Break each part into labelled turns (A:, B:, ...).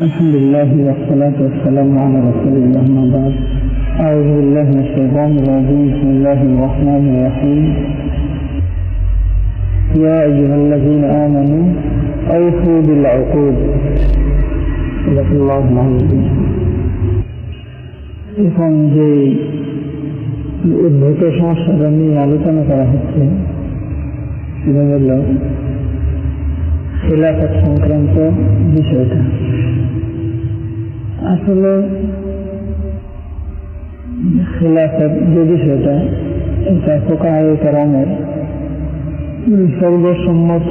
A: الحمد لله والصلاة والسلام على رسول الله ما بعد أعوذ بالله من الشيطان الرجيم بسم الله الرحمن الرحيم يا أيها الذين آمنوا أوفوا بالعقود صدق الله العظيم এখন যে উদ্ভূত সমস্যাটা নিয়ে আলোচনা করা হচ্ছে সেটা হল খেলাফত সংক্রান্ত বিষয়টা। আসলে খেলাফত যে বিষয়টা, এটা ফোকাহায় কারণের সর্বসম্মত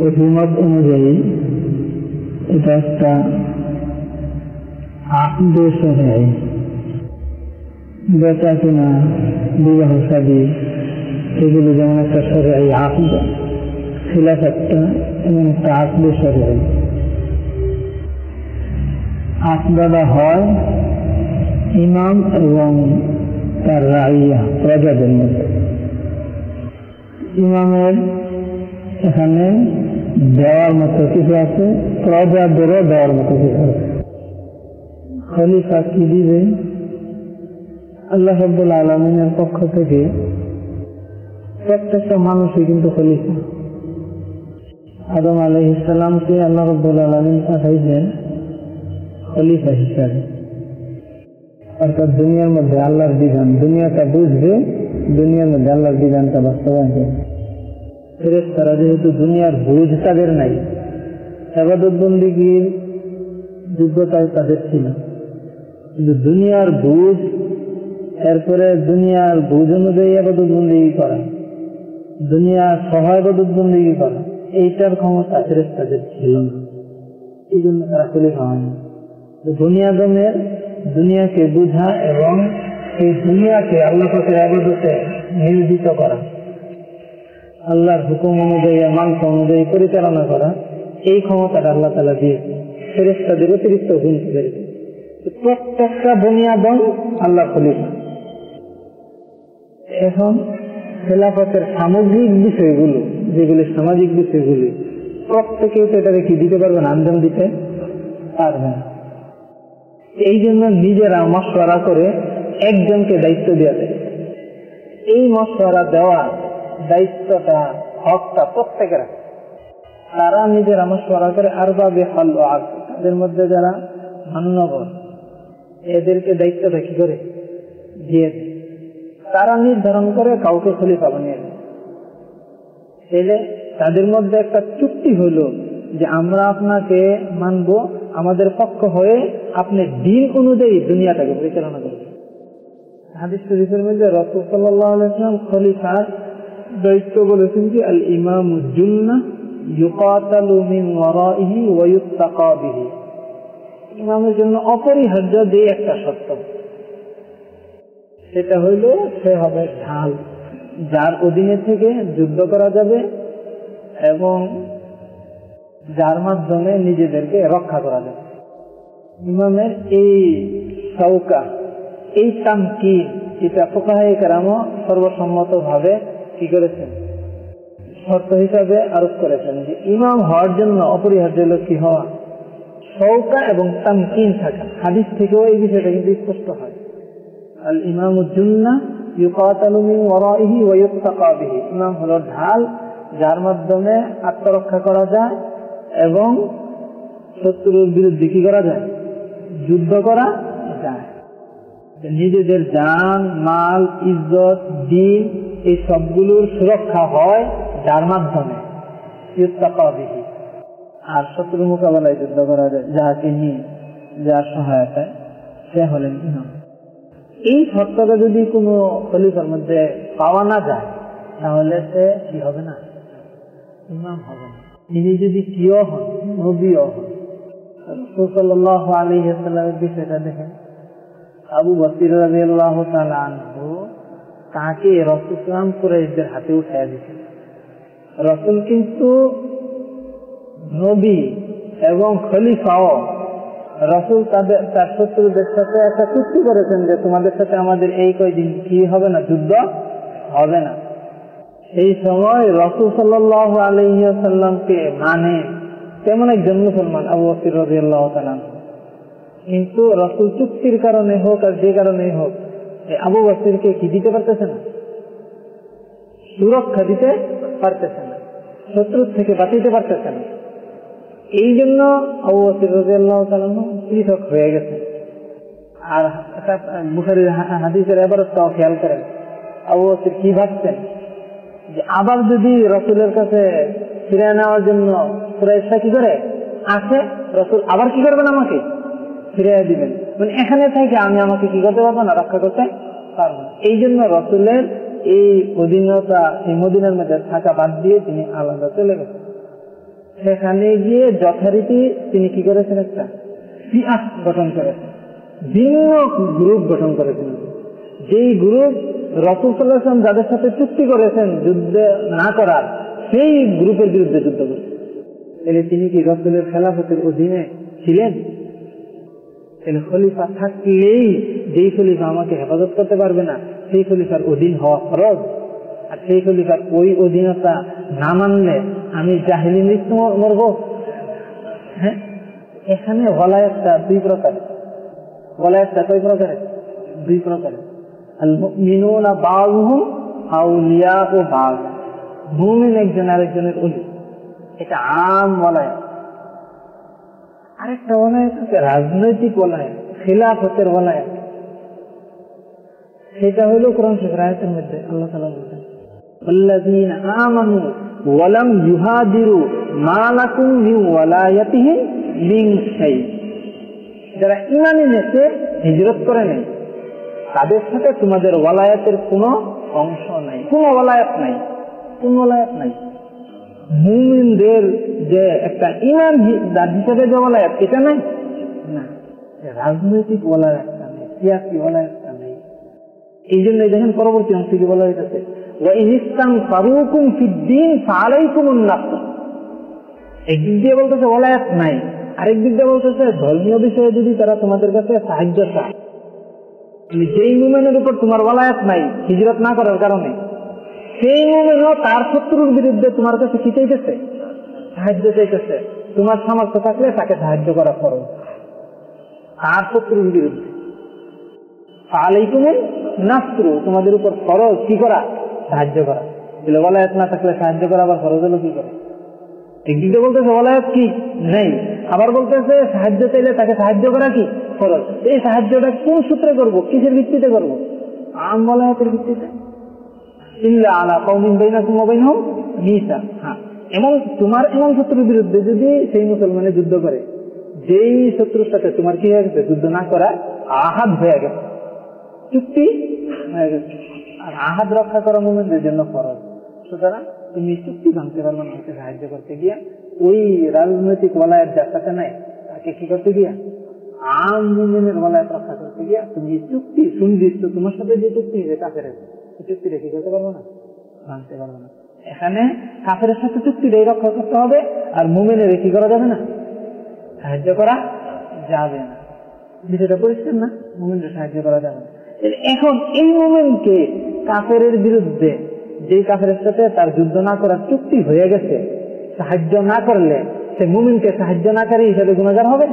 A: অভিমত অনুযায়ী এটা একটা দেশ হয়। বেচা কিনা বিবাহ সাদী এগুলো যেমন একটা সরাই আকদ খিলাফতটা এমন একটা আকদ সরাই আকদাদা হয় ইমাম এবং তার রাইয়া প্রজাদের মধ্যে। ইমামের এখানে দেওয়ার মতো কিছু আছে, প্রজাদেরও দেওয়ার মতো কিছু আছে। খলিফা কি দিবে? আল্লাহ আব্দুল আলমিনের পক্ষ থেকে প্রত্যেকটা মানুষই কিন্তু খলিফা। আদম আলহ ইসলামকে আল্লাহ রব্বুল আলমিন পাঠাইছেন খলিফা হিসাবে। অর্থাৎ দুনিয়ার মধ্যে আল্লাহর বিধান, দুনিয়াটা বুঝবে, দুনিয়ার মধ্যে আল্লাহর বিধানটা বাস্তবায়ন করবে। ফেরেস তারা যেহেতু দুনিয়ার বুঝ তাদের নাই আবাদত বন্দিগির যোগ্যতাও তাদের ছিল। কিন্তু দুনিয়ার বুঝ, এরপরে দুনিয়ার বুঝ অনুযায়ী আবাদত বন্দিগি করা। দুনিয়ার সহায় আবাদত বন্দিগি করা এইটার ক্ষমতা ফেরেস তাদের ছিল না। এই জন্য তারা খলিফা হয়নি দুনিয়াদমের দুনিয়াকে বুঝা এবং এই দুনিয়াকে আল্লাহ পাকের আবাদতে নিয়োজিত করা, আল্লাহর হুকুম অনুযায়ী মাংস অনুযায়ী পরিচালনা করা, এই ক্ষমতাটা আল্লাহ তালা দিয়েছে ফেরেস্তাদের অতিরিক্ত গুণ প্রত্যেকটা বুনিয়াদম আল্লাহ খলিফা এখন খেলাফতের সামগ্রিক বিষয়গুলো, যেগুলি সামাজিক বিষয়গুলি, প্রত্যেকে তো এটাকে কি দিতে পারবে না, আঞ্জাম দিতে পারবে এই জন্য নিজেরা মশওয়ারা করে একজনকে দায়িত্ব দেওয়া দেয় এই মশওয়ারা দেওয়া দায়িত্বটা, হকটা প্রত্যেকের তারা নিজেরা মশওয়ারা করে আর বা বেহাল আর তাদের মধ্যে যারা মান্যবর এদেরকে দায়িত্বটা কি করে? দিয়ে দেয়। তারা নির্ধারণ করে কাউকে খলিফা বানিয়ে তাহলে তাদের মধ্যে একটা চুক্তি হলো যে আমরা আপনাকে মানব, আমাদের পক্ষ হয়ে আপনি দিন অনুযায়ী দুনিয়াটাকে পরিচালনা করবেন। হাদিস শরীফের মধ্যে রসুল সাল্লাম খলিফার দায়িত্ব বলেছেন আল ইমাম ইমামের জন্য অপরিহার্য যে একটা সত্য সেটা হইল, সে হবে ঢাল, যার অধীনে থেকে যুদ্ধ করা যাবে এবং যার মাধ্যমে নিজেদেরকে রক্ষা করা যাবে। ইমামের এই সৌকা এই তামকি এটা ফোকাহাই কেরামও সর্বসম্মত ভাবে কি করেছেন? শর্ত হিসাবে আরোপ করেছেন যে, ইমাম হওয়ার জন্য অপরিহার্য হল কি হওয়া? সৌকা এবং তাম তামকিন থাকা। হাদিস থেকেও এই বিষয়টা কিন্তু স্পষ্ট হয়। আল ইমাম উজ্জুন্না ইমাম হলো ঢাল, যার মাধ্যমে আত্মরক্ষা করা যায় এবং শত্রুর বিরুদ্ধে কি করা যায়? যুদ্ধ করা যায়। নিজেদের যান মাল, ইজ্জত, দিন এই সবগুলোর সুরক্ষা হয় যার মাধ্যমে? আর শত্রু মোকাবেলায় যুদ্ধ করা যায়। যাকে নিয়ে যার সহায়তায় সে হলেন ইমাম। এই শর্তটা যদি কোনো খলিফার মধ্যে পাওয়া না যায়, তাহলে সে কি হবে না? ইমাম হবে না। তিনি যদি কিও হন, নবীও হন রসুল্লাহ আলী ইসলামের বিষয়টা দেখেন। আবু বসির রাজি আল্লাহ আনহু তাকে রসুলাম কুরাইশদের হাতে উঠাইয়া দিচ্ছে রসুল কিন্তু নবী এবং খলিফাও রসুল তাদের তার শত্রুদের সাথে একটা চুক্তি করেছেন যে তোমাদের সাথে আমাদের এই কয়দিন কি হবে না, যুদ্ধ হবে না। এই সময় রসুল সাল্লাহ আলহিসাল্লামকে মানে তেমন একজন মুসলমান, আবু বকর তাআলা কিন্তু রসুল চুক্তির কারণে হোক আর যে কারণেই হোক আবু বকরকে কি দিতে পারতেছে না? সুরক্ষা দিতে পারতেছে না। শত্রুর থেকে বাঁচাইতে পারতেছে না। এই জন্য আবু পৃথক হয়ে গেছে। আর বুখারীর হাদিসের এবারটাও খেয়াল করেন। আবু কি ভাবছেন? যে আবার যদি রসুলের কাছে ফিরে নেওয়ার জন্য কুরাইশরা কি করে? আসে রসুল আবার কি করবেন আমাকে? ফিরে দিবেন। মানে এখানে থেকে আমি আমাকে কি করতে পারব না, রক্ষা করতে পারব এই জন্য রসুলের এই অধীনতা, এই মদিনার মধ্যে থাকা বাদ দিয়ে তিনি আলাদা চলে গেছেন। সেখানে গিয়ে যথারীতি তিনি কি করেছেন একটা? সিয়াস গঠন করেছেন। ভিন্ন গ্রুপ গঠন করেছেন। যেই গ্রুপ রসুল সাল্লাহাম যাদের সাথে চুক্তি করেছেন যুদ্ধ না করার, সেই গ্রুপের বিরুদ্ধে যুদ্ধ করেছেন। তাহলে তিনি কি রসুলের খেলাফতের অধীনে ছিলেন? খলিফা থাকলেই যেই খলিফা আমাকে হেফাজত করতে পারবে না, সেই খলিফার অধীন হওয়া ফরজ। আর সেই খলিফার ওই অধীনতা না মানলে আমি জাহিলি মৃত্যু মরব। হ্যাঁ? এখানে ওলায়তটা দুই প্রকার। ওলায়তটা কয় প্রকারের? দুই প্রকারের। সেটা হলো কোরআন শরীফের আয়াতের মধ্যে আল্লাহ والذين آمنوا ولم يهاجروا ما لكم من ولايتهم من شيء যারা ইমান এনেছে হিজরত করে নেই তাদের সাথে তোমাদের ওয়ালায়াতের কোনো অংশ নাই কোনো ওয়ালায়াত নাই কোন ওয়ালায়াত নাই মুমিনদের যে একটা ইমান দার হিসাবে যে ওয়ালায়াত এটা নাই না রাজনৈতিক ওয়ালায়াতটা নেই সিয়াসি ওয়ালায়াতটা নেই এই জন্য দেখেন পরবর্তী অংশ কি বলা হয়েছে তোমাদের উপর হিজরত না করার কারণে, সেই তার শত্রুর বিরুদ্ধে তোমার কাছে কি চাইতেছে? সাহায্য চাইতেছে। তোমার সামর্থ্য থাকলে তাকে সাহায্য করা করো তার শত্রুর বিরুদ্ধে। আলাইকুমের নাস্ত্র তোমাদের উপর ফরজ কি করা? সাহায্য করা। বলে ওলায়াত না থাকলে সাহায্য করা, আবার ফরজ হলো কি করে একদিকে বলতেছে ওলায়াত কি? নেই। আবার বলতেছে, সাহায্য চাইলে তাকে সাহায্য করা কি? ফরজ এই সাহায্যটা কোন সূত্রে করব? কিসের ভিত্তিতে করব? আম ওলায়াতের ভিত্তিতে। ইল্লা আলা কওমিন বাইনাকুম ওয়া বাইনহুম মিসা হ্যাঁ। এমন তোমার এমন শত্রুর বিরুদ্ধে যদি সেই মুসলমানে যুদ্ধ করে, যেই শত্রুর সাথে তোমার কি হয়ে গেছে? যুদ্ধ না করা, আহাদ হয়ে গেছে। চুক্তি হয়ে গেছে। আর আহাদ রক্ষা করা মোমেন্টের জন্য ফরজ। সুতরাং তুমি চুক্তি ভাঙতে পারবে না ওকে সাহায্য করতে গিয়া। ওই রাজনৈতিক ওলায়ের যার নাই, তাকে কি করতে গিয়া? আম মুমিনের ওলায়েত রক্ষা করতে গিয়া তুমি চুক্তি সুনির্দিষ্ট তোমার সাথে যে চুক্তি যে কাফের চুক্তিটা কি করতে পারব না? ভাঙতে পারব না। এখানে কাফের সাথে চুক্তিটাই রক্ষা করতে হবে, আর মুমিনের কি করা যাবে না? সাহায্য করা যাবে না। বিষয়টা পরিষ্কার না? মুমিনকে সাহায্য করা যাবে না। এখন এই মোমেন্টকে কাফের বিরুদ্ধে যে কাফের সাথে তার যুদ্ধ না করার চুক্তি হয়ে গেছে, সাহায্য না করলে সে মুমিনকে সাহায্য না করে হিসাবে গুণাগার হবে?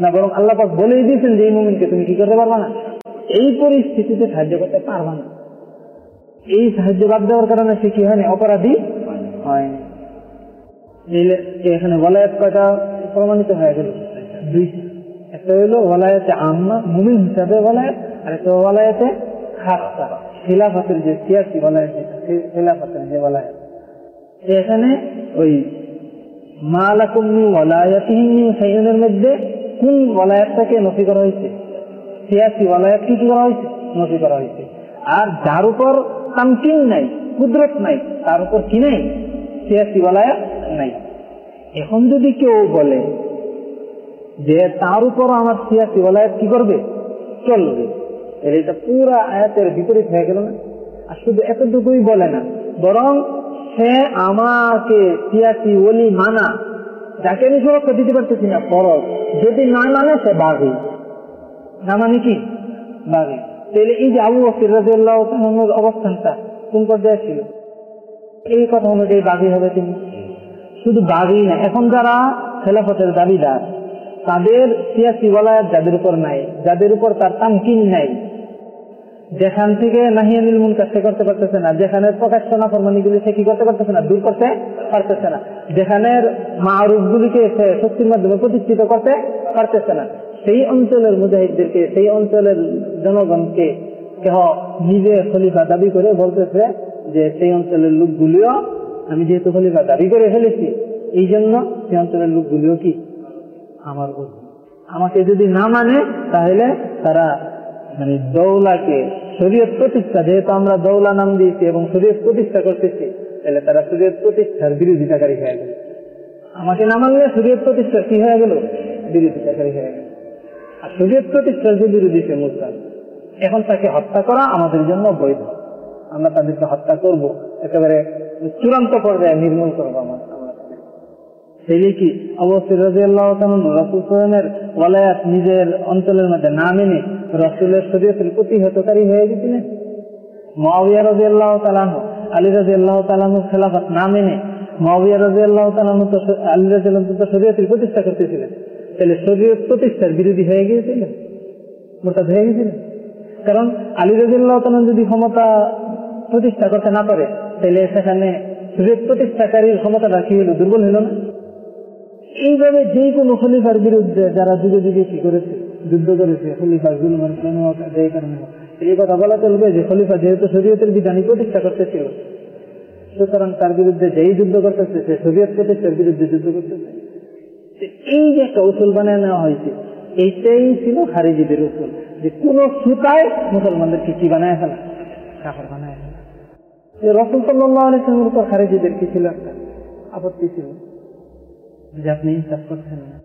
A: না বরং আল্লাহ পাক বলেই দিয়েছেন যে এই মুমিনকে তুমি কি করতে পারবা না? এই পরিস্থিতিতে সাহায্য করতে পারবা না। এই সাহায্য বাদ দেওয়ার কারণে সে কি হয়নি? অপরাধী? হয়নি। এখানে ওলায়াত কয়টা প্রমাণিত হয়ে গেল? দুই একটা হইল ওলায়াতে আম্মা, মুমিন হিসাবে ওলায়াত আর একটা ওলায়াতে খিলাফতের যে সিয়াসি যে এখানে ওই সাইনের মধ্যে কোন ওলায়াতটাকে করা হয়েছে? সিয়াসি ওলায়াত কি করা হয়েছে? করা হয়েছে। আর যার উপর তামকিন নাই, কুদরত নাই, তার উপর কি নাই? সিয়াসি ওলায়াত নাই। এখন যদি কেউ বলে যে তার উপর আমার সিয়াসি ওলায়াত কি করবে? চলবে। এটা পুরা আয়াতের বিপরীত হয়ে গেল না? আর শুধু এতটুকুই বলে না, বরং সে আমাকে সিয়াসি ওলি মানা, যাকে আমি সুরক্ষা দিতে পারতেছি না, ফরজ। যদি না মানে সে বাঘে না মানে কি? বাঘে তাহলে এই যে আবু রাদিয়াল্লাহু অবস্থানটা কোন পর্যায়ে ছিল? এই কথা অনুযায়ী বাঘি হবে তিনি। শুধু দাবি না, এখন যারা খেলাফতের দাবিদার, তাদের সিয়াসি বলায় যাদের উপর নাই, যাদের উপর তার তামকিন নাই যেখান থেকে নাহিয়ানিল মুন কাছে করতে পারতেছে না, যেখানে প্রকাশ্য না ফরমানিগুলি সে কি করতে পারতেছে না, দূর করতে পারতেছে না, যেখানে মারুফ গুলিকে সে শক্তির মাধ্যমে প্রতিষ্ঠিত করতে পারতেছে না, সেই অঞ্চলের মুজাহিদদেরকে, সেই অঞ্চলের জনগণকে কেহ নিজে খলিফা দাবি করে বলতেছে যে সেই অঞ্চলের লোকগুলিও আমি যেহেতু খলিফা দাবি করে ফেলেছি, এই জন্য সেই অঞ্চলের লোকগুলিও কি? আমার আমাকে যদি না মানে তাহলে তারা মানে দৌলাকে শরীয়ত প্রতিষ্ঠা, যেহেতু আমরা দৌলা নাম দিয়েছি এবং শরীয়ত প্রতিষ্ঠা করতেছি, তাহলে তারা শরীয়ত প্রতিষ্ঠার বিরোধিতাকারী হয়ে গেল। আমাকে না মানলে শরীয়ত প্রতিষ্ঠার কি হয়ে গেল? বিরোধিতাকারী হয়ে গেল। আর শরীয়ত প্রতিষ্ঠার যে বিরোধী সে মুসলাম। এখন তাকে হত্যা করা আমাদের জন্য বৈধ আমরা তাদেরকে হত্যা করব। একেবারে চূড়ান্ত পর্যায়ে নির্মূল করব আমরা। সেই কি অবশ্যই রাজি আল্লাহ রসুলের ওয়ালায়াত নিজের অঞ্চলের মধ্যে না মেনে রসুলের শরীয়তের প্রতিহতকারী হয়ে গেছিলেন। মাওয়াবিয়া রাজি আল্লাহ তালাহ আলী রাজি আল্লাহ তালাহ খেলাফত না মেনে মাওয়াবিয়া রাজি আল্লাহ তালাহ তো আলী রাজি আল্লাহ তো শরীয়তের প্রতিষ্ঠা করতেছিলেন। তাহলে শরীয়ত প্রতিষ্ঠার বিরোধী হয়ে গিয়েছিলেন? মোটা হয়ে গেছিলেন কারণ আলী রাজি আল্লাহ তালাহ যদি ক্ষমতা প্রতিষ্ঠা করতে না পারে, তাহলে সেখানে শরীয়ত প্রতিষ্ঠাকারীর ক্ষমতাটা কি হলো? দুর্বল হলো না? এইভাবে যে কোনো খলিফার বিরুদ্ধে যারা যুগে যুগে কি করেছে, যুদ্ধ করেছে কারণে হোক আর কারণে এই কথা বলা চলবে যে খলিফা যেহেতু শরীয়তের বিধানই প্রতিষ্ঠা করতেছিল সুতরাং তার বিরুদ্ধে যেই যুদ্ধ করতেছে, সে শরীয়ত প্রতিষ্ঠার বিরুদ্ধে যুদ্ধ করতেছে। এই যে একটা উসুল বানিয়ে নেওয়া হয়েছে, এইটাই ছিল খারিজিদের উসুল। যে কোন সুতায় মুসলমানদেরকে কি বানায় ফেলা? কাপড় বানায় ফেলা। যে রসুল সাল্লাহ আলিসের উপর খারিজিদের কি ছিল একটা আপত্তি ছিল? যে আপনি ইনসাফ করছেন না।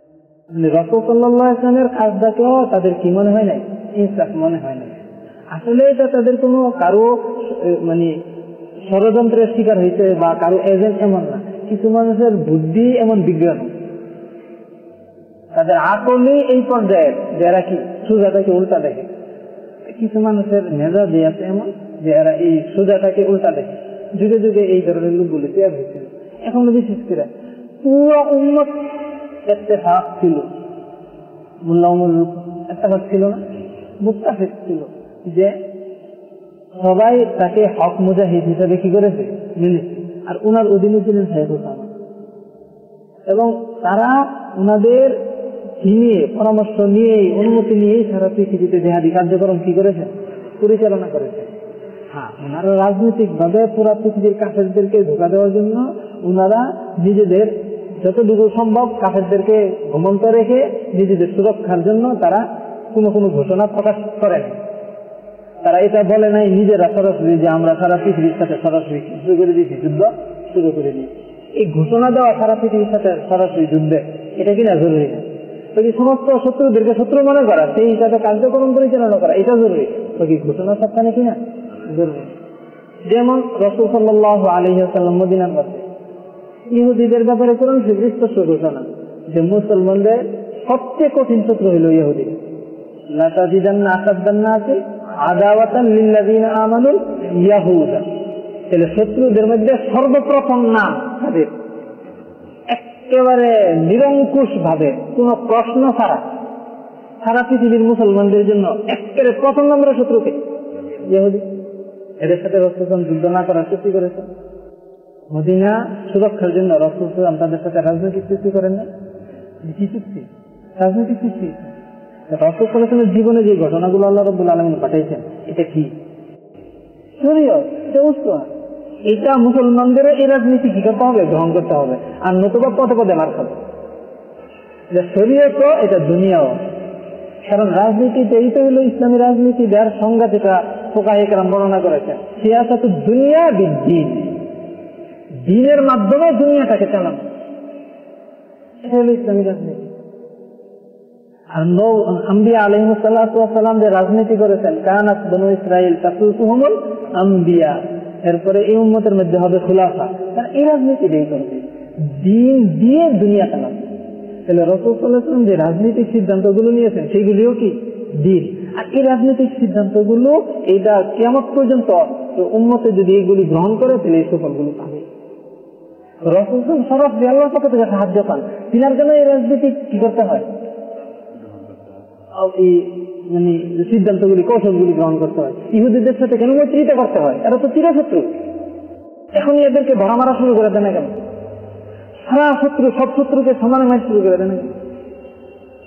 A: রসুল সাল্লাহ ইসলামের খাসদাকেও তাদের কি মনে হয় নাই? ইনসাফ মনে হয় নাই। আসলে এটা তাদের কোনো কারও মানে ষড়যন্ত্রের শিকার হয়েছে বা কারও এজেন্ট এমন না। কিছু মানুষের বুদ্ধি এমন বিজ্ঞান। তাদের আকলই এই পর্যায়ে যে এরা কি সুজাটাকে উল্টা দেখে। কিছু মানুষের মেজাজি আছে এমন যে এরা এই সুজাটাকে উল্টা দেখে। যুগে যুগে এই ধরনের লোকগুলি তৈরি হয়েছিল। এখনও বিশেষ করে পুরো উন্মত ইত্তেফাক ছিল। উমর ইত্তেফাক ছিল না মুস্তাফিক ছিল। যে সবাই তাকে হক মুজাহিদ হিসাবে কি করেছে? মেনেছে আর উনার অধীনে ছিলেন সাহেব ওসামা। এবং তারা উনাদের নিয়ে পরামর্শ নিয়েই অনুমতি নিয়েই সারা পৃথিবীতে জেহাদি কার্যক্রম কি করেছেন পরিচালনা করেছেন হ্যাঁ ওনারা রাজনৈতিক ভাবে পুরা পৃথিবীর কাফেরদেরকে ধোকা দেওয়ার জন্য ওনারা নিজেদের যতটুকু সম্ভব কাফেরদেরকে ঘুমন্ত রেখে নিজেদের সুরক্ষার জন্য তারা কোনো কোনো ঘোষণা প্রকাশ করেন তারা এটা বলে নাই, নিজেরা সরাসরি যে আমরা সারা পৃথিবীর সাথে সরাসরি শুরু করে দিয়েছি, যুদ্ধ শুরু করে দিই এই ঘোষণা দেওয়া সারা পৃথিবীর সাথে সরাসরি যুদ্ধে, এটা কিনা জরুরি না? তো কি সমস্ত শত্রুদেরকে শত্রু মনে করা, সেই হিসাবে কার্যক্রম পরিচালনা করা, এটা জরুরি? তো কি ঘোষণা সবখানে কিনা জরুরি। যেমন রসুল সাল্লাহ আলহিহাল্লাম মদিনার মধ্যে ইহুদিদের ব্যাপারে কোরআন স্পষ্ট ঘোষণা যে মুসলমানদের সবচেয়ে কঠিন শত্রু হইল ইহুদি। লাতাজিদান্না আসাদ্দান্না আছে, আদাওয়াতান তাহলে শত্রুদের মধ্যে সর্বপ্রথম নাম তাদের একেবারে নিরঙ্কুশ ভাবে কোন প্রশ্ন ছাড়া। সারা পৃথিবীর মুসলমানদের জন্য একেবারে প্রথম নম্বরের শত্রুকে ইহুদি। এদের সাথে যুদ্ধ না করার চুক্তি করেছে। মদিনা সুরক্ষার জন্য রসুলাম তাদের সাথে রাজনৈতিক চুক্তি করেন না চুক্তি? রাজনৈতিক চুক্তি। রসুল সাল্লামের জীবনে যে ঘটনাগুলো আল্লাহ রব্বুল আলমিন পাঠাইছেন এটা কি? এটা মুসলমানদেরও এই রাজনীতি কি করতে হবে? গ্রহণ করতে হবে। আর নতুবা পদে পদে মার খাবে। এটা শরীয়ত, এটা দুনিয়াও। কারণ রাজনীতিতে এই তো হলো ইসলামী রাজনীতি, যার সংজ্ঞা যেটা ফোকাহিকরাম বর্ণনা করেছেন। তো দুনিয়া বিদ্দিন। দিনের মাধ্যমে দুনিয়াটাকে চালানো রাজনীতি। রাজনীতি করেছেন এরপরে এই উম্মতের মধ্যে হবে খুলাফা। এই করবে। দিন দিয়ে দুনিয়া তাহলে রসুলাম যে রাজনৈতিক সিদ্ধান্তগুলো নিয়েছেন, সেগুলিও কি? দিন। আর এই রাজনৈতিক সিদ্ধান্তগুলো এইটা কেমন পর্যন্ত উন্মতে যদি এইগুলি গ্রহণ করে, তাহলে এই সুফলগুলো পাবে। রসুল সরাসরি আল্লাহর পক্ষ থেকে সাহায্য পান। তিনার জন্য এই রাজনীতি কি করতে হয়? মানে সিদ্ধান্তগুলি, কৌশলগুলি গ্রহণ করতে হয়। ইহুদিদের সাথে কেন মৈত্রিতা করতে হয়? এরা তো চিরশত্রু। এখনই এদেরকে ধরা মারা শুরু করে দেয় না কেন? সারা শত্রু, সব শত্রুকে সমানে মার শুরু করে দেয় না কেন?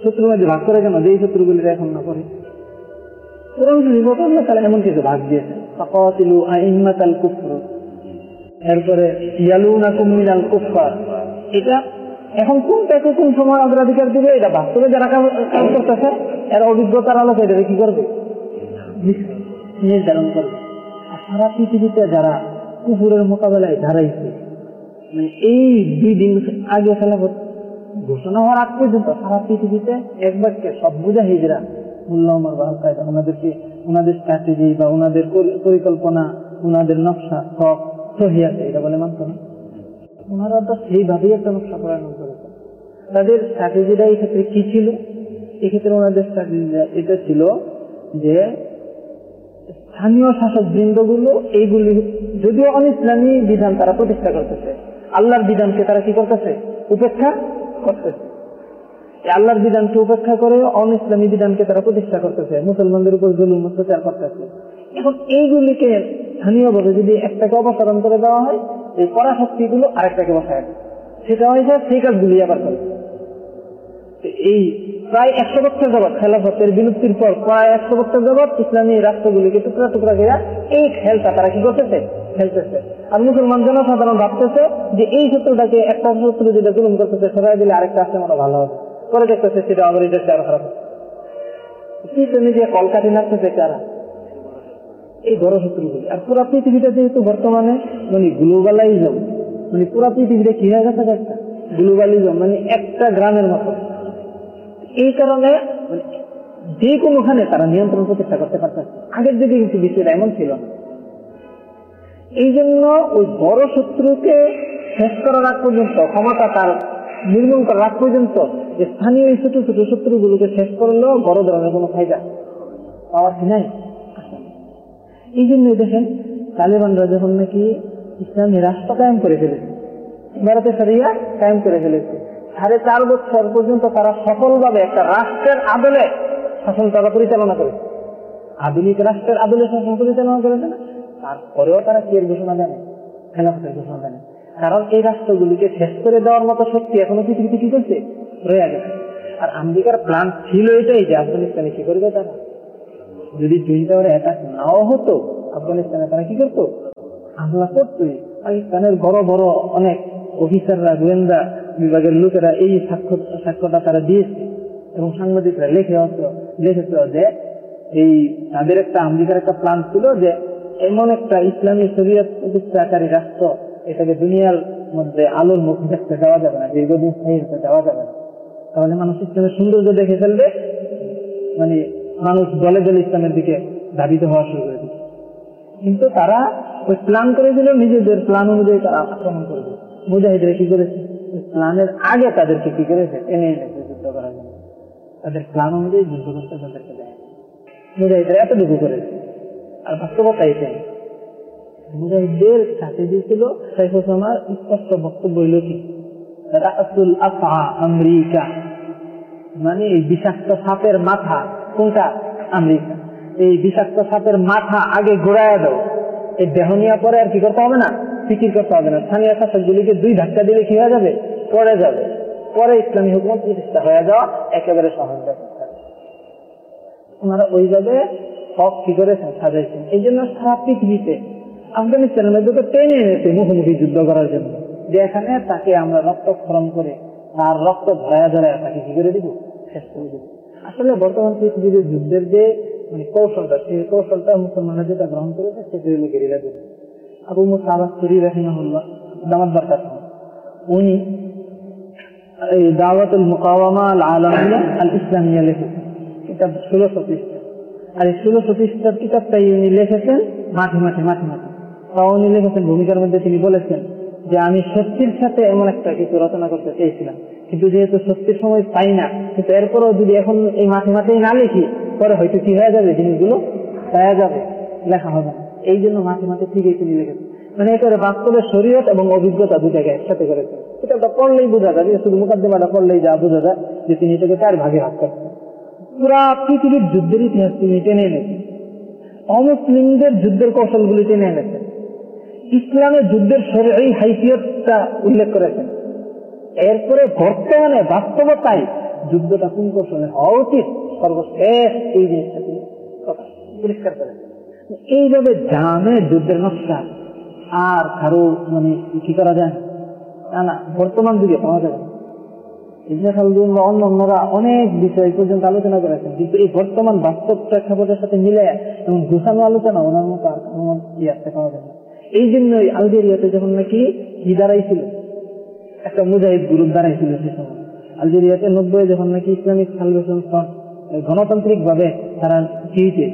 A: শত্রু মাঝে ভাগ করে কেন? যে শত্রুগুলিরা এখন না করে। এমন কিছু ভাগ দিয়েছে এরপরে মিনাল কুফফার। এটা এখন কোনটাকে কোন সময় অগ্রাধিকার দিবে? এটা বাস্তবে যারা কাজ করতেছে, এর অভিজ্ঞতার আলোকে এটা কি করবে? নির্ধারণ করবে। আর সারা পৃথিবীতে যারা কুকুরের মোকাবেলায় দাঁড়াইছে মানে এই দুই দিন আগে খেলাফত ঘোষণা হওয়ার আগ পর্যন্ত সারা পৃথিবীতে এক বাক্যে সব মুজাহিদরা মুল্লা উমর বা ওনাদেরকে, ওনাদের স্ট্র্যাটেজি বা ওনাদের পরিকল্পনা, ওনাদের নকশা সব এটা বলে মানতো না। ওনারা তো সেইভাবেই একটা নকশা প্রণয়ন করেছে। তাদের স্ট্র্যাটেজিটা এই ক্ষেত্রে কি ছিল? এক্ষেত্রে ওনাদের এটা ছিল যে স্থানীয় শাসক বৃন্দগুলো এইগুলি, যদিও অন ইসলামী বিধান তারা প্রতিষ্ঠা করতেছে, আল্লাহর বিধানকে তারা কি করতেছে? উপেক্ষা করতেছে। আল্লাহর বিধানকে উপেক্ষা করে অন ইসলামী বিধানকে তারা প্রতিষ্ঠা করতেছে। মুসলমানদের উপর জুলুম, অত্যাচার করতেছে। এখন এইগুলিকে স্থানীয়ভাবে যদি একটাকে অপসারণ করে দেওয়া হয়, এই পরাশক্তি গুলো আরেকটাকে বসায়। সেটা হয়েছে সেই কাজগুলি আবার করে। এই প্রায় একশো বছর জগৎ খেলাফতের বিলুপ্তির পর প্রায় একশো বছর জগৎ ইসলামী রাষ্ট্রগুলিকে টুকরা টুকরা করে এই খেলটা তারা কি করতেছে? খেলতেছে। আর মুসলমান জনসাধারণ ভাবতেছে যে এই শত্রুটাকে একটা শত্রু যেটা জুলুম করতেছে সবাই দিলে আরেকটা আসলে মনে ভালো হবে। করে দেখতেছে সেটা এই দেশে আরও খারাপ হচ্ছে। কি তুমি যে কলকাতি নাচতেছে কারা? এই বড় শত্রুগুলি আর পুরা পৃথিবীটা যেহেতু বর্তমানে মানে গ্লোবালাইজম মানে পুরা পৃথিবীটা কি হয়ে গেছে একটা? গ্লোবালিজম মানে একটা গ্রামের মতো। এই কারণে মানে যে কোনোখানে তারা নিয়ন্ত্রণ প্রতিষ্ঠা করতে পারতেছে আগের দিকে কিন্তু বিষয়টা এমন ছিল না। এই জন্য ওই বড় শত্রুকে শেষ করার আগ পর্যন্ত, ক্ষমতা তার নির্মূল করার আগ পর্যন্ত, যে স্থানীয় ছোট ছোট শত্রুগুলোকে শেষ করলেও বড় ধরনের কোনো ফায়দা পাওয়ার কি নাই? এই জন্যই দেখেন তালেবানরা যখন নাকি ইসলামী রাষ্ট্র কায়েম করে ফেলেছে ভারতের সারিয়া কায়েম করে ফেলেছে, সাড়ে চার বছর পর্যন্ত তারা সফলভাবে একটা রাষ্ট্রের আদলে শাসন তারা পরিচালনা করে আধুনিক রাষ্ট্রের আদলে শাসন পরিচালনা করেছে না, তারপরেও তারা কি ঘোষণা দেয় না? খেলাফতের ঘোষণা দেয় না। কারণ এই রাষ্ট্রগুলিকে শেষ করে দেওয়ার মতো শক্তি এখনও পৃথিবীতে কি করছে রয়ে গেছে আর আমেরিকার প্ল্যান ছিল এটাই যে আফগানিস্তানে কি করবে তারা যদি টুইন টাওয়ারে অ্যাটাক নাও হতো, আফগানিস্তানে তারা কি করতো? হামলা করতোই পাকিস্তানের বড় বড় অনেক অফিসাররা, গোয়েন্দা বিভাগের লোকেরা এই সাক্ষ্য সাক্ষ্যটা তারা দিয়েছে। এবং সাংবাদিকরা লিখে লিখেছিল যে এই তাদের একটা আমেরিকার একটা প্ল্যান ছিল যে এমন একটা ইসলামী শরীয়ত প্রতিষ্ঠাকারী রাষ্ট্র, এটাকে দুনিয়ার মধ্যে আলোর মুখ দেখতে দেওয়া যাবে না, দীর্ঘদিন স্থায়ী হতে দেওয়া যাবে না। তাহলে মানুষ ইসলামের সৌন্দর্য দেখে ফেলবে। মানে মানুষ দলে দলে ইসলামের দিকে ধাবিত হওয়া শুরু করে দিচ্ছে কিন্তু তারা ওই প্ল্যান করেছিল নিজেদের প্ল্যান অনুযায়ী তারা আক্রমণ করবে। মুজাহিদরা কি করেছে? প্ল্যানের আগে তাদেরকে কি করেছে? এনে এনেছে যুদ্ধ করার জন্য। তাদের প্ল্যান অনুযায়ী যুদ্ধ করতে তাদেরকে দেয়। মুজাহিদরা এতটুকু করেছে। আর বাস্তবতা এটাই। মুজাহিদদের স্ট্র্যাটেজি ছিল শেখ ওসামার স্পষ্ট বক্তব্য হইল কি? রাসুল আফা আমেরিকা। মানে বিষাক্ত সাপের মাথা। কোনটা? আমেরিকা। এই বিষাক্ত সাপের মাথা আগে ঘোরায় দাও। এই দেহ নেওয়া পরে আর কি করতে হবে না? ফিকির করতে হবে না। স্থানীয় শাসকগুলিকে দুই ধাক্কা দিলে কি হয়ে যাবে? পড়ে যাবে। পরে ইসলামী হুকুমত প্রতিষ্ঠা হয়ে যাওয়া একেবারে সহজ ওনারা ওইভাবে সব কি করেছেন সাজাইছেন? এই জন্য সারা পৃথিবীতে আফগানিস্তানের মধ্যে টেনে এনেছে মুখোমুখি যুদ্ধ করার জন্য। যে এখানে তাকে আমরা রক্ত রক্তক্ষরণ করে আর রক্ত ধরায়া ধরায়া তাকে কি করে দিব? শেষ করে দিব। আসলে বর্তমান পৃথিবীতে যুদ্ধের যে মানে কৌশলটা, সেই কৌশলটা মুসলমানরা যেটা গ্রহণ করেছে সেটা হলো গেরিলা যুদ্ধ। আবু মুসা আবাসরি রাহিমাহুল্লাহ দামাত উনি এই দাওয়াতুল মুকাওয়ামা আল আলমিয়া আল ইসলামিয়া লিখেছেন। এটা ষোলোশো পৃষ্ঠা। আর এই ষোলোশো পৃষ্ঠার কিতাবটাই উনি লিখেছেন মাঠে মাঠে মাঠে মাঠে তাও উনি লিখেছেন, ভূমিকার মধ্যে তিনি বলেছেন যে, আমি সত্যির সাথে এমন একটা কিছু রচনা করতে চেয়েছিলাম। কিন্তু যেহেতু সত্যির সময় পাই না, কিন্তু এরপরও যদি এখন এই মাঠে মাঠেই না লিখি, পরে হয়তো কি হয়ে যাবে? জিনিসগুলো পাওয়া যাবে, লেখা হবে। এই জন্য মাঠে মাঠে ঠিকই তিনি লিখেছেন। মানে একেবারে বাস্তবে শরীয়ত এবং অভিজ্ঞতা দুটাকে একসাথে করেছেন। কিতাবটা পড়লেই বোঝা যায় শুধু মুকাদ্দিমাটা পড়লেই যা বোঝা যায়, যে তিনি এটাকে চার ভাগে ভাগ করছেন। পুরা পৃথিবীর যুদ্ধের ইতিহাস তিনি টেনে এনেছেন। অমুসলিমদের যুদ্ধের কৌশলগুলি টেনে এনেছেন। ইসলামের যুদ্ধের এই হাইসিয়তটা উল্লেখ করেছেন। এরপরে বর্তমানে বাস্তবতায় যুদ্ধটা কোন কৌশলে হওয়া উচিত। সর্বশেষ এই জিনিসটা পরিষ্কার করেন। এইভাবে জানে যুদ্ধের নকশা আর কারও মানে কি করা যায় না। না বর্তমান যুগে পাওয়া যাবে। ইবনে খালদুন বা অন্য অন্যরা অনেক বিষয় পর্যন্ত আলোচনা করেছেন, কিন্তু এই বর্তমান বাস্তব প্রেক্ষাপটের সাথে মিলে এবং গুছানো আলোচনা ওনার মতো আর কোনো ইয়াতে পাওয়া যায় না। এই জন্যই আলজেরিয়াতে যখন নাকি কি দাঁড়াইছিল একটা মুজাহিদ গ্রুপ দাঁড়াইছিল সে সময়। আলজেরিয়াতে নব্বই যখন নাকি ইসলামিক সালভেশন ফ্রন্ট গণতান্ত্রিক ভাবে তারা খেয়েছে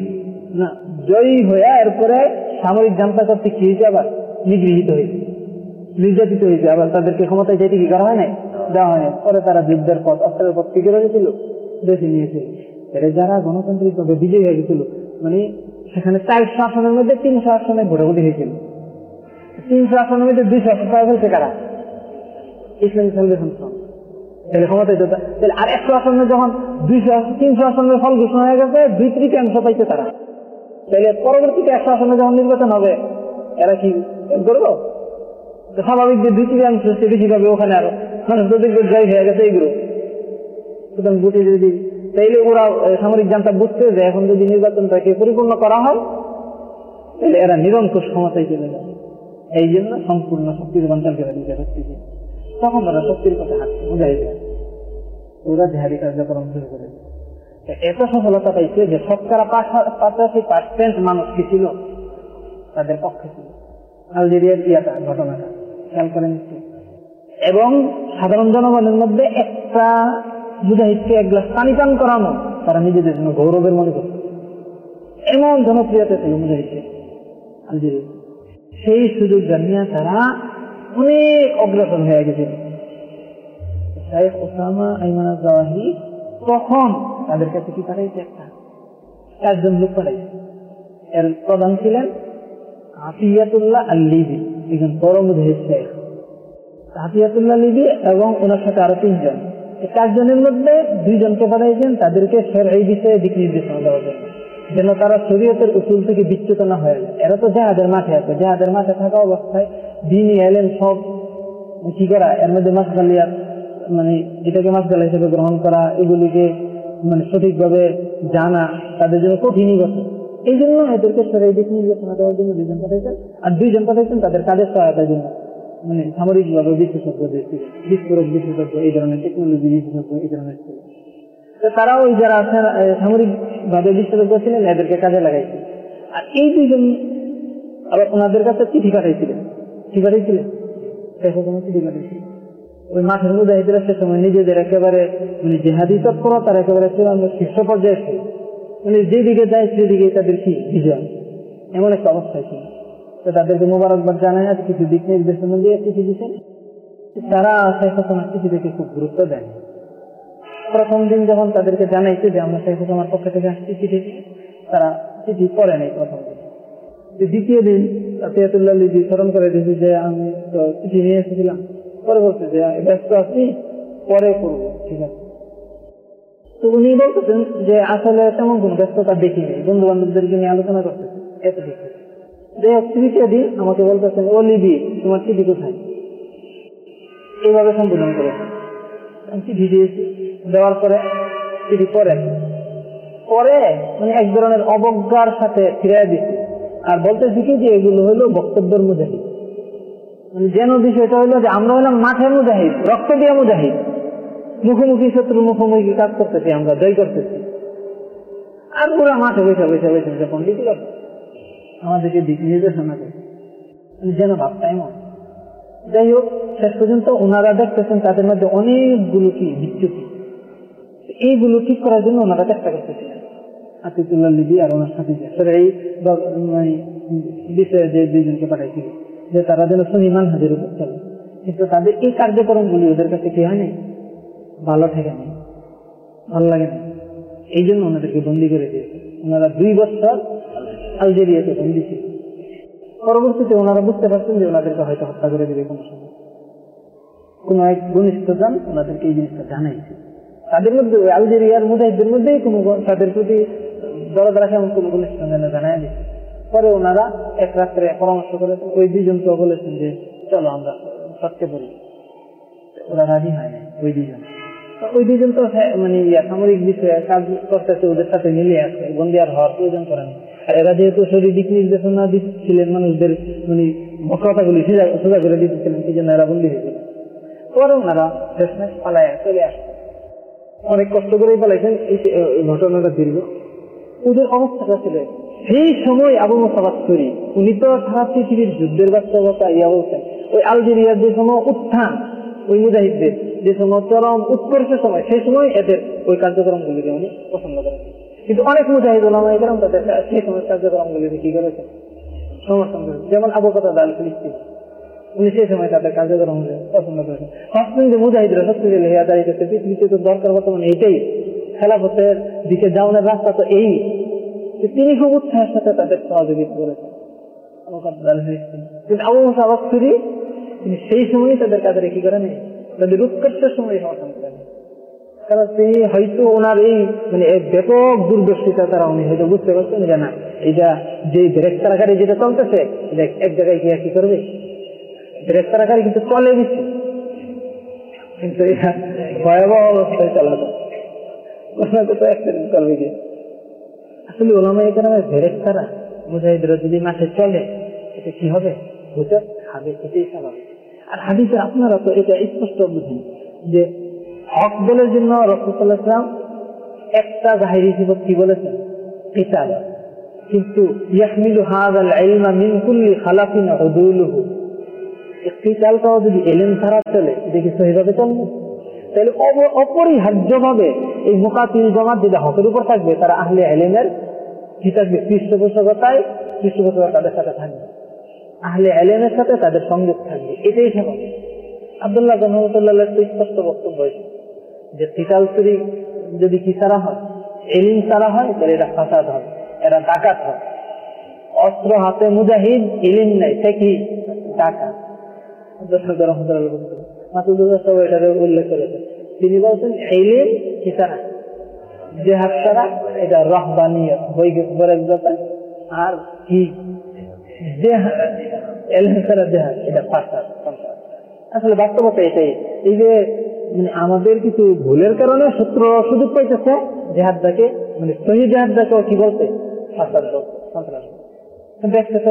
A: না, জয়ী হয়ে এরপরে সামরিক জান্তা করতে খেয়েছে আবার, নিগৃহীত হয়েছে। নির্যাতিত হয়েছে। আবার তাদেরকে ক্ষমতায় যেতে কি করা হয় নাই? দেওয়া হয় পরে তারা যুদ্ধের পথ, অস্ত্রের পথ টিকে রয়েছিল বেছে নিয়েছিল এরা যারা গণতান্ত্রিক ভাবে বিজয়ী হয়ে গেছিল মানে সেখানে চারশো আসনের মধ্যে তিনশো আসনে ভোটাভুটি হয়েছিল। তিনশো আসনের মধ্যে দুইশো আসন পাওয়া ফেলছে কারা? ইসলামিক সালভেশন ফ্রন্ট তাহলে ক্ষমতায় তো তা- তাহলে আর একশো আসনে যখন দুইশো, তিনশো আসনের ফল ঘোষণা হয়ে গেছে দুই তৃতীয়াংশ পাইছে তারা। তাহলে পরবর্তীতে একশো আসনে যখন নির্বাচন হবে, এরা কি করব? স্বাভাবিক যে দুই তৃতীয়াংশ সে বেশি পাবে ওখানে আরও। মানুষ জয় হয়ে গেছে এইগুলো। সুতরাং বুঝে যদি তাইলে ওরা সামরিক জানতা বুঝতে যে এখন যদি নির্বাচনটাকে পরিপূর্ণ করা হয় তাহলে এরা নিরঙ্কুশ ক্ষমতায় চলে যাবে। এই জন্য সম্পূর্ণ শক্তির বন্টন করে দিতে হচ্ছে তখন বুঝাই দেয়। ওরা কার্যক্রম শুরু করে। এত সফলতা পাইছে যে শতকরা পাঁচা- পঁচাশি পার্সেন্ট মানুষ কি ছিল? তাদের পক্ষে ছিল। আলজেরিয়ার ইয়াটা ঘটনাটা? খেয়াল করে এবং সাধারণ জনগণের মধ্যে একটা মুজাহিদকে এক গ্লাস পানি পান করানো তারা নিজেদের জন্য গৌরবের মনে করত এমন জনপ্রিয়তা ছিল মুজাহিদকে আলজেরিয়া সেই সুযোগ জানিয়ে তারা অনেক অগ্রসর হয়ে গেছিল শাইখ ওসামা আইমান জাওয়াহি তখন তাদের কাছে কি পাঠাইছে একটা? চারজন লোক পাঠাইছে। এর প্রধান ছিলেন আফিয়াতুল্লাহ আল লিবি একজন মুজাহিদ শেখ। আফিয়াতুল্লাহ লিবি এবং ওনার সাথে আরও তিনজন। চারজনের মধ্যে দুইজনকে পাঠাইছেন, তাদেরকে ফের এই বিষয়ে দিক নির্দেশনা দেওয়ার জন্য। যেন তারা শরীয়তের উসুল থেকে বিচ্যুত না হয়ে যায়। এরা তো জাহাজের মাঠে আছে। জাহাজের মাঠে থাকা অবস্থায় দিনই এলেন সব কি করা এর মধ্যে মাসগালিয়া মানে এটাকে মাসগালা হিসেবে গ্রহণ করা এগুলিকে মানে সঠিকভাবে জানা তাদের জন্য কঠিনই বসে এই জন্য এদেরকে সরে দিক নির্দেশনা দেওয়ার জন্য দুজন পাঠাইছেন আর দুইজন পাঠাইছেন তাদের কাজের সহায়তার জন্য। মানে সামরিক ভাবে বিশেষজ্ঞ বিস্ফোরক বিশেষজ্ঞ এই ধরনের টেকনোলজি বিশেষজ্ঞ এই ধরনের ছিল তো তারাও ওই যারা আছেন এ, সামরিক ভাবে বিশেষজ্ঞ ছিলেন এদেরকে কাজে লাগাইছে আর এই দুইজন আবার ওনাদের কাছে চিঠি পাঠাইছিলেন। চিঠি পাঠাইছিলেন ওই মাঠের মুজাহিদরা সে সময় নিজেদের একেবারে মানে জেহাদি তৎপরতার একেবারে শীর্ষ পর্যায়ে ছিল। মানে যেদিকে যায় সেদিকে তাদের কি বিজয় এমন একটা অবস্থায় ছিল। তো তাদেরকে মোবারকবাদ জানায় আর কিছু দিক নির্দেশনা দিয়ে চিঠি দিচ্ছেন তারা শেখ হাসিনার চিঠি দেখে খুব গুরুত্ব দেয়। প্রথম দিন যখন তাদেরকে জানাইছে যে আমরা শেখ হাসিনার পক্ষ থেকে আসছি চিঠি তারা চিঠি পড়ে নাই প্রথম দিন। দ্বিতীয় দিন আতিয়াতুল্লাহ স্মরণ করে দিয়েছে যে আমি তো চিঠি নিয়ে এসেছিলাম। পরে বলছে যে ব্যস্ত আছি পরে করব ঠিক আছে। তো উনি বলতেছেন যে আসলে তেমন কোনো ব্যস্ততা দেখিনি বন্ধু বান্ধবদেরকে নিয়ে আলোচনা করতেছেন এত দেখি। যে হোক, তৃতীয় দিন আমাকে বলতেছেন ও লিবি তোমার চিঠি কোথায়? এইভাবে সম্বোধন করে। চিঠি দিয়েছি দেওয়ার পরে চিঠি পরে পরে মানে এক ধরনের অবজ্ঞার সাথে ফিরিয়ে দিছি আর বলতেছি কি যে এগুলো হলো বক্তব্যের মুজাহিদ। মানে যেন বিষয়টা হলো যে আমরা হলাম মাঠের মুজাহিদ, রক্ত দিয়ে মুজাহিদ। মুখোমুখি শত্রুর মুখোমুখি কাজ করতেছি আমরা, জয় করতেছি। আর পুরা মাঠে বসে বসে বসে পন্ডিত আমাদেরকে দিক নির্দেশনা করে যেন ভাবটা এমন যাই হোক, শেষ পর্যন্ত ওনারা দেখতেছেন তাদের মধ্যে অনেকগুলো কি বিচ্যুতি। এইগুলো ঠিক করার জন্য ওনারা চেষ্টা করতেছিলেন লিবি আর ওনার সাথে মানে বিষয়ে যে দুইজনকে পাঠাইছিল, যে তারা যেন হাজির চলে কিন্তু তাদের এই কার্যক্রমগুলি ওদের কাছে কি হয়নি ভালো ঠেকে নেই। ভালো লাগে না এই জন্য ওনাদেরকে বন্দি করে দিয়েছে। ওনারা দুই বছর আলজেরিয়াতে বন্দি ছিল। পরবর্তীতে ওনারা বুঝতে পারছেন যে ওনাদেরকে হয়তো হত্যা করে দিবে কোনো সময়। কোন এক ঘনিষ্ঠ জন ওনাদেরকে এই জিনিসটা জানাইছে। তাদের মধ্যে আলজেরিয়ার মুজাহিদদের মধ্যেই কোনো তাদের প্রতি দরদ রাখে এমন কোনো ঘনিষ্ঠ জন জানাই দিচ্ছে পরে ওনারা এক রাত্রে পরামর্শ করেছেন ওই দুজন তো বলেছেন যে চলো আমরা সত্যি করি ওরা রাজি হয় না ওই দুইজন। তো ওই দুইজন তো হ্যাঁ, মানে সামরিক বিষয়ে কাজ করতেছে ওদের সাথে মিলিয়ে আছে বন্দিয়ার হওয়ার প্রয়োজন করে না। আর এরা যেহেতু শরীর দিক নির্দেশনা দিচ্ছিলেন মানুষদের মানে বক্রতাগুলি সোজা সোজা করে দিতেছিলেন এই জন্য এরা বন্দি হয়েছিল পরে ওনারা শেষমেশ পালায় চলে আসছে অনেক কষ্ট করেই পালাইছেন এই ঘটনাটা দীর্ঘ। ওদের অবস্থাটা ছিল? সেই সময় আবু মোসাবাদ করি উনি তো সারা পৃথিবীর যুদ্ধের বাস্তবতা ইয়া বলছেন ওই আলজেরিয়ার যে সময় উত্থান, ওই মুজাহিদদের যে সময় চরম উৎকর্ষের সময়, সেই সময় এদের ওই কার্যক্রমগুলিকে উনি পছন্দ করেন। কিন্তু অনেক মুজাহিদ ওলামা এরকম তাদের সেই সময় কার্যক্রমগুলিকে কি করেছেন সমর্থন করেছেন যেমন আবু কথা দাল ফিলিস্তিন, উনি সেই সময় তাদের কার্যক্রম পছন্দ করেছেন। ভাবছেন যে মুজাহিদরা শক্তিশালী হয়ে দাঁড়িয়েছে পৃথিবীতে তো দরকার বর্তমানে এটাই খেলাফতের দিকে যাওয়ানোর রাস্তা তো এই। তিনি খুব উৎসাহের সাথে তাদের সহযোগিতা করেছেন। কিন্তু তিনি সেই তাদের কি করেন? তাদের সময় করেন। কারণ তিনি হয়তো ওনার এই মানে ব্যাপক তারা উনি হয়তো বুঝতে পারছেন যে না এটা যে গ্রেফতারাকারী যেটা চলতেছে এক জায়গায় গিয়ে কি করবে? গ্রেফতারাকারী কিন্তু চলে গেছে কিন্তু এটা ভয়াবহ অবস্থায় চালাতো কি আসলে এখানে যদি মাঠে চলে এটা কি হবে? আর আপনারা তো এটা স্পষ্ট বুঝেন যে হক দলের জন্য রসুলাম একটা জাহিরি সিফত কি বলেছেন? কিতাব। কিন্তু খালাফিন কিতালটাও যদি এলেন ছাড়া চলে দেখি সহিভাবে চলবে? তাহলে অপরিহার্যভাবে এই মোকাতিল জমাত যেটা হকের উপর থাকবে, তারা আহলে এলেমের কি থাকবে পৃষ্ঠপোষকতায়, পৃষ্ঠপোষকতা তাদের সাথে থাকবে। আহলে এলেমের সাথে তাদের সংযোগ থাকবে। এটাই স্বাভাবিক আবদুল্লাহ রহমতুল্লাহ তো স্পষ্ট বক্তব্য হয়েছে যে, কিতাল চুরি যদি কি সারা হয়, এলিম সারা হয়, তাহলে এটা ফাসাদ হবে এরা ডাকাত হবে। অস্ত্র হাতে মুজাহিদ ইলিম নাই সে কি ডাকাত রহমতুল্লাহ তিনি বলছেন এলিম কি জেহাদ এটা রহবানিয়ত আর কি? আসলে বাস্তবতা এটাই। এই যে মানে আমাদের কিছু ভুলের কারণে সূত্র সুযোগ পাইতেছে জেহাদটাকে মানে সহি জেহাদটাকে কি বলতে ফাসাদ সন্ত্রাস। দেখা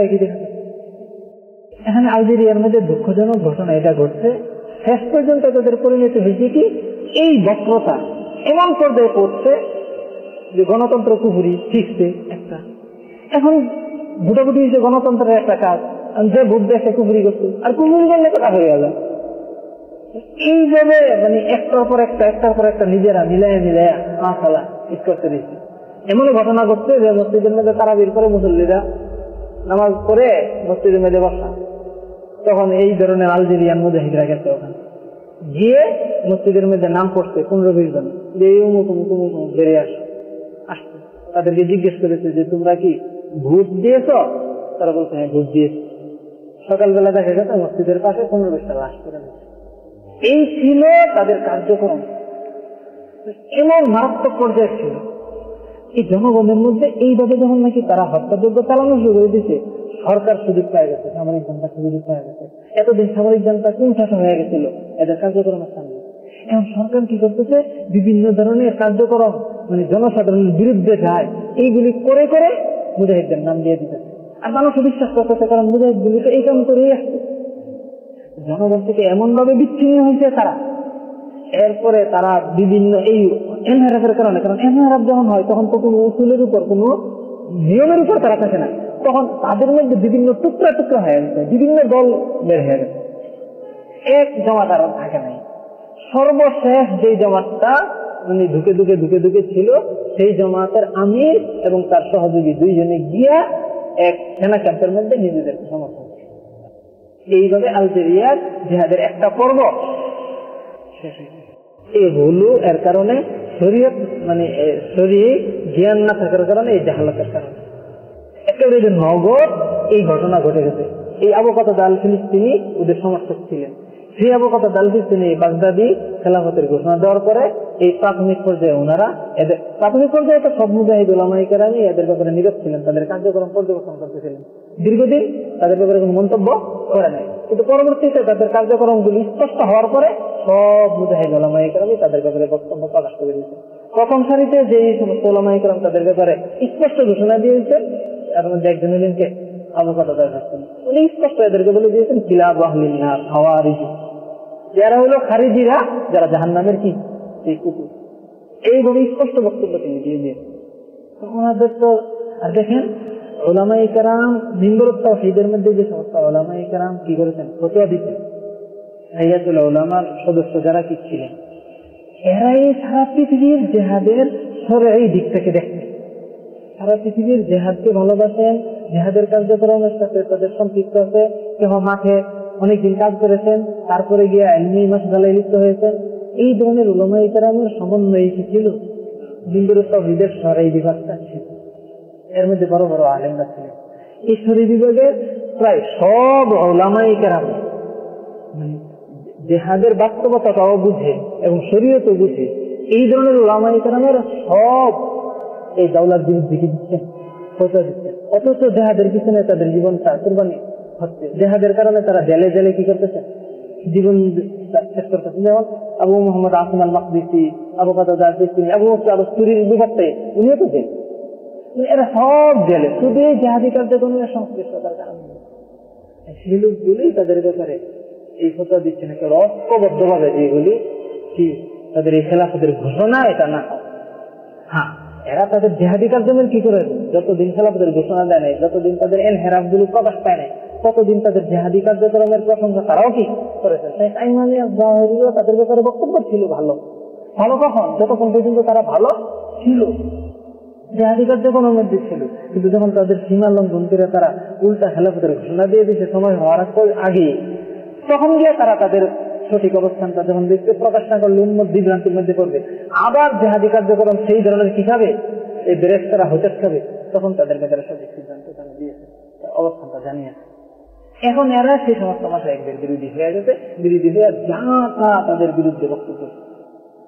A: এখানে আলজেরিয়ার মধ্যে দুঃখজনক ঘটনা এটা ঘটছে। শেষ পর্যন্ত তাদের পরিণতি হয়েছে কি? এই বক্রতা এমন পর্যায়ে পড়ছে যে গণতন্ত্র কুহুরি শিখছে একটা। এখন ভোটাভুটি হয়েছে গণতন্ত্রের একটা কাজ। যে ভোট দেয় সে কুহুরি করছে, আর কুহুরি করলে কথা হয়ে গেল এইভাবে মানে একটার পর একটা, একটার পর একটা নিজেরা মিলাই মিলাই মাসালা ঠিক করতে দিচ্ছে এমন ঘটনা ঘটছে যে মসজিদের মধ্যে তারা বের করে মুসল্লিরা নামাজ পড়ে মসজিদের মধ্যে বসা। তখন এই ধরনের আলজেরিয়ান মুজাহিদরা গেছে ওখানে, গিয়ে মসজিদের মধ্যে নাম পড়ছে পনেরো বিশ জন। যে উমুক উমুক উমুক বেরিয়ে আসো, আসছে। তাদেরকে জিজ্ঞেস করেছে যে, তোমরা কি ভোট দিয়েছ? তারা বলছে হ্যাঁ ভোট দিয়েছি। সকালবেলা দেখা গেছে, মসজিদের পাশে পনেরো বিশটা লাশ করে। এই ছিল তাদের কার্যক্রম। এমন মারাত্মক পর্যায়ে ছিল এই জনগণের মধ্যে এইভাবে যখন নাকি তারা হত্যাযোগ্য চালানো শুরু করে দিয়েছে সরকার সুযোগ পায় গেছে, সামরিক জনতা সুযোগ পায় গেছে। এতদিন সামরিক জনতা কোন শাসন হয়ে গেছিল এদের কার্যক্রমের সামনে এখন সরকার কি করতেছে? বিভিন্ন ধরনের কার্যক্রম মানে জনসাধারণের বিরুদ্ধে যায়, এইগুলি করে করে মুজাহিদদের নাম দিয়ে দিতেছে। আর মানুষ বিশ্বাস করতেছে, কারণ মুজাহিদ গুলি তো এই কাম করেই আসছে। জনগণ থেকে এমন ভাবে বিচ্ছিন্ন হয়েছে তারা। এরপরে তারা বিভিন্ন এই এনহারাফের কারণে, কারণ এনহারাফ যখন হয়, তখন তো কোনো উসুলের উপর, কোনো নিয়মের উপর তারা থাকে না। তখন তাদের মধ্যে বিভিন্ন টুকরা টুকরা হয়ে গেছে, বিভিন্ন দল বের হয়ে গেছে। এক জমাত আর থাকে নাই। সর্বশেষ যে জমাতটা মানে ঢুকে ঢুকে ঢুকে ঢুকে ছিল, সেই জমাতের আমির এবং তার সহযোগী দুইজনে গিয়া এক সেনা ক্যাম্পের মধ্যে নিজেদেরকে সমর্থন এইভাবে আলজেরিয়ার জেহাদের একটা পর্ব। এই হলু এর কারণে শরীয়ত মানে শরীর জ্ঞান না থাকার কারণে এই জাহালতের কারণে। একেবারে নগদ এই ঘটনা ঘটে গেছে। এই আবু কথা আল ফিলিস্তিনি ওদের সমর্থক ছিলেন। সেই আবু কথা আল ফিলিস্তিনি বাগদাদি খেলাফতের ঘোষণা দেওয়ার পরে এই প্রাথমিক পর্যায়ে ওনারা এদের প্রাথমিক পর্যায়ে তো সব মুজাহিদ ওলামাই কেরামি এদের ব্যাপারে নীরব ছিলেন, তাদের কার্যক্রম পর্যবেক্ষণ করতেছিলেন। দীর্ঘদিন তাদের ব্যাপারে কোনো মন্তব্য করে নাই। কিন্তু পরবর্তীতে তাদের কার্যক্রমগুলি স্পষ্ট হওয়ার পরে সব মুজাহিদ ওলামাই কেরামি তাদের ব্যাপারে বক্তব্য প্রকাশ করে দিয়েছেন প্রথম সারিতে যে সমস্ত ওলামাই কেরাম তাদের ব্যাপারে স্পষ্ট ঘোষণা দিয়েছেন যারা যারা কি? দেখেন ওলামাই কারাম নিম্বরত্ব মধ্যে যে সমস্ত ওলামাই কারাম কি করেছেন? দিতেন। হাইয়াতুল ওলামার সদস্য যারা কি ছিলেন? এরাই সারা পৃথিবীর জেহাদের সরে এই দিক থেকে দেখতেন। সারা পৃথিবীর জেহাদকে ভালোবাসেন, জেহাদের কার্যক্রমের সাথে তাদের সম্পৃক্ত আছে। কেহ মাঠে অনেকদিন কাজ করেছেন, তারপরে গিয়ে এমনি মাস গালায় লিপ্ত হয়েছেন। এই ধরনের উলমাই কেরামের সমন্বয় ছিল? বিন্দুর তহিদের সরাই বিভাগটা ছিল। এর মধ্যে বড় বড় আলেমরা ছিলেন। এই সরি বিভাগের প্রায় সব ওলামাই কেরাম মানে জেহাদের বাস্তবতাটাও বুঝে এবং শরীয়ত বুঝে। এই ধরনের ওলামাই কেরামের সব এই দাওলার বিরুদ্ধে কি দিচ্ছেন ফতোয়া দিচ্ছেন অথচ জেহাদের পিছনে তাদের জীবনটা কোরবানি হচ্ছে। জেহাদের কারণে তারা জেলে জেলে কি করতেছে? জীবন শেষ করতেছে। যেমন আবু মোহাম্মদ আসম আল মাকদিসি আবু কাদা আবু আবু সুরির বিভাগটাই উনিও তো জেল। এরা সব জেলে। শুধু এই জেহাদি কার্যক্রমের সংশ্লিষ্টতার কারণে সেই লোকগুলি তাদের ব্যাপারে এই ফতোয়া দিচ্ছে না কেউ ঐক্যবদ্ধ ভাবে যেগুলি কি তাদের এই খেলাফতের ঘোষণা এটা না? হ্যাঁ। এরা তাদের জেহাদি কার্যক্রমের কি করে? যতদিন খেলাফতের ঘোষণা দেয় নাই, যতদিন তাদের এন হেরাফগুলো প্রকাশ পায় নাই, ততদিন তাদের জেহাদি কার্যক্রমের প্রশংসা তারাও কি করেছে তাদের ব্যাপারে বক্তব্য ছিল ভালো। ভালো কখন? যতক্ষণ পর্যন্ত তারা ভালো ছিল। জেহাদি কার্যক্রমের মধ্যে ছিল। কিন্তু যখন তাদের সীমা লঙ্ঘন করে তারা উল্টা খেলাফতের ঘোষণা দিয়ে দিচ্ছে সময় হওয়ার আগে, তখন গিয়ে তারা তাদের সঠিক অবস্থানটা যখন দেখতে প্রকাশ না করলে উন্মত বিভ্রান্তির মধ্যে পড়বে। আবার জেহাদি কার্যক্রম সেই ধরনের কি খাবে? এই ব্রেক তারা হতাশ খাবে। তখন তাদের ব্যাপারে সঠিক সিদ্ধান্ত তারা দিয়েছে। অবস্থানটা জানিয়েছে। এখন এরা সেই সমস্ত মাসায়কদের বিরোধী হয়ে গেছে। বিরোধী হয়ে যা তা তাদের বিরুদ্ধে বক্তব্য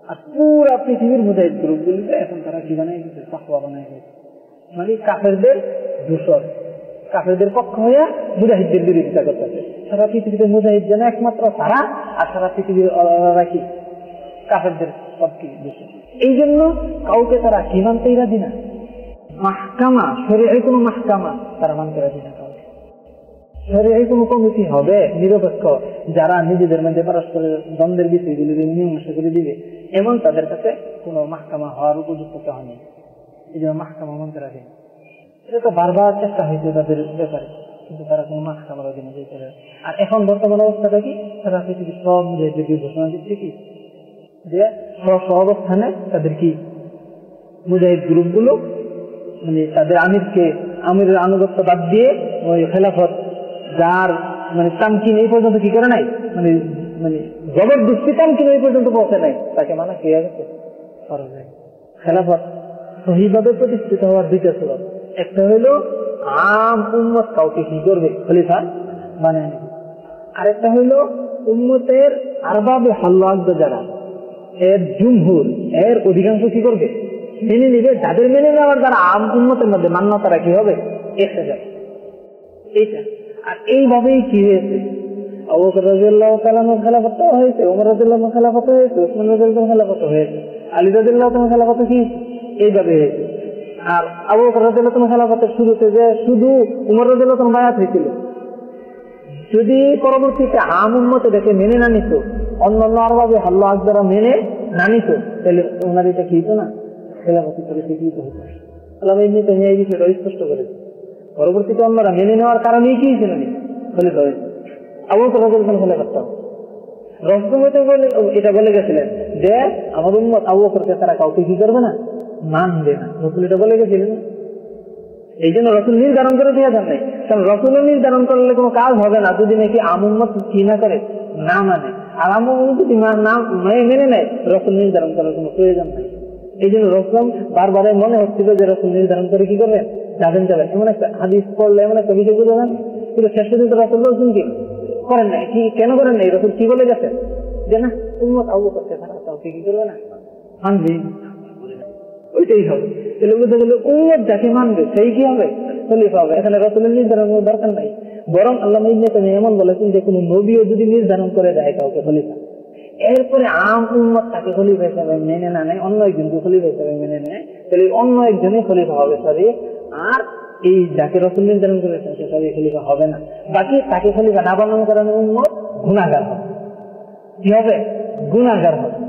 A: আর পুরা পৃথিবীর মুজাহিদ গ্রুপগুলিতে এখন তারা কি বানাই গেছে পাকুয়া বানাই গেছে মানে কাফেরদের দূষণ। কাফেরদের পক্ষ হয়ে মুজাহিদদের বিরোধিতা করতেছে। সারা পৃথিবীতে মুজাহিদ যেন একমাত্র তারা আর সারা পৃথিবীর কি? কাফেরদের সব কি? এই জন্য কাউকে তারা কি মানতেই রাজি না? মাহকামা শরীরে কোনো মাহকামা তারা মানতে রাজি না কাউকে। কোনো কমিটি হবে, নিরপেক্ষ, যারা নিজেদের মধ্যে পারস্পরের দ্বন্দ্বের বিষয়গুলি মীমাংসা করে দিবে, এমন তাদের কাছে কোনো মাহকামা হওয়ার উপযুক্ত হয়নি। এই জন্য মাহকামা মানতে রাখে এটা তো বারবার চেষ্টা হয়েছে তাদের ব্যাপারে, কিন্তু তারা কোনো মাহকামার অধীনে যেতে আর এখন বর্তমান অবস্থাটা কি? তারা পৃথিবীর সব মুজাহিদদেরকে ঘোষণা দিচ্ছে কি, যে স্ব অবস্থানে তাদের কি মুজাহিদ গ্রুপগুলো মানে তাদের আমিরকে, আমিরের আনুগত্য বাদ দিয়ে ওই খেলাফত যার মানে তামকিন এই পর্যন্ত কি করে নাই? মানে মানে জবরদস্তি তামকিন এই পর্যন্ত পৌঁছে নাই। তাকে মানা কে গেছে খেলাফত সহিভাবে প্রতিষ্ঠিত হওয়ার দুইটা সুরত একটা হইল আম উম্মত কাউকে কি করবে? খলিফা মানে আরেকটা হইল উম্মতের আরবাবে হাল্লাগ্দ যারা, এর জুমহুর, এর অধিকাংশ কি করবে? মেনে নিবে, যাদের মেনে নেওয়ার দ্বারা আম উন্মতের মধ্যে মান্যতারা কি হবে? এসে যাবে। এইটা। আর এইভাবেই কি হয়েছে? খেলাফত হয়েছে ওমর রাজুল্লাহ খেলাফত হয়েছে ওসমান রাজুল্লাহ খেলাফত হয়েছে, আলী রাজুল্লাহ খেলাফত কি? এইভাবে হয়েছে। আর আবু তোমার খেলাফতের শুরুতে যে শুধু উমর রাজুল্লাহ বায়াত হয়েছিল, যদি পরবর্তীতে আম উন্মতে দেখে মেনে না নিত, অন্যান্য আর ভাবে হাল্লা আকদারা মেনে না নিত, তাহলে ওনার এটা কি হতো না? খেলাফতি করে কি হতো আল্লাহ এই বিষয়টা স্পষ্ট করেছে। পরবর্তীতে অন্যরা মেনে নেওয়ার কি বলে আবু এটা বলে গেছিলেন যে আমার উন্মত আবু করতে তারা কাউকে কি করবে না? মানবে না। রসুল এটা বলে গেছিলেন। এই জন্য রসুল নির্ধারণ করে দেওয়া যান নাই। কারণ রসুল নির্ধারণ করলে কোনো কাজ হবে না। যদি নাকি আমুম্মত কি না করে, না মানে। আর আমুম্মত যদি মেনে নেয়, রসুল নির্ধারণ করার কোনো প্রয়োজন নাই। এই জন্য রসুল বারবার মনে হচ্ছিল যে রসুল নির্ধারণ করে কি করবেন? যাবেন যাবেন। এমন একটা হাদিস পড়লে এমন একটা বিষয় বুঝে যান কিন্তু শেষ পর্যন্ত রসুল বলছেন কি, করেন না কি কেন করেন নাই? রসুল কি বলে গেছে যে না উন্মত আবু করতে তাও কি করবে না? মানবি ওইটাই হবে। তাহলে বুঝতে গেলে উন্মত যাকে মানবে, সেই কি হবে? খলিফা হবে। এখানে রসুলের নির্ধারণ করার দরকার নাই। বরং আল্লাহ ইবনে এমন বলেছেন যে, কোনো নবীও যদি নির্ধারণ করে দেয় কাউকে খলিফা, এরপরে আম উম্মত তাকে খলিফা হিসাবে মেনে না নেয়, অন্য একজনকে খলিফা হিসাবে মেনে নেয়, তাহলে অন্য একজনই খলিফা হবে, সরি। আর এই যাকে রসুল নির্ধারণ করেছেন, সে সরি খলিফা হবে না। বাকি তাকে খলিফা না বানানোর কারণে উম্মত গুণাগার হবে। কি হবে? গুণাগার হবে।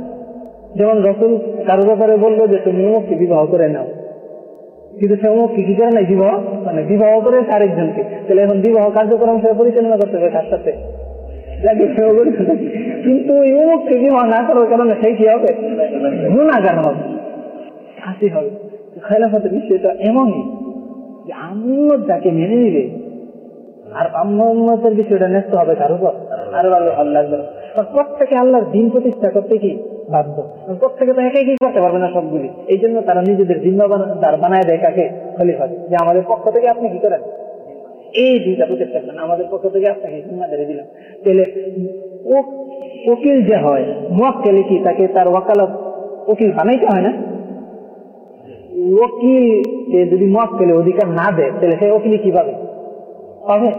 A: যেমন রসুল কারও ব্যাপারে বলল যে, তুমি অমুককে বিবাহ করে নাও। কিন্তু সে অমুককে কি করে নাই? বিবাহ? মানে বিবাহ করে আরেকজনকে। তাহলে এখন বিবাহ কার্যক্রম সে পরিচালনা করতে হবে কার সাথে। কিন্তু ওই অমুককে বিবাহ না করার কারণে সেই কি হবে? গুণাগার হবে। হাসি হবে। খেলাফতের বিষয়টা এমনই যে, আম্মত যাকে মেনে নিবে, আর আম্মতের বিষয়টা ন্যস্ত হবে কার উপর। আরও ভালো লাগবে। প্রত্যেকে আল্লাহর দিন প্রতিষ্ঠা করতে কি বাধ্য? প্রত্যেকে তো একাই কি করতে পারবে না সবগুলি। এই জন্য তারা নিজেদের জিম্মা বানা- বানায় দেয় কাকে? খলিফা। যে আমাদের পক্ষ থেকে আপনি কি করেন? এই দিনটা প্রতিষ্ঠা করেন। আমাদের পক্ষ থেকে আপনাকে জিম্মাদারি দিলাম। তাহলে উকিল যে হয়, মোয়াক্কেলে কি তাকে তার ওয়াকালত উকিল বানাইতে হয় না? উকিল যদি মোয়াক্কেলে অধিকার না দেয়, তাহলে সে উকিল কি পাবে পাবে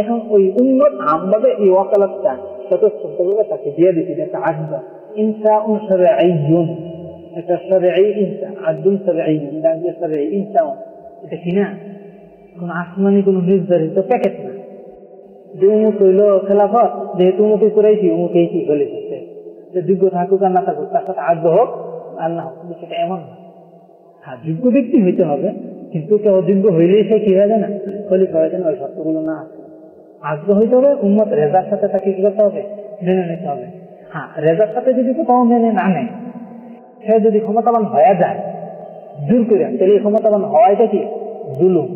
A: এখন ওই উন্নত এই ওয়াকালাতটা স্বতঃস্ফূর্তভাবে তাকে দিয়ে দিচ্ছি একটা আজবা ইনসা আইজুন একটা সরে এই ইনসা সরে সরে ইনসা এটা কি না? কোন আসমানি, কোন নির্ধারিত প্যাকেট না। যে উমুক হইল খেলাফত, যেহেতু উমুকে করেছি উমুক কি বলে যে যোগ্য থাকুক আর না থাকুক, তার সাথে আগ্রহ হোক, আর না হোক বিষয়টা এমন না। হ্যাঁ যোগ্য ব্যক্তি হইতে হবে, কিন্তু কেউ অযোগ্য হইলেই সে কি হয়ে যায় না? খলিফা হয়ে যায় ওই শর্তগুলো না আগ্রহ হইতে হবে উন্মত রেজার সাথে তাকে কি করতে হবে, মেনে নিতে হবে। হ্যাঁ রেজার সাথে যদি কোথাও মেনে না নেয়, সে যদি ক্ষমতাবান হয়ে যায় জোর করে তাহলে এই ক্ষমতাবান হওয়াইটা কি? জুলুম,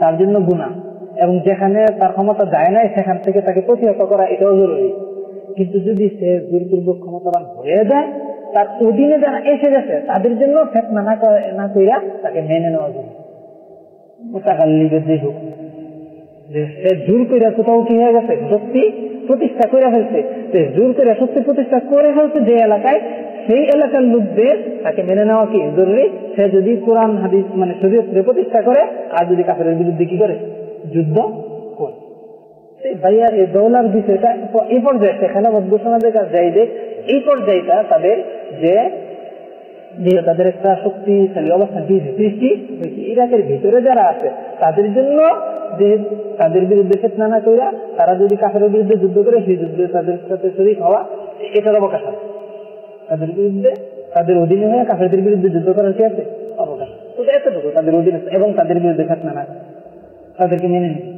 A: তার জন্য গুণা এবং যেখানে তার ক্ষমতা যায় নাই, সেখান থেকে তাকে প্রতিহত করা, এটাও জরুরি। কিন্তু যদি সে জোরপূর্বক ক্ষমতাবান হয়ে যায়, তার অধীনে যারা এসে গেছে, তাদের জন্য ফেতনা না কইরা তাকে মেনে নেওয়া যায় মোতাকাল্লিবের যে হোক যে সে জোর করে কোথাও কি হয়ে গেছে শক্তি প্রতিষ্ঠা করে ফেলছে। জোর করে শক্তি প্রতিষ্ঠা করে ফেলছে যে এলাকায়, সেই এলাকার লোকদের তাকে মেনে নেওয়া কি জরুরি? সে যদি কোরআন, হাদিস মানে শরীয়ত প্রতিষ্ঠা করে, আর যদি কাফের বিরুদ্ধে কি করে? যুদ্ধ করে। ভাইয়া, এই দৌলার বিষয়টা এই পর্যায়ে সে খেলাফত ঘোষণা দেখা যায় যে এই পর্যায়টা তাদের যে যে তাদের একটা শক্তিশালী অবস্থান কি সৃষ্টি ইরাকের ভিতরে যারা আছে, তাদের জন্য যে তাদের বিরুদ্ধে ফেতনা না কইরা, তারা যদি কাফের বিরুদ্ধে যুদ্ধ করে, সেই যুদ্ধে তাদের সাথে শরীর হওয়া, এটার অবকাশ আছে। তাদের বিরুদ্ধে, তাদের অধীনে হয়ে কাফেরদের বিরুদ্ধে যুদ্ধ করার কি আছে? অবকাশ। শুধু এতটুকু, তাদের অধীনে এবং তাদের বিরুদ্ধে ফেতনা না। তাদেরকে মেনে নিতে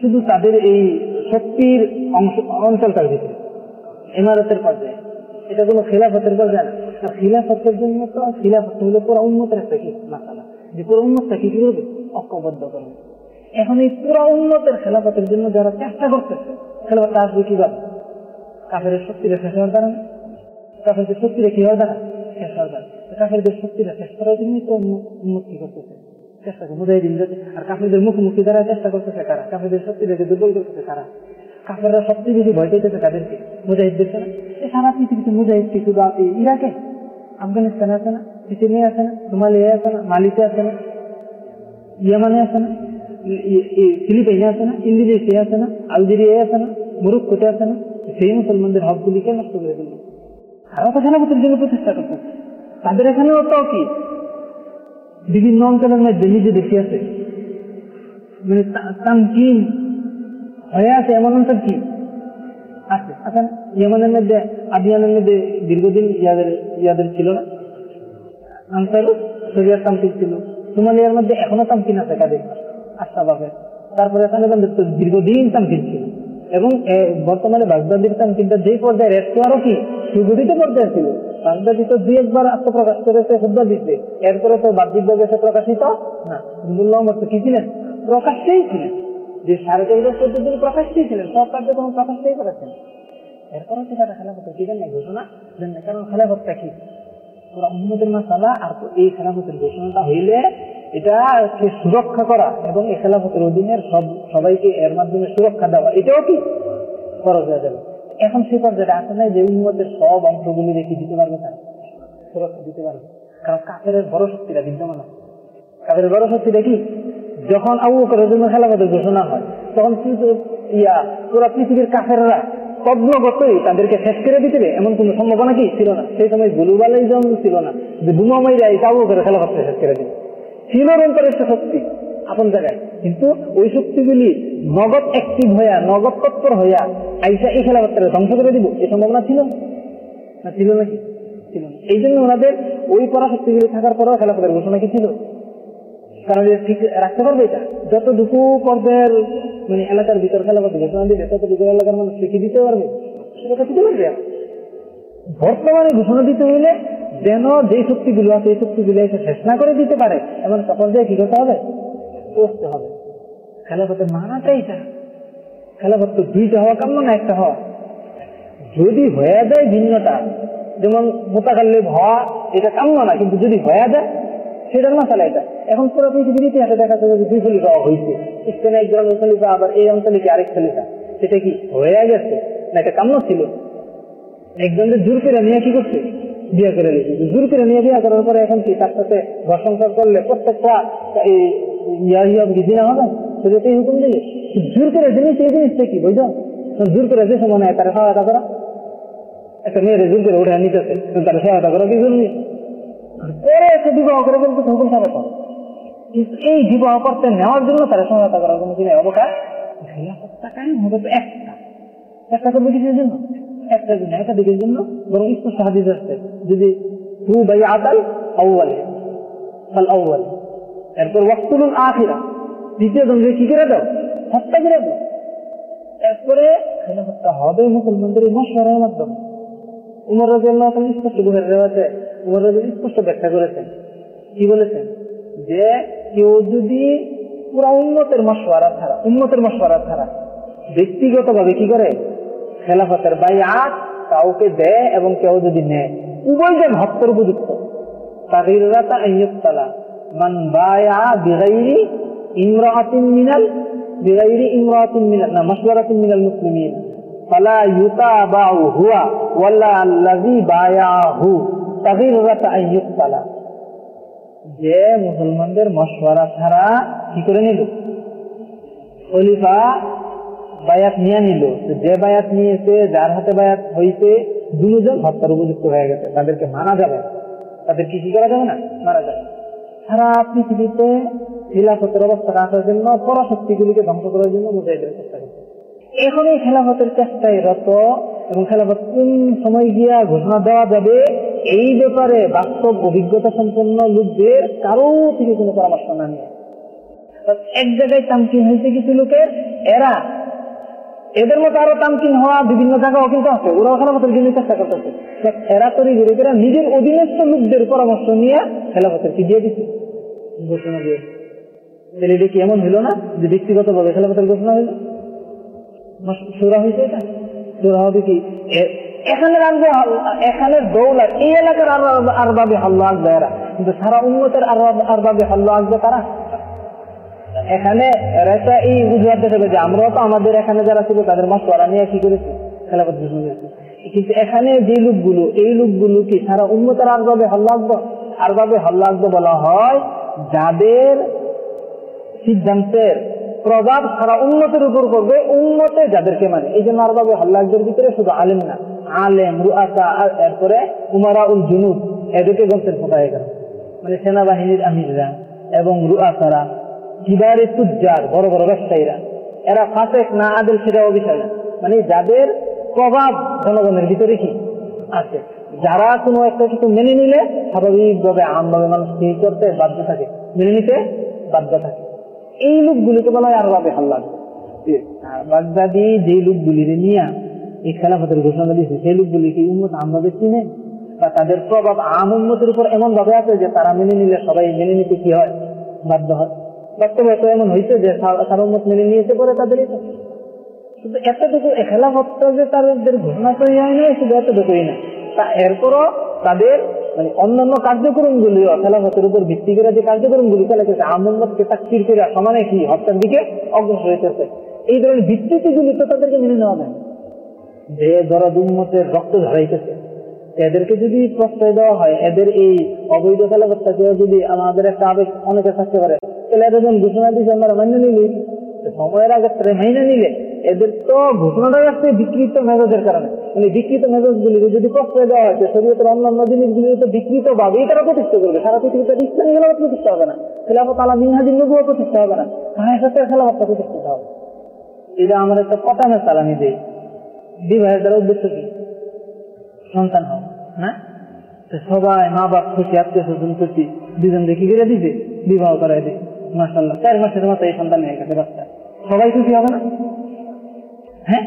A: শুধু তাদের এই শক্তির অংশ, অঞ্চলটার ভিতরে, ইমারতের পর্যায়ে। এটা কোনো খিলাফতের না আর খিলাফতের জন্য তো, খিলাফত হলো পুরো উন্মতের একটা কি মাসালা। যে পুরো উন্মতটা কি করবে? ঐক্যবদ্ধ করবে। এখন এই পুরো উন্মতের খেলাফতের জন্য যারা চেষ্টা করতেছে খেলাফত আসবে কীভাবে? কাফের শক্তিটা শেষ হওয়ার দ্বারা? কাফেরদের শক্তিটা কি হওয়ার দ্বারা? শেষ হওয়ার দ্বারা। কাফেরদের শক্তিটা শেষ করার জন্যই তো কি করতেছে? চেষ্টা করে মুজাহিদিন যাতে আর কাফেরদের মুখোমুখি দ্বারা চেষ্টা করতেছে কারা? কাফেরদের শক্তিটাকে দুর্বল করতেছে কারা? কাফেররা সবচেয়ে বেশি ভয় পেতেছে মুজাহিদদেরকে না সারা পৃথিবীতে মুজাহিদ শুধু ইরাকে, আফগানিস্তানে আছে না সিসিলিয়ে আছে না সোমালিয়া আছে না, মালিতে আছে না, ইয়ামানে আছে না ফিলিপাইনে আছে না ইন্দোনেশিয়া আছে না, আলজেরিয়ায় আছে না, মরক্কোতে আছে না, সেই মুসলমানদের হকগুলিকে নষ্ট করে দিল? তারাও তো খেলাফতের জন্য প্রচেষ্টা করতেছে তাদের এখানেও তো কি? বিভিন্ন অঞ্চলের মধ্যে কি আছে। মানে তামকিন হয়ে আছে এমন অঞ্চল কি? আছে আছে না? মধ্যে, আদিয়ানের মধ্যে দীর্ঘদিন ইয়াদের ইয়াদের ছিল না? আনসারু, শরিয়ার তামকিন ছিল। সোমালিয়ার মধ্যে এখনও তামকিন আছে কাদের আশাবাবের তারপরে দীর্ঘদিন তামকিন ছিল। এবং বর্তমানে বাগদাদির তামকিনটা যেই পর্যায়ে রেস্ট আরও কি সুগঠিত পর্যায়ে ছিল। বাগদাদি তো দুই একবার আত্মপ্রকাশ করেছে হুদ্দা দিতে এরপরে তো বাহ্যিকভাবে সে প্রকাশিত না। হিন্দুল্লাহ তো কি ছিলেন? প্রকাশ্যেই ছিলেন। যে সাড়ে চৌদ্দ চোদ্দ দিন প্রকাশ্যেই ছিলেন। সব কার্যক্রম প্রকাশ্যেই করেছেন। এরপরে কি তারা খেলাফতের দিবেন না ঘোষণা? না, কারণ খেলাফতটা কি? ওরা উন্নতের মাসালা, আর এই খেলাফতের ঘোষণাটা হইলে এটাকে সুরক্ষা করা এবং এই খেলাফতের অধীনের সব, সবাইকে এর মাধ্যমে সুরক্ষা দেওয়া, এটাও কি খরচ হয়ে যাবে? এখন সে পর্যায়ে আসে নাই যে উন্মতের সব অংশগুলি রেখে দিতে পারবে তার। সুরক্ষা দিতে পারবে। কারণ কাফের বড় শক্তিটা বিদ্যমান আছে। কাফের বড় শক্তিটা কি? যখন আবু জন্য খেলাফতের ঘোষণা হয়, তখন কিন্তু ইয়া, পুরা পৃথিবীর কাফেররা তদ্নগতই তাদেরকে শেষ করে দিতে এমন কোন সম্ভাবনা কি ছিল না? সেই সময় গ্লোবালাইজম ছিল না। যে বুমা মাইরা এই আবু বকরের খেলাফতকে শেষ করে দিবে। ছিল অন্তরের শক্তি আপন জায়গায়। কিন্তু ওই শক্তিগুলি নগদ অ্যাক্টিভ হইয়া, নগদ তৎপর হইয়া আইসা এই খেলাফতটা ধ্বংস করে দিব এই সম্ভাবনা ছিল? না ছিল নাকি? ছিল এই জন্য ওনাদের ওই পরাশক্তিগুলি থাকার পরেও খেলাফতের ঘোষণা কি ছিল? কারণ ঠিক রাখতে পারবে এটা। যতটুকু পর্যায়ের মানে এলাকার ভিতর খেলাফত ঘোষণা দিবে ততটুকু এলাকার মানুষ কি দিতে পারবে? সেটা দিতে পারবে? বর্তমানে ঘোষণা দিতে হইলে যেন যে শক্তিগুলো আছে, এই শক্তিগুলো এসে শেষ না করে দিতে পারে, এমন একটা পর্যায়ে কি করতে হবে? করতে হবে। খেলাফতের মানাটা এটা খেলাফত তো দুইটা হওয়া কাম্য না একটা হওয়া। যদি হয়ে যায় ভিন্নটা যেমন মোতাকাল্লিব হওয়া, এটা কাম্য না, কিন্তু যদি হয়ে যায় সেটার মশালা এটা। এখন পুরো পৃথিবীর ইতিহাসে দেখা যাবে যে দুই খলিফা হয়েছে স্পেনে এক ধরনের খলিফা, আবার এই অঞ্চলে কি আরেক খলিফা। সেটা কি হয়ে গেছে? না, এটা কাম্য ছিল। একজনকে জোর করে নিয়ে কি করছে? বিয়ে করে নিয়েছে জোর করে নিয়ে বিয়ে করার পরে এখন কি তার সাথে ঘর করলে প্রত্যেকটা এই ইয়া ইয়া কি দিনা হবে? সেটাতেই হুকুম দিলে। জোর করে জিনিস এই জিনিসটা কি বুঝছ? জোর করে যে সময় নেয়, তারা সহায়তা করা। একটা মেয়েরে জোর করে উঠে নিতেছে, তারা সহায়তা করা কি জরুরি? পরে। এসে বিবাহ করে বলতে হুকুম সারা কর এই বিবাহ করতে নেওয়ার জন্য তারা সহায়তা করার কোনো নেই। অবকাশ একটা। একটা জন্য? একটা জন্য। বরং এরপর দ্বিতীয় কি করে এরপরে মুসলমানদের মশওয়ারার মাধ্যমে। উমর রাজি আল্লাহ স্পষ্ট গুহের রেওয়াজে স্পষ্ট ব্যাখ্যা করেছেন। কি বলেছেন? যে কেউ যদি পুরা উন্নতের মশওয়ারা ছাড়া উন্নতের মশওয়ারা ছাড়া ব্যক্তিগত ভাবে কি করে? খেলাফতের বাই আট কাউকে দেয় এবং কেউ যদি নেয়। উভয় যে ভক্তের উপযুক্ত। আইয়ুক্তালা মান বায়া মিনাল মিনাল বায়াহু। যে মুসলমানদের মশওয়ারা ছাড়া কি করে নিল? খলিফা বায়াত নিয়ে নিল। যে বায়াত নিয়েছে, যার হাতে বায়াত হয়েছে দুজন হত্যার উপযুক্ত হয়ে গেছে। তাদেরকে মানা যাবে না। তাদেরকে কি করা যাবে না? মারা যাবে সারা পৃথিবীতে খিলাফতের অবস্থা রাখার জন্য, পরাশক্তিগুলিকে ধ্বংস করার জন্য মুজাহিদের চেষ্টা করছে। এখন এই খেলাফতের চেষ্টায় রত এবং খেলাফত কোন সময় গিয়া ঘোষণা দেওয়া যাবে? এই ব্যাপারে বাস্তব অভিজ্ঞতা সম্পন্ন লোকদের কারও থেকে কোনো পরামর্শ না নিয়ে। এক জায়গায় তামকিন হয়েছে কিছু লোকের, এরা এদের মতো আরও তামকিন হওয়া বিভিন্ন জায়গাও কিন্তু আছে, ওরাও খেলাফতের জন্য চেষ্টা করতেছে। এরা তৈরি করে করে নিজের অধীনস্থ লোকদের পরামর্শ নিয়ে খেলাফতের কি দিয়ে দিচ্ছে। ঘোষণা দিয়ে। এটা কি এমন হইল না যে ব্যক্তিগত ভাবে খেলাফতের ঘোষণা হইল সুরা হয়েছে এটা? সুরা হবে কি? আরবে এখানের দৌলার এই এলাকার আর- আরবাবে হাল্লা আসবে এরা। কিন্তু সারা উন্নতের আরবাবে হাল্লা আসবে তারা এখানে একটা এই বুঝবার দেখাবে যে আমরাও তো আমাদের এখানে যারা ছিল তাদের মশওয়ারা নিয়ে কি করেছি? খেলাফত ঘোষণা করেছি। কিন্তু এখানে যে লোকগুলো, এই লোকগুলো কি সারা উন্নতের আরবাবে হল্লা আসবে? আরবাবে হল্লা আসবে বলা হয় যাদের সিদ্ধান্তের প্রভাব সারা উন্নতের উপর করবে উন্নতে যাদেরকে মানে। এই জন্য আরবাবে হল্লাকদের ভিতরে শুধু আলেম না, আলেম, রুআসা আর এরপরে উমারা উল জুনুদ, এদেরকে গন্তের ফোটায় গেল। মানে সেনাবাহিনীর আমিররা এবং রুআসারা কিবারে তুজ্জার, বড় বড় ব্যবসায়ীরা। এরা ফাঁসেক না আদেল সেটাও বিষয় মানে যাদের প্রভাব জনগণের ভিতরে কি? আছে। যারা কোনো একটা কিছু মেনে নিলে স্বাভাবিকভাবে আমভাবে মানুষ কি করতে বাধ্য থাকে? মেনে নিতে বাধ্য থাকে। এই লোকগুলিকে বলা হয় আরবে হাল্লা আর বাগদাদি যে লোকগুলির নিয়ে এই খেলাফতের ঘোষণা দিয়েছে, সেই লোকগুলি কি উন্মত আমভাবে চিনে বা তাদের প্রভাব আম উন্মতের উপর এমন ভাবে আছে যে তারা মেনে নিলে সবাই মেনে নিতে কি হয়? বাধ্য হয়। বাস্তবে তো এমন হয়েছে যে সারা উন্মত মেনে নিয়েছে পরে তাদের শুধু এতটুকু খেলাফতটা যে তাদের ঘোষণা তৈরি হয় না শুধু এতটুকুই না। তা এরপরও তাদের মানে অন্যান্য কার্যক্রম গুলিও খেলাফতের উপর ভিত্তি করে যে কার্যক্রম গুলি চালাইতেছে আহমদকে তাকফির করে সমানে কি হত্যার দিকে অগ্রসর হইতেছে? এই ধরনের ভিত্তিতে গুলি তো তাদেরকে মেনে নেওয়া যায় যে ধরো দুমতের রক্ত ঝরাইতেছে, এদেরকে যদি প্রশ্রয় দেওয়া হয়, এদের এই অবৈধ খেলাফতটাকে যদি আমাদের একটা আবেগ অনেকে থাকতে পারে, তাহলে এরা যখন ঘোষণা দিয়েছে, আমরা মান্য নিলি সময়ের আগে মাইনে নিলে এদের তো ঘোষণাটা আসছে বিকৃত মেজাজের কারণে। মানে বিকৃত মেজাজ গুলিকে যদি প্রশ্রয় দেওয়া হয় শরীয়তের অন্যান্য জিনিসগুলি তো বিকৃত ভাবেই তারা প্রতিষ্ঠা করবে। সারা পৃথিবীতে ইসলামী খেলাফত প্রতিষ্ঠা হবে না। খেলাফত আলা মিনহাজির নবুও প্রতিষ্ঠা হবে না। সাথে খেলাফতটা প্রতিষ্ঠিত হবে। এটা আমার একটা পতানের চালানি দেয় বিবাহের দ্বারা উদ্দেশ্য কি? সন্তান হওয়া, না? সবাই মা বাপ খুশি, আত্মীয় স্বজন খুশি, দুজন দেখি করে দিছে বিবাহ করাই দিছে মাসাল্লাহ চার মাসের এই সন্তান হয়ে গেছে বাচ্চা। সবাই খুশি হবে না? হ্যাঁ?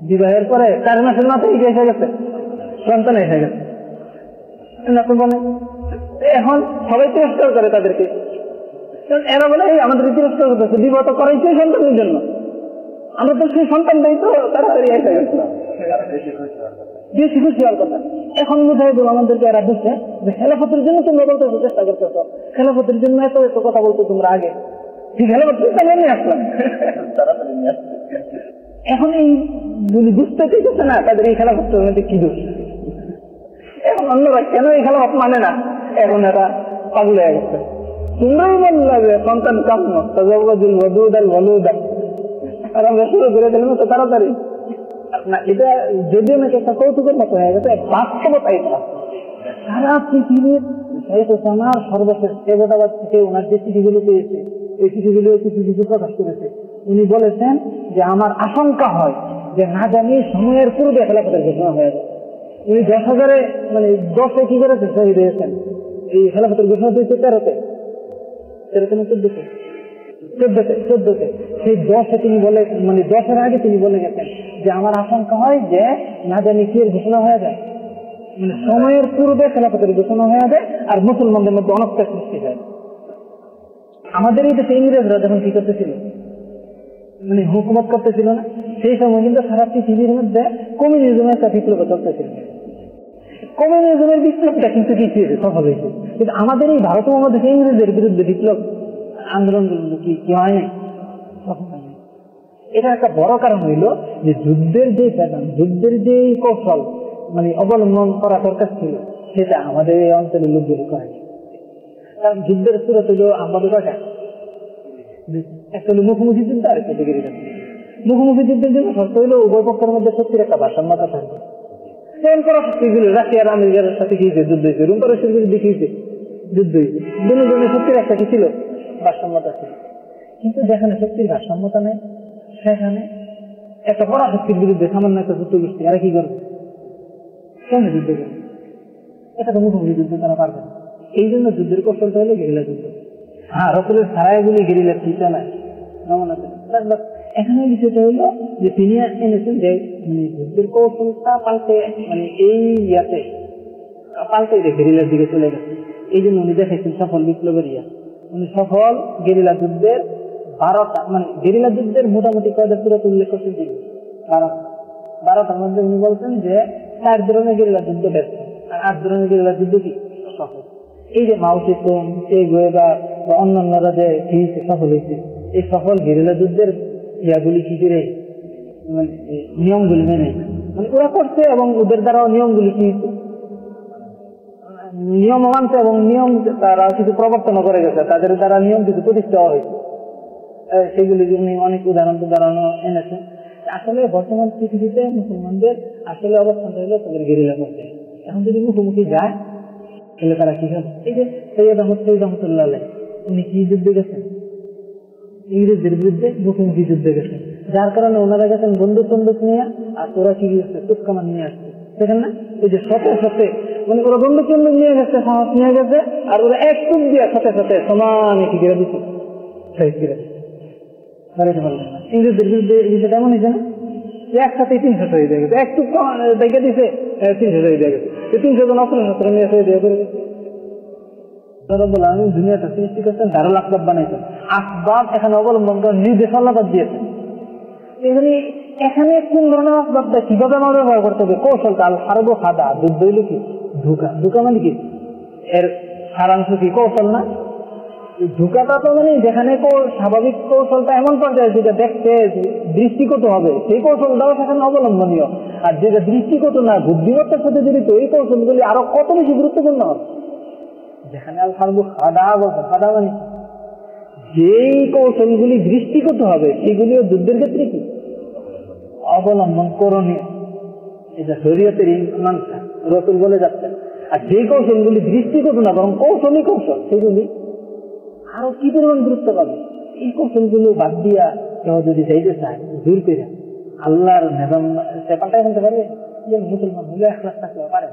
A: বিবাহের পরে চার মাসের মাথায় এসে গেছে। সন্তান এসে গেছে। এখন সবাই তিরস্কার করে তাদেরকে। এরা বলে আমাদের তিরস্কার করতেছে, বিবাহ তো করাইছে সন্তানের জন্য। আমরা তো সেই সন্তানটাই তো তাড়াতাড়ি এসে গেছে বেশি খুশি হওয়ার কথা। এখন বোধহয় বলো আমাদেরকে এরা বুঝছে যে খেলাফতের জন্য তোমরা বলতেছো, চেষ্টা করতেছো। খেলাফতের জন্য এত এত কথা বলতো তোমরা আগে। খেলাফত আমি নিয়ে আসলাম এখন এই যদি বুঝতে চাইতেছে না, তাদের এই খেলাফতের মধ্যে কি দোষ? এখন অন্যরা কেন এই খেলাফত মানে না? এখন এরা পাগল হয়ে গেছে। তোমরাই বললা সন্তান কাম্য তাজাবাজুল ওয়াদুদ আমরা শুরু করে দিলাম তো তাড়াতাড়ি। না, এটা যদিও একটা কৌতুকের মতো হয়ে গেছে বাস্তবতা এটা। সারা পৃথিবীর সর্বশেষ এবটাবাদ থেকে ওনার যে চিঠিগুলো পেয়েছে, এই চিঠিগুলো কিছু কিছু প্রকাশ করেছে। উনি বলেছেন যে আমার আশঙ্কা হয় যে না জানি সময়ের পূর্বে খেলাফতের ঘোষণা হয়ে যায় উনি দশ হাজারে মানে দশে কি করেছে? শহীদ হয়েছেন এই খেলাফতের ঘোষণা হয়েছে তেরোতে। তেরোতে না চোদ্দতে? চোদ্দতে চোদ্দতে। সেই দশে তিনি বলে মানে দশের আগে তিনি বলে গেছেন যে আমার আশঙ্কা হয় যে না জানি কি ঘোষণা হয়ে যায়। মানে সময়ের পূর্বে খেলাফতের ঘোষণা হয়ে যায় আর মুসলমানদের মধ্যে অনস্কার সৃষ্টি হয়। আমাদের এই দেশে ইংরেজরা যখন কি করতেছিল? মানে হুকুমত করতেছিল না। সেই সময় কিন্তু সারা পৃথিবীর মধ্যে কমিউনিজমের একটা বিপ্লব চলতেছিল। কমিউনিজমের বিপ্লবটা কিন্তু কি হয়েছে? সফল হয়েছে। কিন্তু আমাদের এই ভারত মহাদেশে ইংরেজদের বিরুদ্ধে বিপ্লব আন্দোলনগুলো কি কি সফল হয়নি এটা একটা বড় কারণ হইল যে যুদ্ধের যে প্যাটার্ন, যুদ্ধের যে কৌশল মানে অবলম্বন করা দরকার ছিল, সেটা আমাদের এই অঞ্চলের লোকগুলি করেনি কারণ যুদ্ধের সুরত হইল আমাদের একটা হলো মুখোমুখি যুদ্ধ আর একটা ডিগ্রি মুখোমুখি যুদ্ধের জন্য শর্ত হইল উভয় পক্ষের মধ্যে শক্তির একটা ভারসাম্যতা থাকবে সেন করা রাশিয়ার আমেরিকার সাথে কি হয়েছে? যুদ্ধ হয়েছে। রুম যুদ্ধ হয়েছে। একটা কি ছিল? ভারসাম্যতা ছিল। কিন্তু যেখানে শক্তির ভারসাম্যতা নেই, সেখানে একটা বিরুদ্ধে সামান্য একটা যুদ্ধ গোষ্ঠী আর কি করবে? কেমন যুদ্ধ করবে? এটা তো মুখোমুখি যুদ্ধ, তারা পারবে না। এই জন্য যুদ্ধের কৌশলটা হলো গেরিলা যুদ্ধ। হ্যাঁ রসুলের ছাড়াইগুলি গেরিলা চিন্তা নাই এখানে বিষয়টা হলো যে তিনি এনেছেন যে মানে যুদ্ধের কৌশলটা পাল্টে মানে এই ইয়াতে পাল্টে যে গেরিলার দিকে চলে গেছে। এই জন্য উনি দেখেছেন সফল বিপ্লবের ইয়া। উনি সফল গেরিলা যুদ্ধের বারোটা মানে গেরিলা যুদ্ধের মোটামুটি কয়টা পুরো উল্লেখ করছেন তিনি বারোটা বারোটার মধ্যে উনি বলছেন যে, চার ধরনের গেরিলা যুদ্ধ ব্যস্ত আর আট ধরনের গেরিলা যুদ্ধ কি? সফল। এই যে মাউসি তুম এই গোয়েবা বা অন্যান্যরা যে সফল হয়েছে এই সকল গেরিলা যুদ্ধের ইয়াগুলি কি করে মানে নিয়মগুলি মেনে? মানে ওরা করছে এবং ওদের দ্বারা নিয়মগুলি কি? নিয়ম মানছে এবং নিয়ম তারা কিছু প্রবর্তন করে গেছে। তাদের দ্বারা নিয়ম কিছু প্রতিষ্ঠা হয়েছে। সেগুলি উনি অনেক উদাহরণ উদাহরণ এনেছেন আসলে বর্তমান পৃথিবীতে মুসলমানদের আসলে অবস্থানটা হলো তাদের গেরিলা করতে এখন যদি মুখোমুখি যায়, তাহলে তারা কি হবে? এই যে সৈয়দ আহমদ সৈয়দ রহমতুল্লাহ উনি কি যুদ্ধে গেছেন? ইংরেজদের বিরুদ্ধে মুখোমুখি যুদ্ধে গেছেন যার কারণে ওনারা গেছেন বন্দুক বন্দুক নিয়ে, আর ওরা কি গেছে তুৎকামান নিয়ে আসছে। দেখেন না? এই যে সাথে সাথে মানে ওরা বন্দুক বন্দুক নিয়ে গেছে, সাহস নিয়ে গেছে, আর ওরা এক টুক দিয়ে সাথে সাথে সমানে কি করে দিচ্ছে ইংরেজদের বিরুদ্ধে বিষয়টা এমন হয়েছে না যে একসাথে তিনশো শহীদ হয়ে গেছে। এক একটু দেখে দিছে তিনশো শহীদ হয়ে গেছে। তিনশো জন অস্ত্র শস্ত্র নিয়ে শহীদ হয়ে করে দুনিয়াটা সৃষ্টি বানাইছেন। আসবাব এখানে অবলম্বন করে নির্দেশ দিয়েছেন। এখানে এখানে কোন ধরনের আসবাবটা কীভাবে আমার ব্যবহার করতে হবে? কৌশলটা কি? মানে কি? এর সারাংশ কি কৌশল না? তো মানে যেখানে স্বাভাবিক কৌশলটা এমন পর্যায়ে যেটা দেখতে দৃষ্টিগত হবে, সেই কৌশলটাও সেখানে অবলম্বনীয়। আর যেটা দৃষ্টিগত না, বুদ্ধিমত্তার সাথে জড়িত, এই কৌশলগুলি আরও কত বেশি গুরুত্বপূর্ণ হবে? যেখানে আল হারবো খাদা মানে যেই কৌশলগুলি দৃষ্টিগত হবে সেগুলিও যুদ্ধের ক্ষেত্রে কি? অবলম্বন করণীয়। এটা শরীয়তের রতুল বলে যাচ্ছেন, আর যে কৌশলগুলি দৃষ্টিগত না, বরং কৌশলই কৌশল, সেগুলি আরও কি পরিমাণ গুরুত্ব পাবে? এই কৌশলগুলো বাদ দিয়া কেউ যদি যাইতে চায়, দূর করে আল্লাহর নেবাম সে পাল্টাই পারবে? মুসলমান হলে এক লাখ টাকা পারে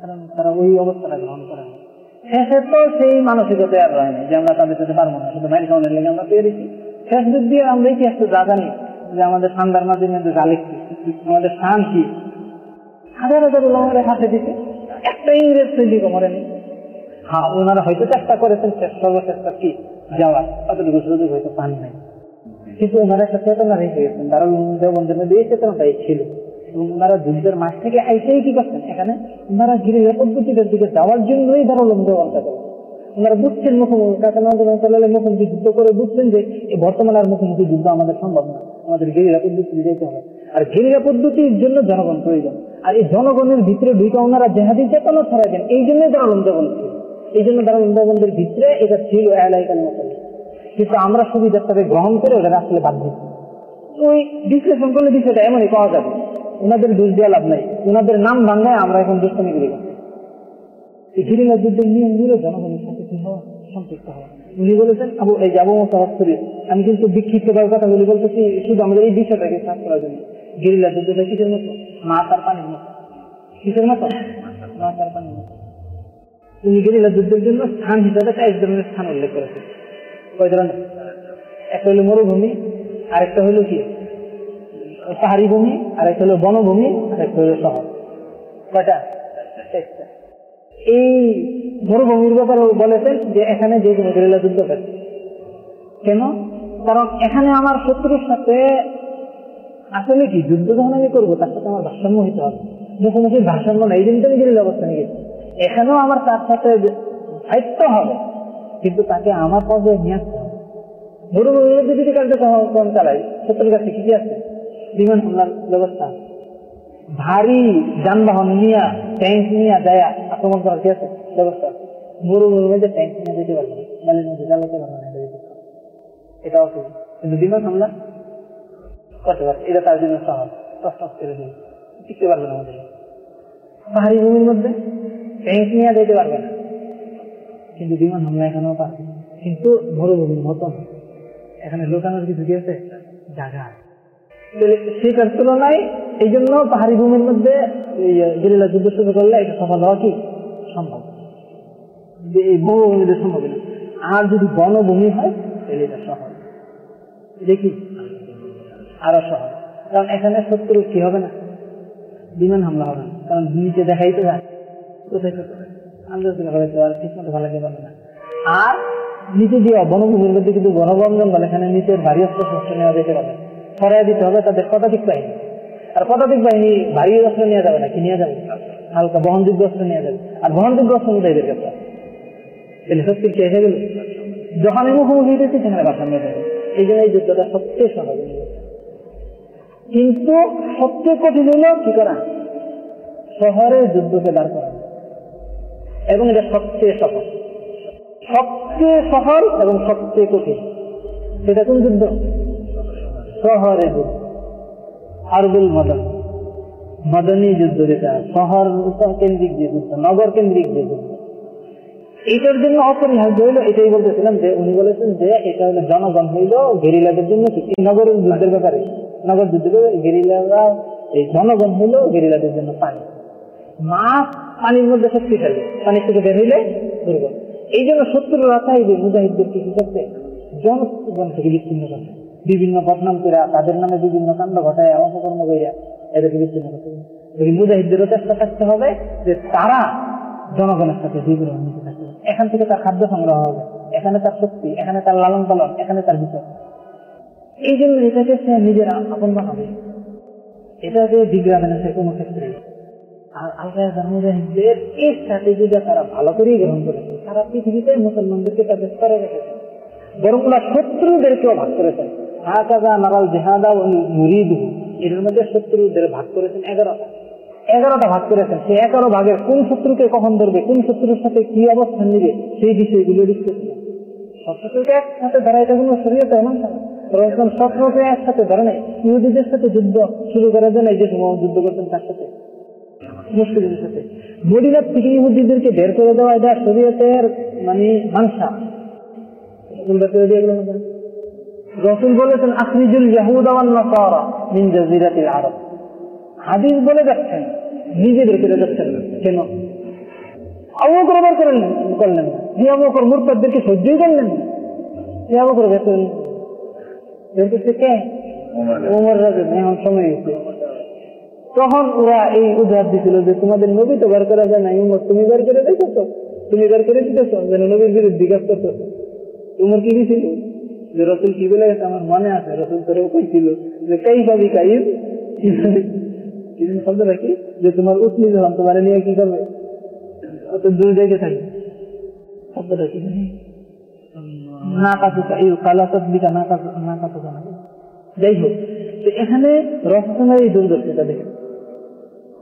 A: কারণ তারা ওই অবস্থাটা গ্রহণ করে না শেষে তো সেই মানসিকতা আর রয়নি যে আমরা তাদের সাথে পারব না। শুধু মাইল খাওয়ানোর লেগে আমরা পেরেছি শেষ দিক দিয়ে আমরা ইতিহাস তো যা জানি যে আমাদের সান্দার মাঝে মধ্যে জালিক কি আমাদের শান কি? হাজার হাজার উলামাদের হাতে দিতে একটা ইংরেজ তৈরি মরেনি। হ্যাঁ ওনারা হয়তো চেষ্টা করেছেন, চেষ্টা সর্বচেষ্টা কি? যাওয়ার। অতটুকু সুযোগ হয়তো পান নাই কিন্তু ওনারা একটা চেতনা রেখে গেছেন। তারা দেবন্ধের মধ্যে এই চেতনাটাই ছিল। এবং ওনারা যুদ্ধের মাঠ থেকে আইসেই কি করছেন? এখানে ওনারা গিরিলা পদ্ধতিটার দিকে যাওয়ার জন্যই দারুলম দেওয়ালটা করেন ওনারা বুঝছেন মুখোমুখি কাকানাদের মুখোমুখি যুদ্ধ করে বুঝছেন যে এই বর্তমানে আর মুখোমুখি যুদ্ধ আমাদের সম্ভব না। আমাদের গেরিলা পদ্ধতি যেতে হবে। আর গেরিলা পদ্ধতির জন্য জনগণ প্রয়োজন। আর এই জনগণের ভিতরে ঢুকে ওনারা জেহাদি চেতনা ছড়াই দেন। এই জন্যই দারুলম দেবন ছিল এই জন্য দারুলম দেবনদের ভিতরে এটা ছিল এলাইকাল মতো কিন্তু আমরা সুবিধাটাকে গ্রহণ করে ওটা আসলে বাদ দিচ্ছি। ওই বিশ্লেষণ করলে বিষয়টা এমনই পাওয়া যাবে। ওনাদের দোষ দেওয়া লাভ নাই। ওনাদের নাম ভাঙায় আমরা এখন দুষ্টামি করি গিরিলা যুদ্ধের জনগণের সাথে কি হওয়া সম্পৃক্ত হওয়া? উনি বলেছেন, আবু, এই যাব আমি কিন্তু বিক্ষিপ্ত কথাগুলি বলতেছি শুধু আমাদের এই বিষয়টাকে সাফ করার জন্য। গিরিলা যুদ্ধটা কিসের মতো? মাছ আর পানির মতো। কিসের মতো? মাছ আর পানির মতো। উনি গেরিলা যুদ্ধের জন্য স্থান হিসাবে এক ধরনের স্থান উল্লেখ করেছেন। কয় ধরনের? একটা হলো মরুভূমি, আরেকটা হলো কি? পাহাড়ি ভূমি আরেকটা হলো বনভূমি আরেকটা হলো শহর। কয়টা? এই মরুভূমির ব্যাপারে বলেছেন যে এখানে যে কোনো গেরিলা যুদ্ধ করে। কেন? কারণ এখানে আমার শত্রুর সাথে আসলে কি যুদ্ধ যখন আমি করব তার সাথে আমার ভারসাম্য হইতে হবে। মুখোমুখি ভারসাম্য না এই জন্য তো আমি গেরিলা অবস্থা নিয়ে গেছি। এখানেও আমার তার সাথে দায়িত্ব হবে কিন্তু তাকে আমার পর্যায়ে নিয়ে আসতে হবে। মরুভূমির যদি কার্যক্রম চালাই শত্রুর কাছে কি কি আছে? বিমান হামলার ব্যবস্থা। ভারী যানবাহন নিয়ে ট্যাঙ্ক নিয়ে যায়, আক্রমণ করার কি আছে? ব্যবস্থা। মরুভূমির মধ্যে ট্যাঙ্ক নিয়ে যেতে পারবে বালির মধ্যে চালাতে পারবে না, এটা অসুবিধা। কিন্তু বিমান হামলা করতে পারবে। এটা তার জন্য সহজ। কষ্ট করে দিবে টিকতে পারবে না আমাদের। পাহাড়ি ভূমির মধ্যে ট্যাঙ্ক নিয়ে যেতে পারবে না। কিন্তু বিমান হামলা এখানেও পারবে কিন্তু মরুভূমির মতন এখানে লোকানোর কিছু কি আছে? জায়গা আছে। সেটার তুলনায় এই জন্য পাহাড়ি ভূমির মধ্যে গেরিলা যুদ্ধ শুরু করলে এটা সফল হওয়া কি সম্ভব? এই বনভূমিতে সম্ভব না। আর যদি বনভূমি হয়, তাহলে এটা সহজ দেখি আরও সহজ কারণ এখানে শত্রু কি হবে না? বিমান হামলা হবে না। কারণ নিচে দেখাই তো যায়। কোথায় ফেলাইতে আর ঠিক মতো ফেলাইতে পারবে না। আর নিচে দিয়ে বনভূমির মধ্যে কিন্তু বনবন বলে এখানে নিচের ভারী অস্ত্র শস্ত্র নেওয়া যেতে পারবে সরাই দিতে হবে, তাদের পদাতিক বাহিনী। আর পদাতিক বাহিনী ভারী অস্ত্র নিয়ে যাবে না কি নিয়ে যাবে। হালকা বহনযোগ্য অস্ত্র নিয়ে যাবে। আর বহনযোগ্য অস্ত্র মধ্যে এদের কাছে শক্তির কি এসে গেল? যখন মুখোমুখি হইতেছি, সেখানে বাসা নিয়ে যাবে। এই জন্য এই যুদ্ধটা সবচেয়ে সহজ কিন্তু সবচেয়ে কঠিন হলো কি করা? শহরে যুদ্ধকে দাঁড় করা। এবং এটা সবচেয়ে সফল সবচেয়ে সফল এবং সবচেয়ে কঠিন। সেটা কোন যুদ্ধ? শহরে আরবুল মদন, মদনী যুদ্ধ যেটা শহর কেন্দ্রিক যে যুদ্ধ নগর কেন্দ্রিক যে যুদ্ধ এইটার জন্য অপরিহার্য হইল, এটাই বলতেছিলাম যে, উনি বলেছেন যে, এটা হলো জনগণ হইল গেরিলাদের জন্য কি? নগরের যুদ্ধের ব্যাপারে, নগর যুদ্ধের গেরিলারা, এই জনগণ হইল গেরিলাদের জন্য পানি। মাছ, পানির মধ্যে শক্তিশালী পানি থেকে বের হইলে দুর্বল। এই জন্য শত্রুরা চাইবে মুজাহিদদেরকে কি করতে জনগণ থেকে বিচ্ছিন্ন করতে বিভিন্ন বদনাম করে তাদের নামে বিভিন্ন কাণ্ড ঘটায় অপকর্ম করিয়া এদেরকে বিচ্ছিন্ন করতে হবে। মুজাহিদদেরও চেষ্টা থাকতে হবে যে তারা জনগণের সাথে জীবনে উন্নতি থাকতে হবে। এখান থেকে তার খাদ্য সংগ্রহ হবে, এখানে তার শক্তি, এখানে তার লালন পালন, এখানে তার বিচার। এই জন্য এটাকে সে নিজের আপন বানাবে। এটাকে বিগ্রামে না সে কোনো ক্ষেত্রে আর আলকায়দা মুজাহিদদের এই স্ট্র্যাটেজিটা তারা ভালো করেই গ্রহণ করেছে। সারা পৃথিবীতে মুসলমানদেরকে তাদের স্তরে রেখেছে। বরং ওরা শত্রুদেরকেও ভাগ করেছেন হাকাজা নারাল জেহাদা মধ্যে শত্রুদের ভাগ করেছেন এগারোটা এগারোটা ভাগ করেছেন। সেই এগারো ভাগের কোন শত্রুকে কখন ধরবে, কোন শত্রুর সাথে কি অবস্থান নিবে, সেই বিষয়গুলো একসাথে ধরা, এটা কোনো একসাথে ধরে যুদ্ধ শুরু যে যুদ্ধ তার সাথে। সাথে। বের করে দেওয়া মানে মাংসা রসুল বলেছেন আখরিজুল ইয়াহুদ ওয়ান নাসারা মিন জাজিরাতিল আরব। হাদিস বলে যাচ্ছেন নিজে বের করে যাচ্ছেন কেন? অবকর বের করেন করলেন হে অবকর মুরতাদদেরকে সহ্যই করলেন হে অবকর বের করলেন। বের করতে কে? উমর রাজা। এখন সময় হয়েছে। তখন ওরা এই উদাহরণ দিছিল যে তোমাদের নবী তো বের করা যায় না উমর তুমি বের করে দেখেছ তুমি বের করে দিতেছো? যেন নবীর বিরুদ্ধে কাজ করছ উমর কি দিছিল? যে রসুল কি বলে? গেছে আমার মনে আছে, রসুল তোরেও কইছিল যে কাই পাবি কাইব শব্দ রাখি যে, তোমার উঠলি যখন তোমার নিয়ে কি করবে? অত দূর যাইতে থাকবে শব্দটা কি না কাতু এই কালাসত বিকা না কাতু না কাতু না যাই হোক তো এখানে দেখে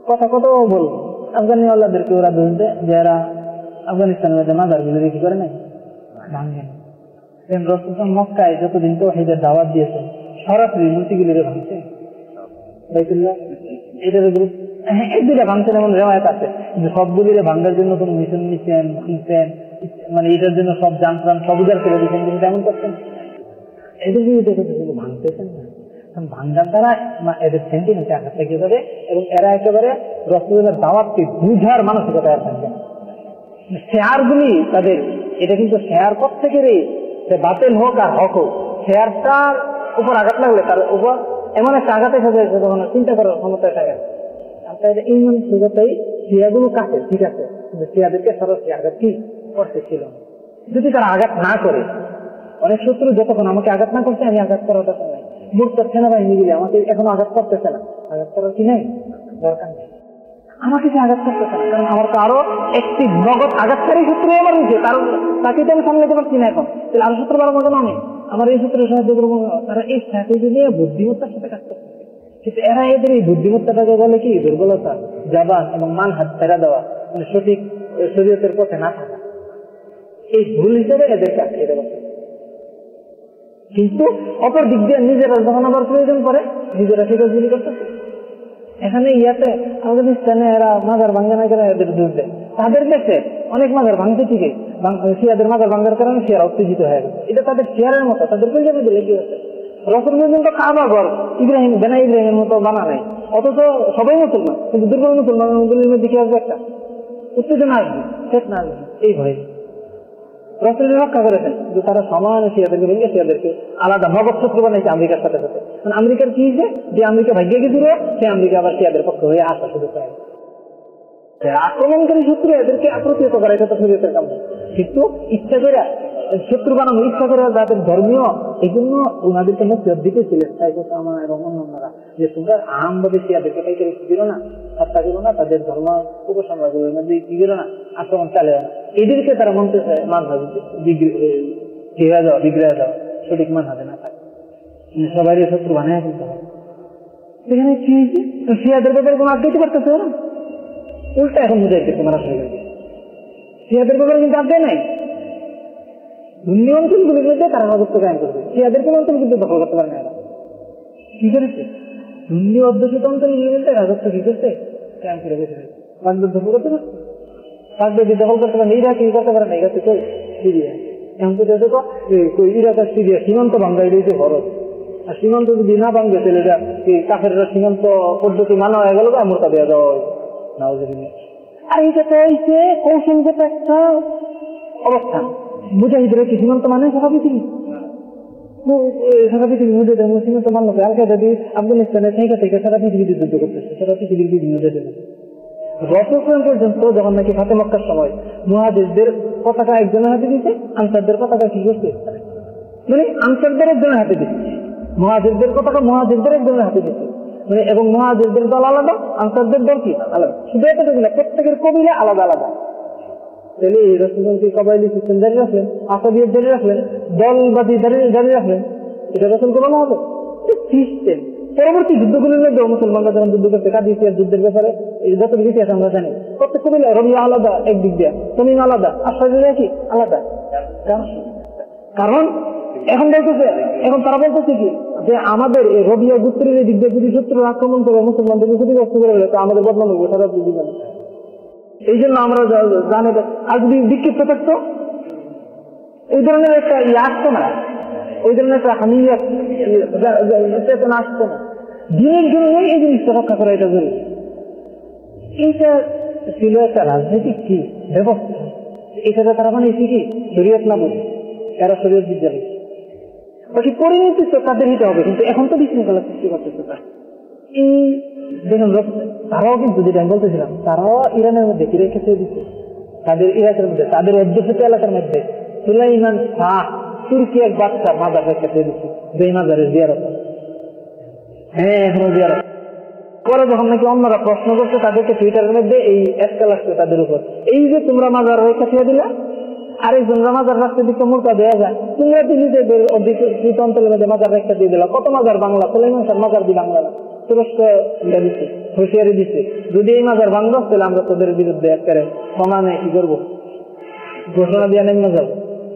A: কথা কত বলব? আফগানিওয়ালাদেরকে ওরা দোষ দেয় যে এরা আফগানিস্তানের মধ্যে মাদারগুলো কি করে নাই। ভাঙে না রসুল মক্কায় যতদিন তো দাওয়াত দিয়েছে, সরাসরি ভাঙছে। দুটা ভাঙছেন এমন আছে। জন্য মিশন নিচ্ছেন মানে এটার জন্য সব জানতাম সব করে দিচ্ছেন, কিন্তু করছেন ভাঙতেছেন না ভাঙ্গার দ্বারা এদের সেন্টিমেন্টে আঘাত যাবে এবং এরা একেবারে রসুলের দাওয়াতকে বুঝার মানসিকতা আর থাকবে না শেয়ার গুলি তাদের, এটা কিন্তু শেয়ার থেকে রে সে বাতিল হোক আর হক হোক, শেয়ারটার উপর আঘাত লাগলে তার উপর এমন একটা আঘাত এসে যায় যে তখন আর চিন্তা করার ক্ষমতা থাকে। আর তাই এই মানসিকতাই শিয়াগুলো কাছে ঠিক আছে, কিন্তু শিয়াদেরকে সরাসরি আঘাত কি করতে ছিল যদি তারা আঘাত না করে, অনেক শত্রু যতক্ষণ আমাকে আঘাত না করছে, আমি আঘাত করার দরকার নাই। মূর্ত সেনাবাহিনী গুলি আমাকে এখনও আঘাত করতেছে না। আঘাত করার কি নেই? দরকার নেই। আমাকে সে আঘাত করতেছে না কারণ আমার তো আরও একটি নগদ আঘাতকারী সূত্র আমার রয়েছে, তার তাকে তো আমি সামলাতে পারছি না এখন। তাহলে আরও সূত্র বাড়াবো কেন আমি? আমার এই সূত্রে সাহায্য করব তারা এই স্ট্র্যাটেজি নিয়ে বুদ্ধিমত্তার সাথে কাজ করছে। কিন্তু এরা এদের এই বুদ্ধিমত্তাটাকে বলে কি? দুর্বলতা, জাবান এবং মান হাত ছেড়া দেওয়া। মানে সঠিক, শরীয়তের পথে না থাকা। এই ভুল হিসেবে এদেরকে আটকে দেওয়া। কিন্তু অপর দিক দিয়ে নিজেরা যখন আবার প্রয়োজন করে নিজেরা সেটা চুরি করতেছে। এখানে ইয়াতে আফগানিস্তানে এরা মাজার ভাঙ্গা না করে এদের দূর দেয়। তাদের দেশে অনেক মাজার ভাঙছে ঠিকই শিয়াদের মাজার ভাঙ্গার কারণে শিয়ারা উত্তেজিত হয়ে গেছে। এটা তাদের শিয়ারের মতো, তাদের দিলে কি হচ্ছে রসুল পর্যন্ত কাবা ঘর, ইব্রাহিম, বেনা ইব্রাহিমের মতো বানা নাই। অথচ সবাই মুসলমান, কিন্তু দুর্বল মুসলমানগুলির মধ্যে দিকে আসবে একটা। উত্তেজনা আসবে শেষ না আসবে। এই ভয়। রক্ষা করেছেন কিন্তু তারা সমান ভেঙে আলাদা নগদ শত্রু বানাইছে আমেরিকার সাথে সাথে। মানে আমেরিকার কি হয়েছে যে আমেরিকা ভাগ্যে গেছিল, সে আমেরিকা আবার শিয়াদের পক্ষ হয়ে আসা শুরু করে। আক্রমণকারী শত্রু এদেরকে আপ্রতিহত করা এটা তো কাম কিন্তু ইচ্ছা করে শত্রু বানানো ইচ্ছা করে যাদের ধর্মীয়, এই জন্য ওনাদেরকে নসিহত দিতেছিলেন। তাই আমার এবং অন্যান্যরা, যে তোমরা আমভাবে শিয়াদেরকে পাইকারি দিল না, হত্যা করো না, তাদের ধর্ম উপসংহারগুলোর মধ্যে কি করো না, আক্রমণ চালে না। এদেরকে তারা মনতে চায় মান ভাবে ঘিরে দেওয়া বিগ্রহ দেওয়া সঠিক মান হাতে না থাকে। সবাই শত্রু বানায় হবে সেখানে কি হয়েছে? শিয়াদের ব্যাপারে কোনো আজ্ঞাইতে পারতেছে ওরা? উল্টা এখন বুঝাইতেছে মারা হয়ে গেছে শিয়াদের ব্যাপারে কিন্তু আজ্ঞা নাই? অঞ্চলগুলির মধ্যে তারা রাজত্ব কায়ন করবে। শিয়াদের কোন অঞ্চল কিন্তু দখল করতে পারে না এরা। কি করেছে? ধর্মী অধ্যুষিত অঞ্চলগুলির মধ্যে রাজত্ব কি করছে? কায়ন করে গেছে বাগদাদ দখল করতে পারছে। বাগদাদ দখল করতে পারে, ইরাক কি করতে পারে না? ইরাকে কই? সিরিয়া। এখন তো দেখো যে ইরাক আর সিরিয়া সীমান্ত ভাঙ্গাই দিয়েছে খরচ আর সীমান্ত যদি না ভাঙবে তাহলে এটা কি কাফের সীমান্ত পদ্ধতি মানা হয়ে গেল মোরকা দেওয়া দেওয়া হয়? নাউজুবিল্লাহ। আর এটা তো কৌশলগত একটা অবস্থা মুজাহিদের কি সীমান্ত মানে সারা পৃথিবী? সারা পৃথিবী মুজাহিদের মু- সীমান্ত মানল আল কায়দা দিয়ে আফগানিস্তানের থেকে থেকে সারা পৃথিবীতে যুদ্ধ করতেছে সারা পৃথিবীর বিভিন্ন দেশে পর্যন্ত যখন নাকি ফাতে মক্কার সময় মুহাদিসদের পতাকা একজনের হাতে দিতে আনসারদের পতাকা কি করছে? মানে আনসারদের একজনের হাতে দিচ্ছে মহাজিরদের কথাটা মহাজিরদের একজনের হাতে দিচ্ছে মানে এবং মহাদেশদের দল আলাদা আনসারদের দল কি? আলাদা। শুধু এতটুকু না প্রত্যেকের কবিরা আলাদা আলাদা। জারি রাখলেন জারি রাখলেন দলবাদী জারি রাখলেন। এটা রসুলকে বলা হবে? পরবর্তী যুদ্ধগুলির মধ্যে মুসলমানরা যখন যুদ্ধ করতে যুদ্ধের ব্যাপারে ইতিহাস আমরা জানি প্রত্যেক রবিয়া আলাদা, একদিক দিয়ে। তমিম আলাদা আলাদা। কারণ- এখন বলতেছে, এখন তারা বলতেছে কি? যে আমাদের এই রবিয়া গুত্রের এই দিক দিয়ে যদি শত্রু আক্রমণ করে মুসলমানদের ক্ষতিগ্রস্ত করে তো আমাদের বদনাম হবে সারা জীবনে। এই জন্য আমরা জানি আর যদি বিক্ষিপ্ত থাকতো, এই ধরনের একটা ইয়ে আসতো না। ওই ধরনের একটা হানিয়া চেতনা আসতো না। দিনের জন্য এই জিনিসটা রক্ষা করা এটা জরুরি। এইটা ছিল একটা রাজনৈতিক কি ব্যবস্থা। এটাতে তারা মানে কি? শরীয়ত না বুঝে। এরা শরীয়ত বিদ্যালয়। বাকি পরিণতি তো তাদের নিতে হবে, কিন্তু এখন তো বিশৃঙ্খলা সৃষ্টি করতেছে তারা। এই দেখুন তারাও কিন্তু যেটা আমি বলতেছিলাম, তারাও ইরানের মধ্যে কি রেখেছে দিচ্ছে। তাদের ইরাকের মধ্যে, তাদের অধ্যুষিত এলাকার মধ্যে। সুলাইমান শাহ, তুর্কি এক বাচ্চা মাদার রেখে দিচ্ছে, যেই মাদারের জিয়ারত। হ্যাঁ এখনও জিয়ারত। পরে যখন নাকি অন্যরা প্রশ্ন করছে, তাদেরকে টুইটারের মধ্যে এই এসকাল আসছে তাদের উপর। এই যে তোমরা মাজার রেখা ছেড়ে দিলা আরেকজনরা মাজার রাখতে দিতে মোটা দেওয়া যায়। তোমরা নিজেদের অধিকৃত অঞ্চলের মধ্যে মাজার রেখা দিয়ে দিলা। কত মাজার বাংলা? সুলাইমান শাহ মাজার দি বাংলা না তুরস্ক দিচ্ছে হুঁশিয়ারি দিচ্ছে যদি এই মাজার বাংলা তাহলে আমরা তোদের বিরুদ্ধে একেবারে সমানে কি করব? ঘোষণা দিয়ে নেমে যাব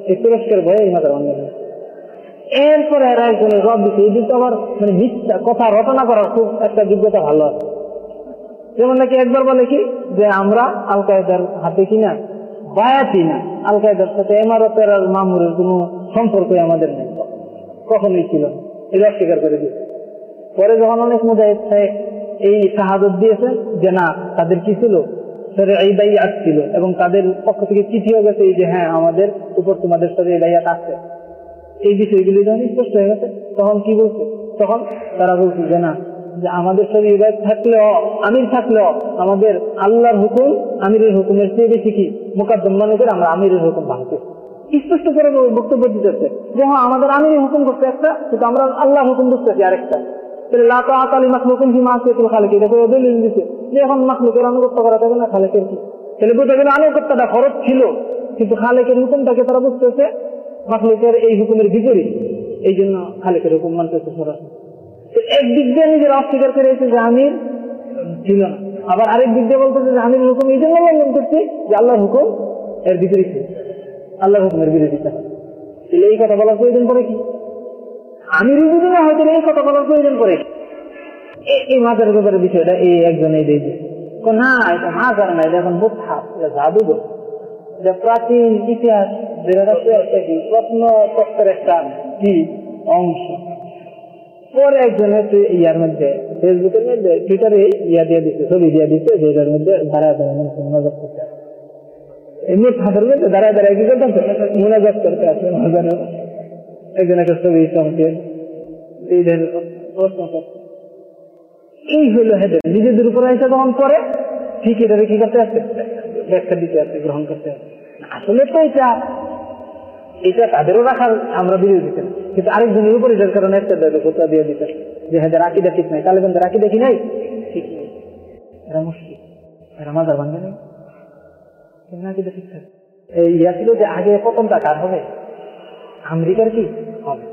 A: এই তুরস্কের ভয়ে এই মাজার বাংলা এরপরে এরা একজনে জবাব দিচ্ছে এই দিকে আবার মানে মিথ্যা কথা রচনা করার খুব একটা যোগ্যতা ভালো আছে। যেমন নাকি একবার বলে কি যে আমরা আল কায়দার হাতে কিনা বায়াতি না। আল কায়দার সাথে এমারতের আর মামুরের কোনো সম্পর্কই আমাদের নেই। কখনোই ছিল না। এটা অস্বীকার করে দিয়েছে। পরে যখন অনেক মুজাহিদ সাহেব এই শাহাদত দিয়েছেন যে, না, তাদের কি ছিল? এই দায়িয়াত ছিল এবং তাদের পক্ষ থেকে চিঠিও গেছে এই যে হ্যাঁ আমাদের উপর তোমাদের সাথে এই দায়িয়াত আছে। এই বিষয়গুলি যখন স্পষ্ট হয়ে গেছে, তখন কি বলছে? তখন তারা বলছে যে, না যে আমাদের শরীর থাকলেও, আমির থাকলেও, আমাদের আল্লাহর হুকুম, আমিরের হুকুমের চেয়ে বেশি কি? মোকাদ্দম মনে করে আমরা আমিরের হুকুম ভাঙতে স্পষ্ট করে বক্তব্য দিতেছে যে হ্যাঁ আমাদের আমির হুকুম করতে একটা, কিন্তু আমরা আল্লাহর হুকুম বুঝতেছি আরেকটা। তাহলে এখন করা যাবে না খালেকের ছিল, কিন্তু খালেকের হুকুমটাকে তারা বুঝতেছে মাখলুকের এই হুকুমের বিপরীত। এই জন্য খালেকের হুকুম মানতেছে সরাসরি। একদিক দিয়ে নিজের অস্বীকার করে যে আমির। ছিল না। আবার আরেক দিক দিয়ে বলতেছে যে আমির হুকুম এই জন্য লঙ্ঘন করছি যে আল্লাহর হুকুম এর বিপরীত। আল্লাহর হুকুমের বিরোধিতা। তাহলে এই কথা বলার প্রয়োজন পড়ে কি? আমির যদি না হয়তো এই কথা বলার প্রয়োজন পড়ে কি? এই মাজার ব্যাপারে বিষয়টা, এই একজন এই কো, না, এটা মাজার না, এটা এখন বোধা এটা জাদুঘর। এটা প্রাচীন ইতিহাস যেটা কি? প্রত্নতত্ত্বের একটা কি? অংশ। পরে একজন হচ্ছে ইয়ার মধ্যে ফেসবুকের মধ্যে টুইটারে ইয়া দিয়ে দিচ্ছে ছবি দিয়ে দিচ্ছে যেটার মধ্যে করতে এমনি ফাঁসের মধ্যে দাঁড়ায় কি করতে মনোযোগ করতে একজন একটা ছবি এই এই হইল হেদের নিজেদের উপর এসে যখন পরে ঠিক এটাকে কি করতে আছে ব্যাখ্যা দিতে আছে গ্রহণ করতে আছে আসলে তো এটা এটা তাদেরও রাখার আমরা বিরোধী দিতেন কিন্তু আরেকজনের উপর এটার কারণে একটা কোথা দিয়ে দিতে যে হ্যাঁ রাকিদা ঠিক নাই তালেবানদের আকিদা কি নাই, ঠিক নেই। এরা মুশকিল এরা মাজার ভাঙবে নেই। কেন ঠিক থাকে? এই ইয়া ছিল যে আগে প্রথমটা কার হবে? আমেরিকার কি? হবে।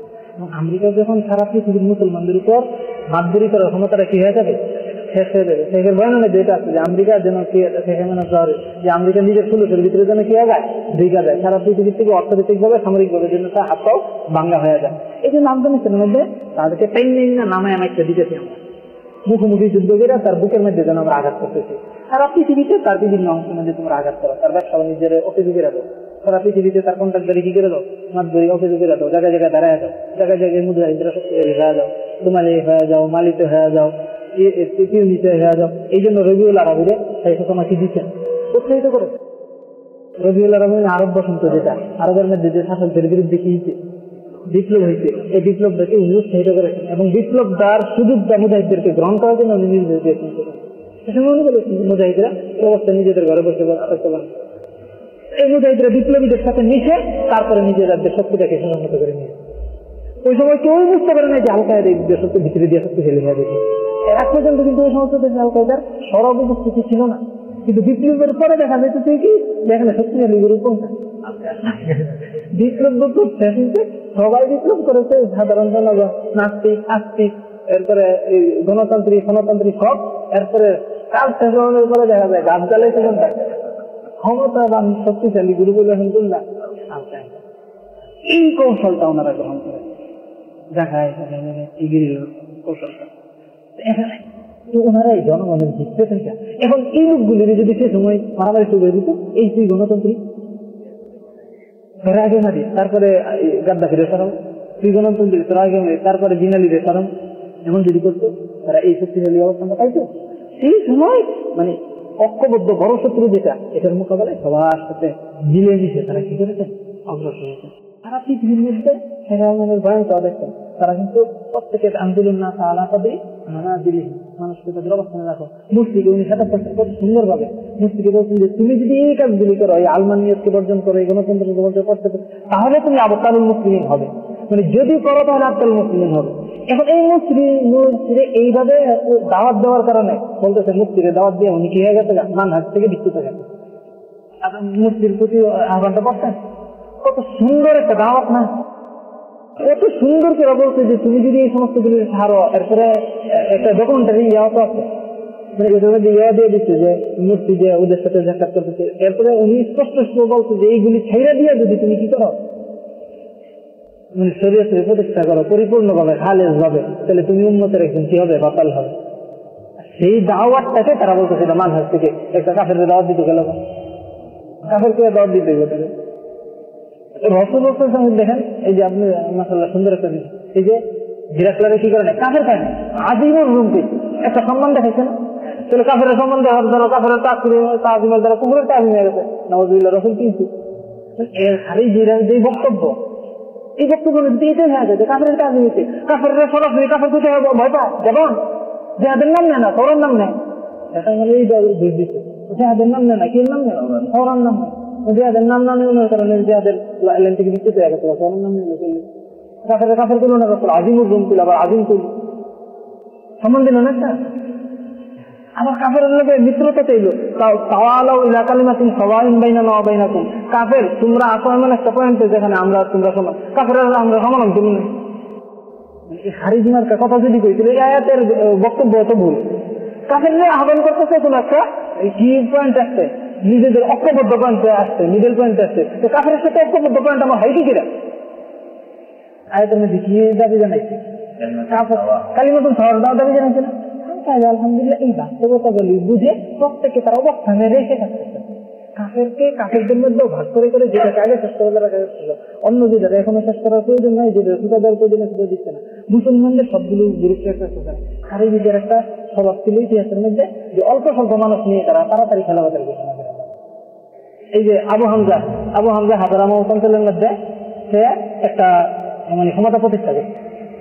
A: আমেরিকা যখন সারা পৃথিবীর মুসলমানদের উপর মাতবরি করার ক্ষমতাটা কি হয়ে যাবে? শেষ হয়ে যাবে। শেখের বর্ণনা যেটা আছে যে আমেরিকা যেন শেখে মানে শহরে যে আমেরিকা নিজের ফুলুসের ভিতরে যেন কি যায় দিঘা যায়। সারা পৃথিবীর থেকে অর্থনৈতিক ভাবে সামরিক ভাবে যেন তার হাত পাও ভাঙ্গা হয়ে যায়। এই যে আফগানিস্তানের মধ্যে, তাদেরকে টাইম নেই না নামে অনেকটা দিতেছি আমরা। মুখোমুখি যুদ্ধ করে তার বুকের মধ্যে যেন আমরা আঘাত করতেছি। সারা পৃথিবীতে তার বিভিন্ন অংশের মধ্যে তোমরা আঘাত করো। তার ব্যবসা বাণিজ্যের অফিসে করে দাও। সারা পৃথিবীতে তার কন্ট্রাক্টারি কি করে দাও? মাতবরি অফিসে করে দাও। জায়গায় জায়গায় দাঁড়ায় যাও। জায়গায় জায়গায় মুদ্রাহিন্দরা শক্তিশালী হয়ে যাও। তোমালি হয়ে যাও, মালিতে হয়ে যাও। এই জন্য রবিউল আরবিরে দিচ্ছেন। উৎসাহিত করে। রবিউল মানে আরব বসন্ত যেটা। আরবের মধ্যে যে শাসকদের বিরুদ্ধে কি হয়েছে বিপ্লব হয়েছে এই বিপ্লবটাকে উনি উৎসাহিত করেছেন এবং বিপ্লবটার সুযোগটা মুজাহিদদেরকে গ্রহণ করার জন্য উনি নির্দেশ দিয়েছেন উনি বলেছেন মুজাহিদরা এই অবস্থায় নিজেদের ঘরে বসে থাকতে পারেন এই মুজাহিদরা বিপ্লবীদের সাথে মিশে তারপরে রাজ্যের শক্তিটাকে সংহত করে নিয়ে। ওই সময় কেউ বুঝতে পারে না যে আল কায়দা এই ভিতরে দিয়ে শক্তিশালী হয়ে গেছে এক পর্যন্ত কিন্তু ওই সমস্ত দেশে আল কায়দার সরব উপস্থিতি ছিল না। কিন্তু বিপ্লবের পরে দেখা যাইতেছে কি? যেখানে শক্তিশালী গুরু কোনটা বিপ্লব বিপ্লব সবাই বিপ্লব করেছে। সাধারণ জনগণ, নাস্তিক, আস্তিক, এরপরে এই গণতান্ত্রিক গণতান্ত্রিক সব। এরপরে কাজ শেষ হওয়ার পরে দেখা যায় গাছ জ্বালাইছে কোনটা ক্ষমতাবান শক্তিশালী গুরু বলে এখন কোনটা এই কৌশলটা ওনারা গ্রহণ করে কৌশলটা এখানে তো ওনারা এই জনগণের এখন এই যদি সে সময় মারামারি দিত, এই আগে মারি তারপরে গাদ্দা ফিরে তুই গণতন্ত্রী তোরা আগে মারি তারপরে জিনালি রে সরাম, এমন যদি করতো, তারা এই শক্তিশালী অবস্থানটা পাইতো। সেই সময় মানে ঐক্যবদ্ধ বড় শত্রু যেটা, এটার মোকাবেলায় সবার সাথে মিলে মিশে তারা কি করেছেন অগ্রসর হয়েছে। সারা পৃথিবীর মধ্যে রহমানের ভয়ঙ্কর দেখছেন তারা কিন্তু প্রত্যেকের আন্দোলন না আলা পদে নানা দিলে মানুষকে তাদের অবস্থানে রাখো। মূর্তিকে উনি সাথে কত সুন্দর ভাবে মূর্তিকে বলছেন যে, তুমি যদি এই কাজগুলি করো, এই আলমানিয়তকে বর্জন করো, এই গণতন্ত্রকে বর্জন করতে তাহলে তুমি আবতালুল মুসলিম হবে। মানে যদি করো, তাহলে আবতাল মুসলিম হবে। এখন এই মুসলিম মুসলিমে এইভাবে দাওয়াত দেওয়ার কারণে বলতেছে মুক্তিকে দাওয়াত দিয়ে উনি কি হয়ে গেছে? মান হাত থেকে বিচ্যুত গেছে। আপনি মুসলিম প্রতি আহ্বানটা করতেন কত সুন্দর একটা দাওয়াত না? কত সুন্দর করে বলছে যে তুমি যদি এই সমস্ত গুলি ছাড়ো এরপরে একটা ডকুমেন্টারি ইয়াও তো আছে। মানে মানে কি হবে? বাতাল হবে। সেই দাওয়াতটাকে তারা বলতেছে এটা মানুষ থেকে। একটা কাফের দাওয়াত দিতে গেল। কাফের কে দাওয়াত দিতে গেলে। রসুল সঙ্গে দেখেন, এই যে আপনি মাসাল্লাহ সুন্দর একটা জিনিস। এই যে জিরাকলারে কি করেন কাফের খায় না। আজিমুর রুমকে। একটা সম্মান দেখাইছেন? তাহলে কাফের সম্মান দেওয়ার দ্বারা কাফের তাজিমের দ্বারা কুকুরের তাজিম হয়ে গেছে। নওয়াজুল্লাহ রসুল কিন্তু। এর জিরা যে বক্তব্য, এই বক্তব্য এটাই হয়ে যায় কাফের তাজিম হয়েছে। কাফের সরাসরি কাফের কোথায় ভয় পায়। যেমন যাদের নাম নেয় না তোর নাম নেয়। এটা এই দিচ্ছে যাদের নাম নেয় না, কি নাম নেয়? তোর নাম নেয়। যাদের নাম না নেওয়ার কারণে যাদের লাইন থেকে গেছে তোর নাম কাফের কাফের তুলনা করতো আজিমুর রুম তুল আবার আজিম তুল। সম্মান দিল না একটা আবার কাফের লোকে মিত্রতা চাইলো। তাওয়ালাও তুমি সবাই বাইনা না কাফের, তোমরা আসো এমন একটা পয়েন্টে যেখানে আমরা তোমরা সমান। কাফের আমরা সমান তুমি না। হারিজিমার কথা যদি কইছিল এই আয়াতের বক্তব্য তো ভুল। কাফের আহ্বান করতেছে কোন একটা কি পয়েন্ট আসছে? নিজেদের ঐক্যবদ্ধ পয়েন্টে আসছে মিডল পয়েন্টে আসছে। তো কাফের সাথে ঐক্যবদ্ধ পয়েন্ট আমার হয় কি কিরা আয়াতের মধ্যে কি দাবি জানাইছে? কালী মতন দেওয়া। দাবি জানাইছে না? আলহামদুলিল্লাহ এই বুঝে প্রত্যেকে তার অবস্থানে রেখে থাকতেছে কাফেরকে কাফেরদের মধ্যে ভাগ করে করে যেটাকে আগে চেষ্টা করে রাখা যাচ্ছিল অন্য যেটা এখনও শেষ করার প্রয়োজন নাই যেটা প্রয়োজনে দিচ্ছে না। মুসলমানদের সবগুলো গুরুত্ব একটা একটা স্বভাব ছিল ইতিহাসের মধ্যে যে অল্প স্বল্প মানুষ নিয়ে তারা তাড়াতাড়ি খেলাবাদের ঘোষণা করে। এই যে আবু হামজা আবু হামজা হাজারামা অঞ্চলের মধ্যে সে একটা মানে ক্ষমতা প্রতিষ্ঠা করে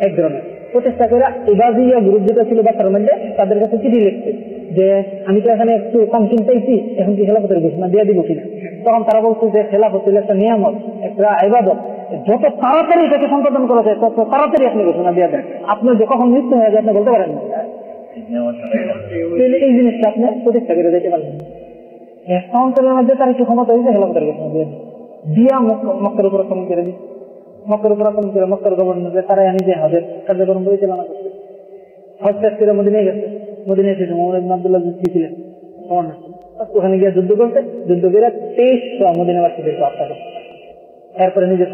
A: এক ধরনের। প্রতিষ্ঠা করে এবাজিয়া গ্রুপ যেটা ছিল বাচ্চার মধ্যে তাদের কাছে চিঠি লিখছে যে আমি তো এখানে একটু কম চিন্তাইছি এখন কি খেলাফতের ঘোষণা দিয়ে দিব কিনা? তখন তারা বলছে যে খেলাফত ছিল একটা নিয়ামত একটা এবাদত যত তাড়াতাড়ি এটাকে সম্পাদন করা যায় তত তাড়াতাড়ি আপনি ঘোষণা দিয়ে দেন। আপনার যে কখন মৃত্যু হয়ে যায় আপনি বলতে পারেন না। এই জিনিসটা আপনি প্রতিষ্ঠা করে দিতে পারবেন। একটা মধ্যে তার একটু ক্ষমতা খেলাফতের ঘোষণা দিয়ে দিয়া মক্কের উপর আক্রমণ করে দিচ্ছে মক্কের উপর আক্রমণ করে তারা নিজে কার্যক্রম পরিচালনা করছে। করে গেছে। এসেছে মোহাম্মদ আবদুল্লাহ কি ছিলেন ওখানে গিয়ে যুদ্ধ যুদ্ধ করে তেইশশো হত্যা করছে। এরপরে নিজের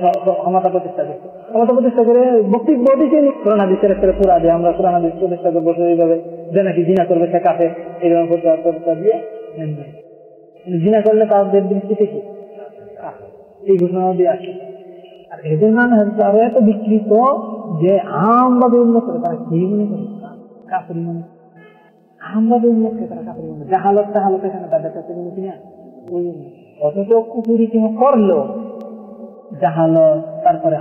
A: ক্ষমতা প্রতিষ্ঠা করছে। ক্ষমতা প্রতিষ্ঠা করে বক্তব্য দিচ্ছে কোরআন হাদিসের একটা পুরা যে আমরা কোরআন হাদিস প্রতিষ্ঠা করব এইভাবে যে নাকি জিনা করবে, সে কাফে এইভাবে প্রতিষ্ঠা দিয়ে। জিনা করলে তাদের দৃষ্টিতে কি? এই ঘোষণা দিয়ে আসে আর এদের মানে আরও এত বিকৃত যে আমভাবে উন্নত করে তারা কি মনে করে? কাপড়ি মনে তারা তাদের ওই কুকুরি করল। জাহালত, তারপরে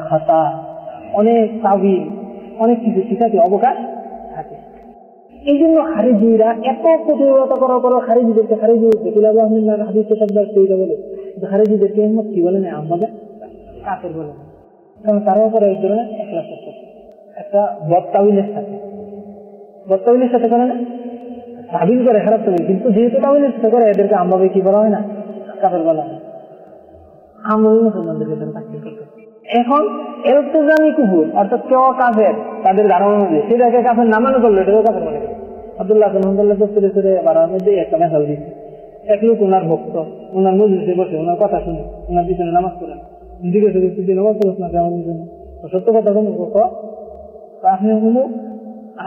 A: অনেক অনেক অবকাশ এই জন্য খারিজিরা এত প্রতিরোধতা করার পর খারিজিদেরকে খারিজি হচ্ছে কিলাব আহমেদ হাদিস শব্দ সেইটা বলে। খারিজিদেরকে হিম্মত কি বলে না, আমাদের কাপের বলে কারণ তার উপরে এক ধরনের একলাস আছে একটা বত্তাবিলের সাথে। বত্তাবিলের সাথে করে না? তাবিল করে, খারাপ তবে কিন্তু যেহেতু তাবিলের সাথে করে, এদেরকে আমভাবে কি বলা হয় না? কাপের বলা হয় আমভাবে মুসলমানদেরকে তারা তাকফির করতে এখন এলতেজামি কুকুর অর্থাৎ কেউ কাফের, তাদের ধারণা অনুযায়ী, সেটাকে কাফের নামানো করল, এটাকেও কাফের মনে একটা দিচ্ছে এক লোক ওনার ভক্ত, ওনার মজুরিতে বসে, ওনার কথা শুনে, ওনার পিছনে নামাজ পড়েন জিজ্ঞেস করছে, তুই নামাজ না জন্য সত্য কথা কোনো আপনি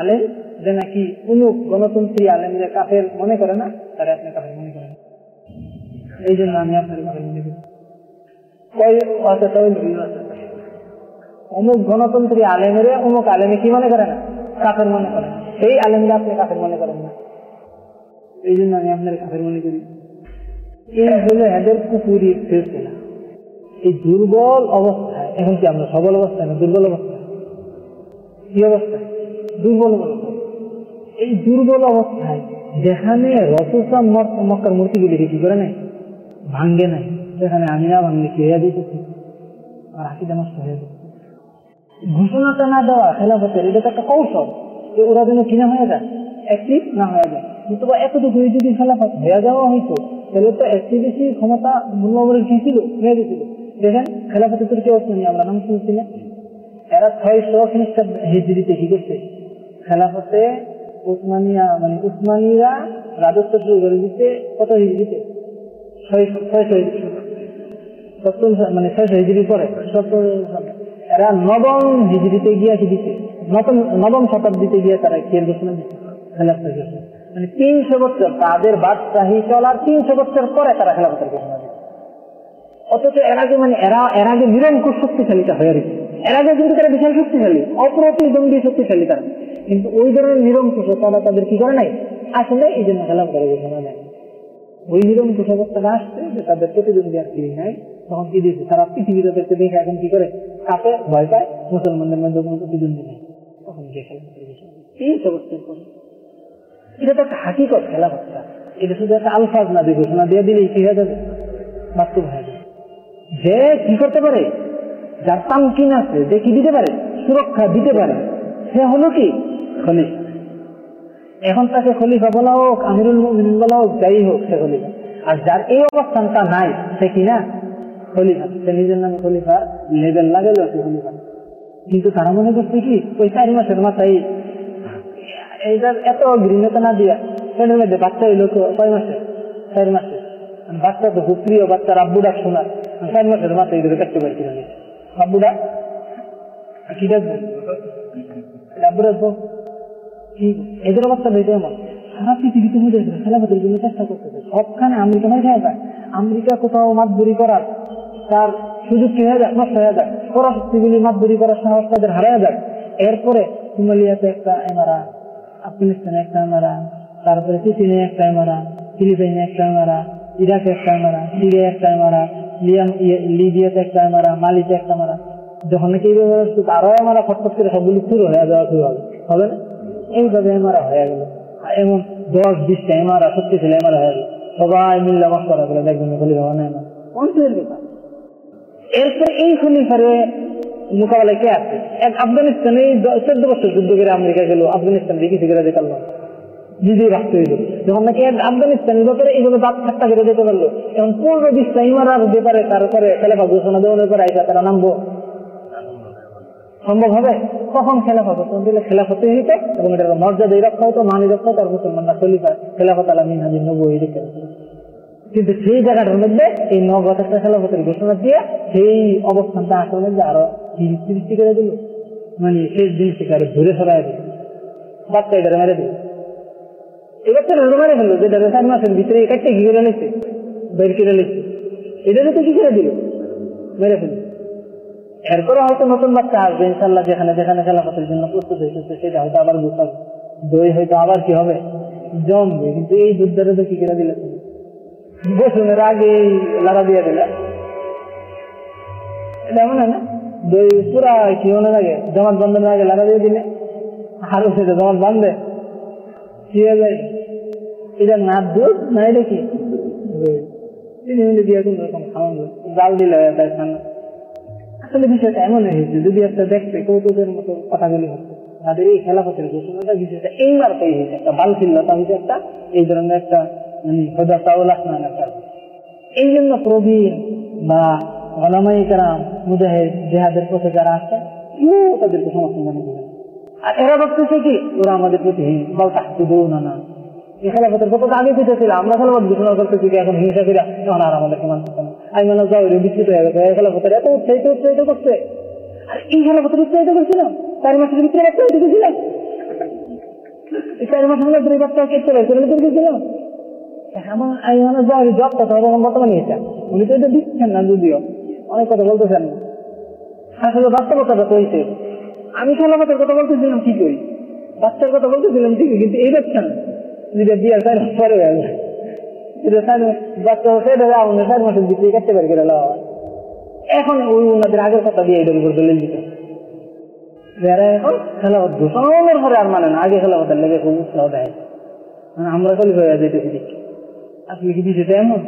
A: আলেম যে নাকি উমুক গণতন্ত্রী আলেম যে কাফের মনে করে না, তারা আপনি কাফের মনে করেন এই জন্য আমি আপনার কাফের মনে করি। কয় অমুক গণতন্ত্রী আলেমের, অমুক আলেমে কি মনে করে না মনে করে না সেই আলেমকে আপনি কাফের মনে করেন না। এই জন্য আমি আপনার কাফের মনে করি। এই হলো এদের পুকুরি কুকুরির ফেরছেলা এই দুর্বল অবস্থায়, এখন কি আমরা সবল অবস্থায় না দুর্বল অবস্থায়? কি অবস্থায় দুর্বল অবস্থায় এই দুর্বল অবস্থায় যেখানে রসুসা মক্কার মূর্তিগুলিকে কি করে নাই, ভাঙ্গে নাই। সেখানে আমি না ভাঙলে কি হয়ে দিতেছি আর আকিদা নষ্ট হয়ে যাচ্ছে ঘোষণাটা না দেওয়া, খেলাফতের, এটা তো একটা কৌশল যে ওরা যেন কিনা হয়ে যায় অ্যাক্টিভ না হয়ে যায়। কিন্তু এতটুকু যদি খেলাফত হয়ে যাওয়া হইতো, তাহলে তো একটি বেশি ক্ষমতা মূল্যবরের কি ছিল? হয়ে গেছিল দেখেন খেলাফতে তোর কেউ শুনি আমরা নাম শুনছি না। এরা ছয়শো খ্রিস্টাব্দ হিজড়িতে কি করছে? খেলাফতে উসমানিয়া মানে উসমানীরা রাজত্ব শুরু করে দিতে কত হিজড়িতে? ছয়শো ছয়শো সপ্তম মানে ছয়শো হিজড়ি পরে সপ্তম এরা নবম হিজড়িতে গিয়া কি দিতে নবম নবম শতাব্দীতে গিয়ে তারা খেল ঘোষণা দিচ্ছে মানে তিনশো বছর তাদের বাদশাহী চলার তিনশো বছর পরে তারা খেলাফতের ঘোষণা দিচ্ছে অথচ এর আগে মানে এরা, এর আগে নিরঙ্কুশ শক্তিশালীটা হয়ে রয়েছে এর আগে কিন্তু তারা বিশাল শক্তিশালী, অপ্রতিদ্বন্দ্বী শক্তিশালী তারা। কিন্তু ওই ধরনের নিরঙ্কুশ তারা তাদের কি করে নাই? আসলে এই জন্য খেলাফতের ঘোষণা দেয় ওই নিরঙ্কুশ অবস্থাটা আসছে যে তাদের প্রতিদ্বন্দ্বী আর কি নাই। তখন কি দিয়েছে? তারা পৃথিবী তাদেরকে দেখে এখন কি করে? কাপে ভয় পায়? মুসলমানদের মধ্যে কোনো প্রতিদ্বন্দ্বী নেই। তখন গিয়ে ঘোষণা এই পরে এটা তো একটা হাকিকত খেলাফতটা এটা শুধু একটা আলফাজ না দিয়ে ঘোষণা দিয়ে দিলেই কি হয়ে যাবে? বাস্তব হয়ে যাবে। যে কি করতে পারে? যার তামকিন আছে, যে কি দিতে পারে? সুরক্ষা দিতে পারে। সে হলো কি? খলিফা। এখন তাকে খলিফা বলা হোক, আমিরুল বলা হোক, যাই হোক, সে খলিফা। আর যার এই অবস্থানটা নাই, সে কি না? খলিফা, সে নিজের নামে খলিফার লেভেল লাগালো সে খলিফা। কিন্তু তারা মনে করছে কি, ওই চারি মাসের মাথায় এইটার এত ঘৃণতা না দিয়া সেটার মধ্যে বাচ্চা হইল কয় মাসে? চার মাসে। বাচ্চা তো খুব প্রিয় বাচ্চার আব্বু ডাক শোনার চার মাসের মাথায় এগুলো কাটতে পারি কিনা আব্বু ডাক? কি ডাকবো? আব্বু ডাকবো? এদের অবস্থা রয়েছে এমন সারা পৃথিবীতে বুঝে খেলাফতের জন্য চেষ্টা করতেছে। সবখানে আমেরিকা হয়ে যায় আমেরিকা কোথাও মাতবুরি করার তার সুযোগ কি হয়ে যায় নষ্ট হয়ে যায় পরাশক্তিগুলি মাতবুরি করার সাহস তাদের হারায় যায় এরপরে সোমালিয়াতে একটা এমারা আফগানিস্তানে একটা এমারা তারপরে চিচিনে একটা এমারা ফিলিপাইনে একটা এমারা ইরাকে একটা মারা সিরিয়া একটা মারা লিবিয়াতে একটা মারা মালিতে একটা মারা যখন নাকি এইভাবে আরও মারা ফটফট করে সবগুলি শুরু হয়ে যাওয়া শুরু হবে। হবে না? এইভাবে এমারা হয়ে গেল। এমন দশ, বিশটা এমারা সত্যি ছিল এমারা হয়ে গেল। সবাই মিল্লা মস্করা করে দেখবেন খলিফা বানায় না। অঞ্চলের ব্যাপার? এরপর এই খলিফারে মোকাবেলায় কে আছে? এক আফগানিস্তানে চোদ্দ বছর যুদ্ধ করে আমেরিকা গেল, আফগানিস্তান দিয়ে কিছু করে দেখাল নিজেই রাখতে হইল। যখন নাকি এক আফগানিস্তানের ব্যাপারে এইভাবে বাদ ঠাট্টা করে যেতে পারল এখন পূর্ব বিশ্ব ইমারার ব্যাপারে তারপরে খেলাফা ঘোষণা দেওয়ার পরে আইসা তারা নামবো। সম্ভব হবে? কখন খেলাফত? তখন দিলে খেলাফতে হইত এবং এটার মর্যাদাই রক্ষা হতো মানি রক্ষা হতো আর মুসলমানরা খলিফা খেলাফত আলা মিন হাজির নব্বই রেখে কিন্তু সেই জায়গাটার মধ্যে এই নগদ একটা খেলাফতের ঘোষণা দিয়ে সেই অবস্থানটা আসলে যে আরও সৃষ্টি করে দিল। মানে সেই জিনিসটাকে আরও ধরে সরাই দিল। বাচ্চা এটা মেরে দিল। এবার তো মেরে ফেলল, যেটা চার মাসের ভিতরে কাটতে কি করে নিচ্ছে? বের করে নিচ্ছে। এটা তো কি করে দিল? মেরে ফেলল। এরপরে হয়তো নতুন বাচ্চা আসবে ইনশাল্লাহ যেখানে যেখানে খেলাফতের জন্য প্রস্তুত হয়েছে সেটা হয়তো আবার গুছাবে দই হয়তো আবার কি হবে? জমবে, কিন্তু এই যুদ্ধটা তো কি করে দিলে? তুমি বসুনের আগে লাড়া দিয়ে দিলে। এটা এমন না? পুরা কি মনে লাগে জমাত বন্ধনের আগে লাড়া দিয়ে দিলে। আরও সেটা জমাত বাঁধবে কি হয়ে এটা না দুধ, না এটা আসলে বিষয়টা এমন হয়েছে, যদি একটা দেখতে কৌতুকের মতো কথাগুলি হচ্ছে তাদের এই এইবার তৈরি হয়েছে। একটা একটা, এই ধরনের একটা একটা এই জন্য প্রবীণ বা ওলামাই কারাম মুজাহিদ জেহাদের পথে যারা আছে তাদেরকে সমর্থন জানে না। আর এরা ভাবতেছে কি, ওরা আমাদের প্রতি বল থাকতে দেও না না এই খেলাফতের কত আগে পিছিয়ে ছিল আমরা খেলাফত ঘোষণা করতেছি এখন হিংসা করে এখন আর আমাদেরকে মানতে আমি মানে যাও বিস্তৃত হয়ে গেছে, এই খেলাফতের এত উৎসাহিত উৎসাহিত করছে। আর এই খেলাফতের উৎসাহিত করছিলাম, চার মাসের ভিতরে একটা হইতে গেছিলাম চার মাসের মধ্যে বাচ্চা কেটে বের করে আমার আমি মানে যাওয়ার জবটা তো এখন বর্তমানে এটা। উনি তো এটা দিচ্ছেন না যদিও। অনেক কথা বলতেছেন। আসলে বাস্তবতাটা তো হইছে আমি খেলাফতের কথা বলতেছিলাম, কি করি? বাচ্চার কথা বলতেছিলাম ঠিকই, কিন্তু এই বাচ্চা না। যেটা বিয়ার চার মাস পরে হয়ে এটা চার বাচ্চা সেটা আমাদের চার মাসের ভিতরে কাটতে পারি করে এখন ওই ওনাদের আগের কথা দিয়ে এটার উপর দলিল দিত। যারা এখন খেলাফত ঘোষণার পরে আর মানে না, আগে খেলাফতের লেগে খুব উৎসাহ দেয়। মানে আমরা কলি হয়ে যেতেছি। দেখি আসলে কি বিষয়টা এমন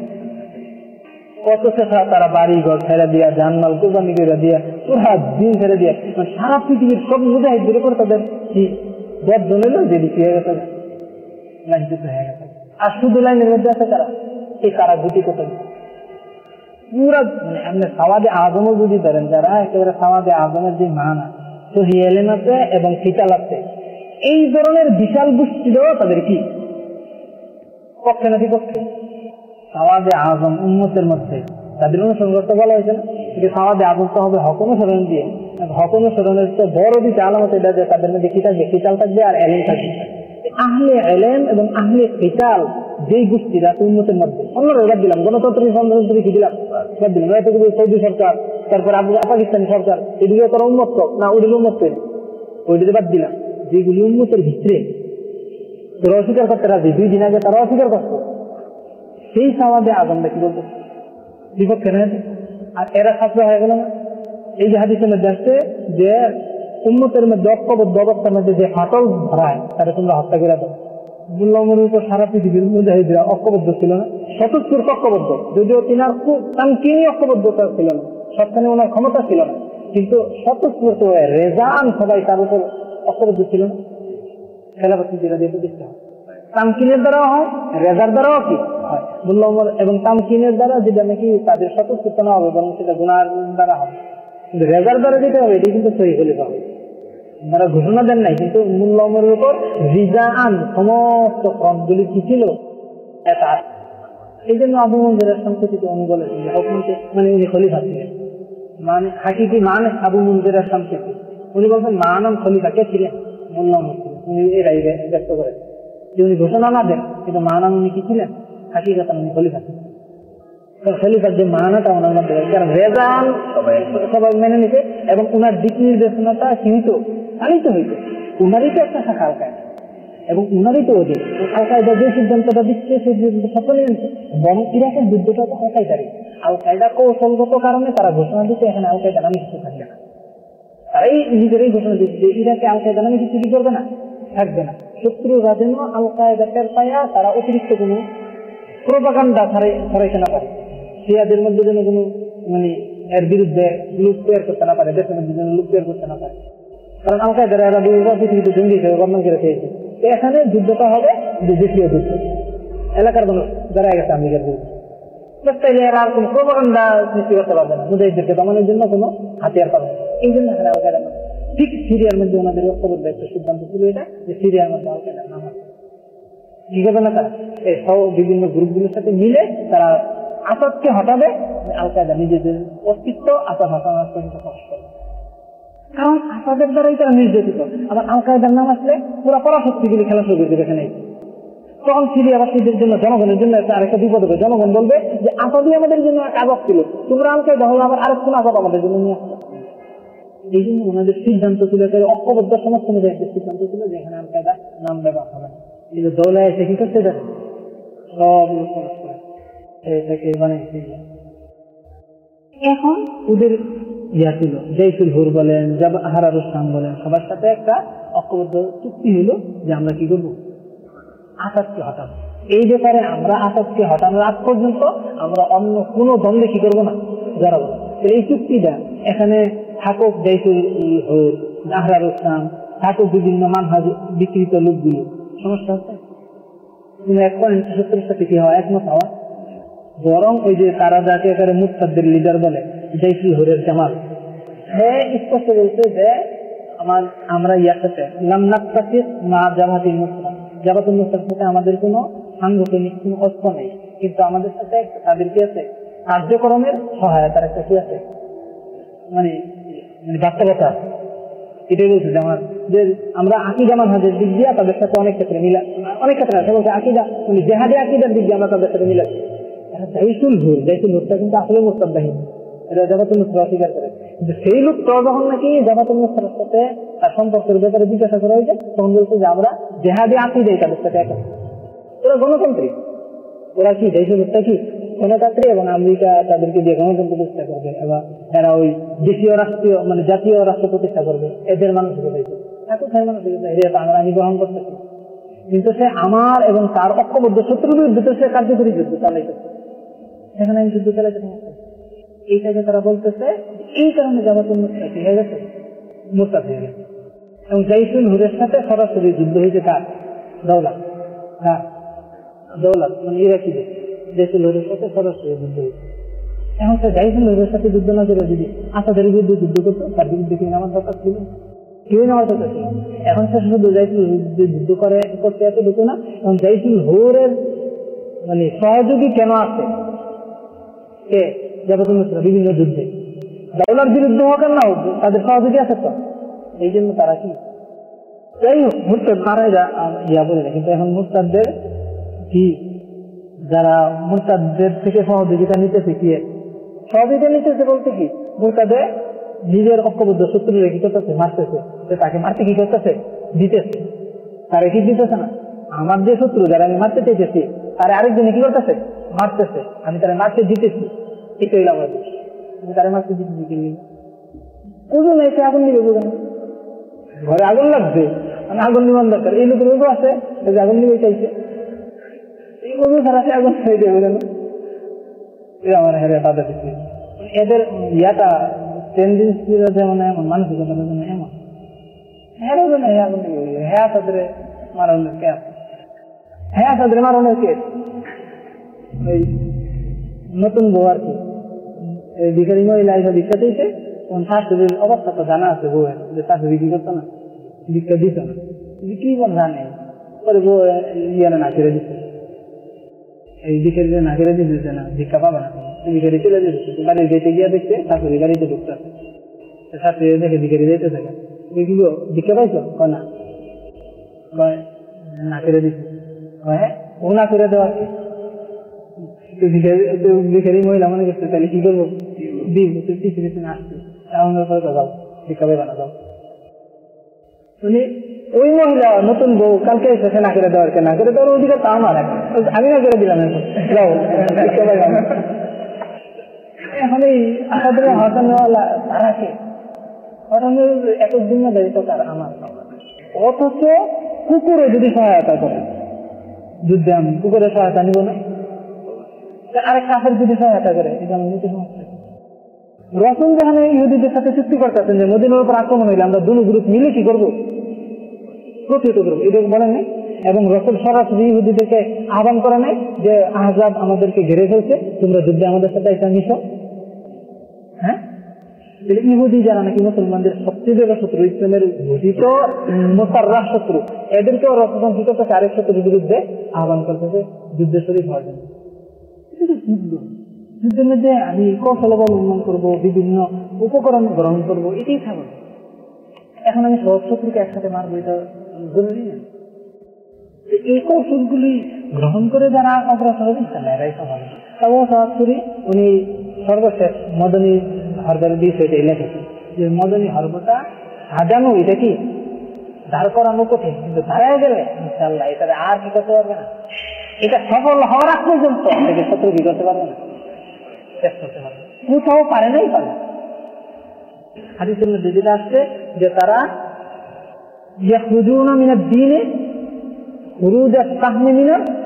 A: কত শেখা তারা বাড়ি ঘর ছেড়ে দিয়া, জানমাল কোরবানি করে দিয়া, পুরা দিন ছেড়ে দিয়া মানে সারা পৃথিবীর সব মুজাহিদ দূরে করে তাদের কি যে দিকে হয়ে গেছে? লাঞ্ছিত হয়ে গেছে। আর শুধু লাইনের মধ্যে আছে তারা? এই তারা গুটি পুরা মানে আপনি সাওয়াদে আজমও যদি ধরেন যারা, একেবারে সাওয়াদে আজমের যে মান আছে সহি এলেন আছে এবং ফিতাল আছে। এই ধরনের বিশাল গোষ্ঠীরও তাদের কি? পক্ষে নাকি পক্ষে সাওয়াদে আজম উন্মতের মধ্যে তাদের অনুসরণ করতে বলা হয়েছে না? যে সাওয়াদে আজম তো হবে হক অনুসরণ দিয়ে। হক অনুসরণের তো বড় দিকে আলামত এটা যে তাদের মধ্যে কি থাকবে? খিতাল থাকবে আর এলেন থাকবে? আহলে এলেন এবং আহলে খিতাল যেই গোষ্ঠীরা আছে উন্মতের মধ্যে, অন্যরা বাদ দিলাম গণতন্ত্র গণতন্ত্র কি দিলাম? বাদ দিলাম। কিছু সৌদি সরকার, তারপর পাকিস্তানি সরকার এদিকে তারা উন্মত্ত, না ওইদিকে উন্মত্ত ওইদিকে বাদ দিলাম। যেগুলি উন্মতের ভিতরে তারা অস্বীকার করতে রাজি, দুই দিন আগে তারা অস্বীকার করতো সেই সমাজে আজমটা কি বলতো বিপক্ষে নয় আর এরা ছাত্র হয়ে গেল না? এই যে হাদিসের মধ্যে আসছে যে উন্মতের মধ্যে ঐক্যবদ্ধ অবস্থার মধ্যে যে ফাটল ধরায়, তারা তোমরা হত্যা করে দাও। মুল্লামুর উপর সারা পৃথিবীর মুজাহিদরা ঐক্যবদ্ধ ছিল না। স্বতঃস্ফূর ঐক্যবদ্ধ যদিও তিনার খুব তামকিনি ঐক্যবদ্ধতা ছিল না, সবখানে ওনার ক্ষমতা ছিল না। কিন্তু স্বতঃস্ফূর্ত রেজান সবাই তার উপর ঐক্যবদ্ধ ছিল না। খেলাপতি যেটা দিয়ে হয়। তামকিনের দ্বারাও হয়, রেজার দ্বারাও কি? হয়। এবং তামকিনের দ্বারা যেটা নাকি তাদের হবে সেটা দ্বারা হবে। কিন্তু রেজার দ্বারা যেটা হবে এটি কিন্তু সহি হলে হবে। তারা ঘোষণা দেন নাই, কিন্তু উপর রিজান সমস্ত ফ্রন্টগুলি কি ছিল? এটা। এই জন্য আবু মন্দির সংকুচিত উনি বলেছেন যে হকমন্ত্রী মানে উনি খলিফা ছিলেন। মানে মান আবু মন্দির সংকেতি উনি বলছেন মানব খলিফা কে ছিলেন? মোল্লা উমর উনি ব্যক্ত করেন যে উনি ঘোষণা না দেন, কিন্তু মানান উনি কি ছিলেন? হাকিকাত উনি খলিফা। খলিফার যে মানাটা ওনার মধ্যে কারণ সবাই মেনে এবং ওনার দিক নির্দেশনাটা সীমিত চালিত হইত উনারই তো একটা শাখা আল কায়দা এবং উনারই তো কায়দা যে সিদ্ধান্তটা দিচ্ছে সেই নিয়েছে বরং ইরাকের যুদ্ধটা তো আল কায়দারই আল কৌশলগত কারণে তারা ঘোষণা দিতে এখানে আল কায়দা নামে কিছু থাকবে না। তারাই নিজেরাই ঘোষণা দিচ্ছে যে ইরাকে আল কায়দা নামে কিছু কি করবে না। থাকবে না। শত্রুরা যেন আল কায়দা টের পাইয়া তারা অতিরিক্ত কোনো প্রোপাগান্ডা ছড়াই ছড়াইতে না পারে সিয়াদের মধ্যে যেন কোনো মানে এর বিরুদ্ধে লুক তৈরি করতে না পারে, দেশের মধ্যে যেন লুক তৈরি করতে না পারে। কারণ আল কায়দার এরা পৃথিবীতে জঙ্গি হিসেবে বর্ণনা করে খেয়েছে তো এখানে যুদ্ধটা হবে যে দেশীয় যুদ্ধ। এলাকার মানুষ যারা গেছে আমেরিকার এরা আর কোনো প্রোপাগান্ডা সৃষ্টি করতে পারবে না। মুজাহিদদেরকে দমানোর জন্য কোনো হাতিয়ার পাবে না। এই জন্য এখানে আল কায়দা ঠিক সিরিয়ার মধ্যে ওনাদের ঐক্যবদ্ধ একটা সিদ্ধান্ত ছিল এটা, যে সিরিয়ার মধ্যে আল কায়দা নাম কি করবে না তারা এই সব বিভিন্ন গ্রুপগুলোর সাথে মিলে তারা আসাদকে হটাবে আল কায়দা নিজেদের অস্তিত্ব আসাদ হাসান পর্যন্ত প্রকাশ করবে কারণ আসাদের দ্বারাই তারা নির্যাতিত। আবার আল কায়দার নাম আসলে পুরো পরাশক্তিগুলি খেলা শুরু করে দেবে এখানে। তখন সিরিয়াবাসীদের জন্য, জনগণের জন্য একটা আরেকটা বিপদ হবে। জনগণ বলবে যে আসাদই আমাদের জন্য এক আজাব ছিল। তোমরা আল কায়দা হলো আবার আরেক কোন আজাব আমাদের জন্য নিয়ে আসতো এই জন্য ওনাদের সিদ্ধান্ত ছিল যে ঐক্যবদ্ধ সমস্ত সিদ্ধান্ত ছিল কায়দা নাম ব্যবহার হবে না। দৌলা এসে কি যাবে সব এটাকে বানাইছে এখন ওদের ইয়া ছিল জয়ফুল হুর বলেন হারার ইসলাম বলেন সবার সাথে একটা ঐক্যবদ্ধ চুক্তি হলো যে আমরা কি করব? আসাদকে হটাবো। এই ব্যাপারে আমরা আসাদকে হটানোর আগ পর্যন্ত আমরা অন্য কোনো দ্বন্দ্বে কি করব না? জড়াবো। এই চুক্তিটা এখানে থাকুক হোক আহরার ইসলাম থাকুক বিভিন্ন মানহাজ বিকৃত লোকগুলো সমস্যা হচ্ছে কিন্তু এক পয়েন্ট সত্তর সাথে কি হয়? একমত হওয়া বরং ওই যে তারা যাকে এখানে মুক্তাদের লিডার বলে জাইসুল হরের জামাল। হ্যাঁ স্পষ্ট বলছে যে, আমার, আমরা ইয়ার সাথে লামনাক্তাসিস মা জামাতিল মুসলাম জামাতুল মুসলামের সাথে আমাদের কোনো সাংগঠনিক কোনো অস্ত্র নেই। কিন্তু আমাদের সাথে তাদের কি আছে। কার্যক্রমের সহায়তার একটা কি আছে? মানে বাস্তবতা, এটাই বলছে যে আমার যে আমরা আকিদা মানহাজের দিক দিয়ে তাদের সাথে অনেক ক্ষেত্রে মিলা, অনেক ক্ষেত্রে আছে। বলছে আকিদা মানে জেহাদে আকিদার দিক দিয়ে আমরা তাদের সাথে মিলাচ্ছি জাইসুল হুর, জাইসুল হুরটা কিন্তু আসলে মোস্তাদ বাহিনী এটা জামাতুল মুসরা অস্বীকার করে। কিন্তু সেই লোকটা যখন নাকি জামাতুল মুসরার সাথে তার সম্পর্কের ব্যাপারে জিজ্ঞাসা করা হয়েছে, তখন বলছে যে আমরা জেহাদে আকিদাই তাদের সাথে একা ওরা গণতান্ত্রিক ওরা কি, জাইসুল হুরটা কি? গণতান্ত্রিক এবং আমেরিকা তাদেরকে দিয়ে গণতন্ত্র প্রতিষ্ঠা করবে এবং এরা ওই দেশীয় রাষ্ট্রীয় মানে জাতীয় রাষ্ট্র প্রতিষ্ঠা করবে। এদের এত খাই মানুষকে এটা আমরা আমি গ্রহণ করতেছি। কিন্তু সে আমার এবং তার ঐক্যবদ্ধ শত্রুর বিরুদ্ধে সে কার্যকরী যুদ্ধ চালাইতেছে। সেখানে আমি যুদ্ধ চালাইতে এইটাকে তারা বলতেছে এই কারণে জামাতুল মুস্তাক হয়ে গেছে। মুস্তাক হয়ে গেছে। এবং জাইসুল হুরের সাথে সরাসরি যুদ্ধ হয়েছে কার দৌলত। হ্যাঁ দৌলত মানে ইরাকিদের জাইসুল হুরের সাথে সরাসরি যুদ্ধ হয়েছে। এখন সে জাইসুল হুরের সাথে যুদ্ধ না করে যদি আসাদের বিরুদ্ধে যুদ্ধ করতো, তার বিরুদ্ধে কি আমার দরকার ছিল? কেউই নেওয়ার কথা ছিল এখন সে শুধু বিরুদ্ধে যুদ্ধ করে, করতে এতটুকু না, এবং জাইসুল হুরের মানে সহযোগী কেন আছে? কে? জাবাতুল মুসরা বিভিন্ন যুদ্ধে। দাউলার বিরুদ্ধে হোক আর না হোক, তাদের সহযোগী আছে তো। এই জন্য তারা কি? যাই হোক মুরতাদ মারাই যা ইয়া বলে না কিন্তু এখন মুরতাদদের কি যারা মুরতাদদের থেকে সহযোগিতা নিতেছে কি? সহযোগিতা নিতেছে বলতে কি? মুরতাদে নিজের ঐক্যবদ্ধ শত্রু কি করতেছে? মারতেছে। তাকে মারতে কি করতেছে? দিতেছে। তারা কি দিতেছে না? আমার যে শত্রু যারা আমি মারতে চাইতেছি, তারা আরেকজনে কি করতেছে? মারতেছে। আমি তারা মারতে জিতেছি এটাই আমাদের আমি তারা মারতে জিতেছি কি বুঝো না এসে আগুন নিবে বুঝো না। ঘরে আগুন লাগবে। আমি আগুন নিবান দরকার। এই লোকের আছে আগুন নিবে চাইছে। দিচ্ছে। এদের ইয়াটা টেন্ডেন্সি মানে এমন হ্যাঁ হ্যাঁ হ্যাঁ নতুন বউ আর কি। এই ভিখারি মহিলা এসে ভিক্ষা দিয়েছে শাশুড়ির অবস্থা তো জানা আছে বউয়ের, যে শাশুড়ি কি করতো না? ভিক্ষা দিত না। কি বল জানে? পরে বউ ইয়ারে না করে দিচ্ছে। এই ভিখারি না করে দিতেছে না, ভিক্ষা পাবে না ভিখারি চলে যেতেছে বাড়ির গিয়ে দেখছে শাশুড়ি গাড়িতে ঢুকতেছে শাশুড়ি দেখে ভিখারি যেতে থাকে। কি গো, ভিক্ষা পাইছো? না। কয়, না করে দিচ্ছে হ্যাঁ ও না করে দেওয়া। ভিখারি মহিলা মনে করছে, তাহলে কি করব? দিব। তুই পিছিয়ে পিছিয়ে আসছে এমন তো যাও। ভিক্ষা পাইবা না, যাও। মানে ওই মহিলা নতুন বউ, কালকে এসেছে না করে দেওয়ার না করে দেওয়ার অধিকার তা আমার আমি না করে দিলাম এখন। এই আমাদের হটানোওয়ালা তারা কে? তার আমার অথচ কুকুরে যদি সহায়তা করে, যুদ্ধে আমি কুকুরের সহায়তা নিব না। আরেক কাফের যদি সহায়তা করে, এটা আমি নিতে সমস্যা রসুন যেখানে ইহুদিদের সাথে চুক্তি করতেছেন যে মদিনের উপর আক্রমণ হইলে আমরা দুটো গ্রুপ মিলে কি করব? প্রতিহত করব। এটা বলেন নাই। এবং রসুল সরাসরি ইহুদিদেরকে আহ্বান করে নাই যে, আহজাব আমাদেরকে ঘিরে ফেলছে। তোমরা যুদ্ধে আমাদের সাথে একটা মিশো। হ্যাঁ? ইহুদি যারা নাকি মুসলমানদের সবচেয়ে বড় শত্রু, ইসলামের ঘোষিত মোসাররা শত্রু, এদেরকেও করতেছে আরেক শত্রুর বিরুদ্ধে আহ্বান করতেছে যুদ্ধে শরীর হওয়ার জন্য যুদ্ধ। যুদ্ধের মধ্যে আমি কৌশল অবলম্বন করব, বিভিন্ন উপকরণ গ্রহণ করব, এটাই স্বাভাবিক এখন আমি সব শত্রুকে একসাথে মারবো, এটা জরুরি না। এই কৌশলগুলি গ্রহণ করে যারা অগ্রসর হবে তাহলে এরাই স্বাভাবিক সরাসরি উনি সর্বশেষ মদনী হরদারে দিয়েছে এটাই লেখেছে যে মদনী হর্বটা সাজানো, এটা কি? দাঁড় করানো কঠিন, কিন্তু দাঁড়ায় গেলে ইনশাল্লাহ এটা আর কি করতে পারবে না। এটা সফল হওয়ার আগ পর্যন্ত শত্রু কি করতে পারবে না। কোথাও পারে নাই পারে। হাদিসের মধ্যে যেটা আসছে যে তারা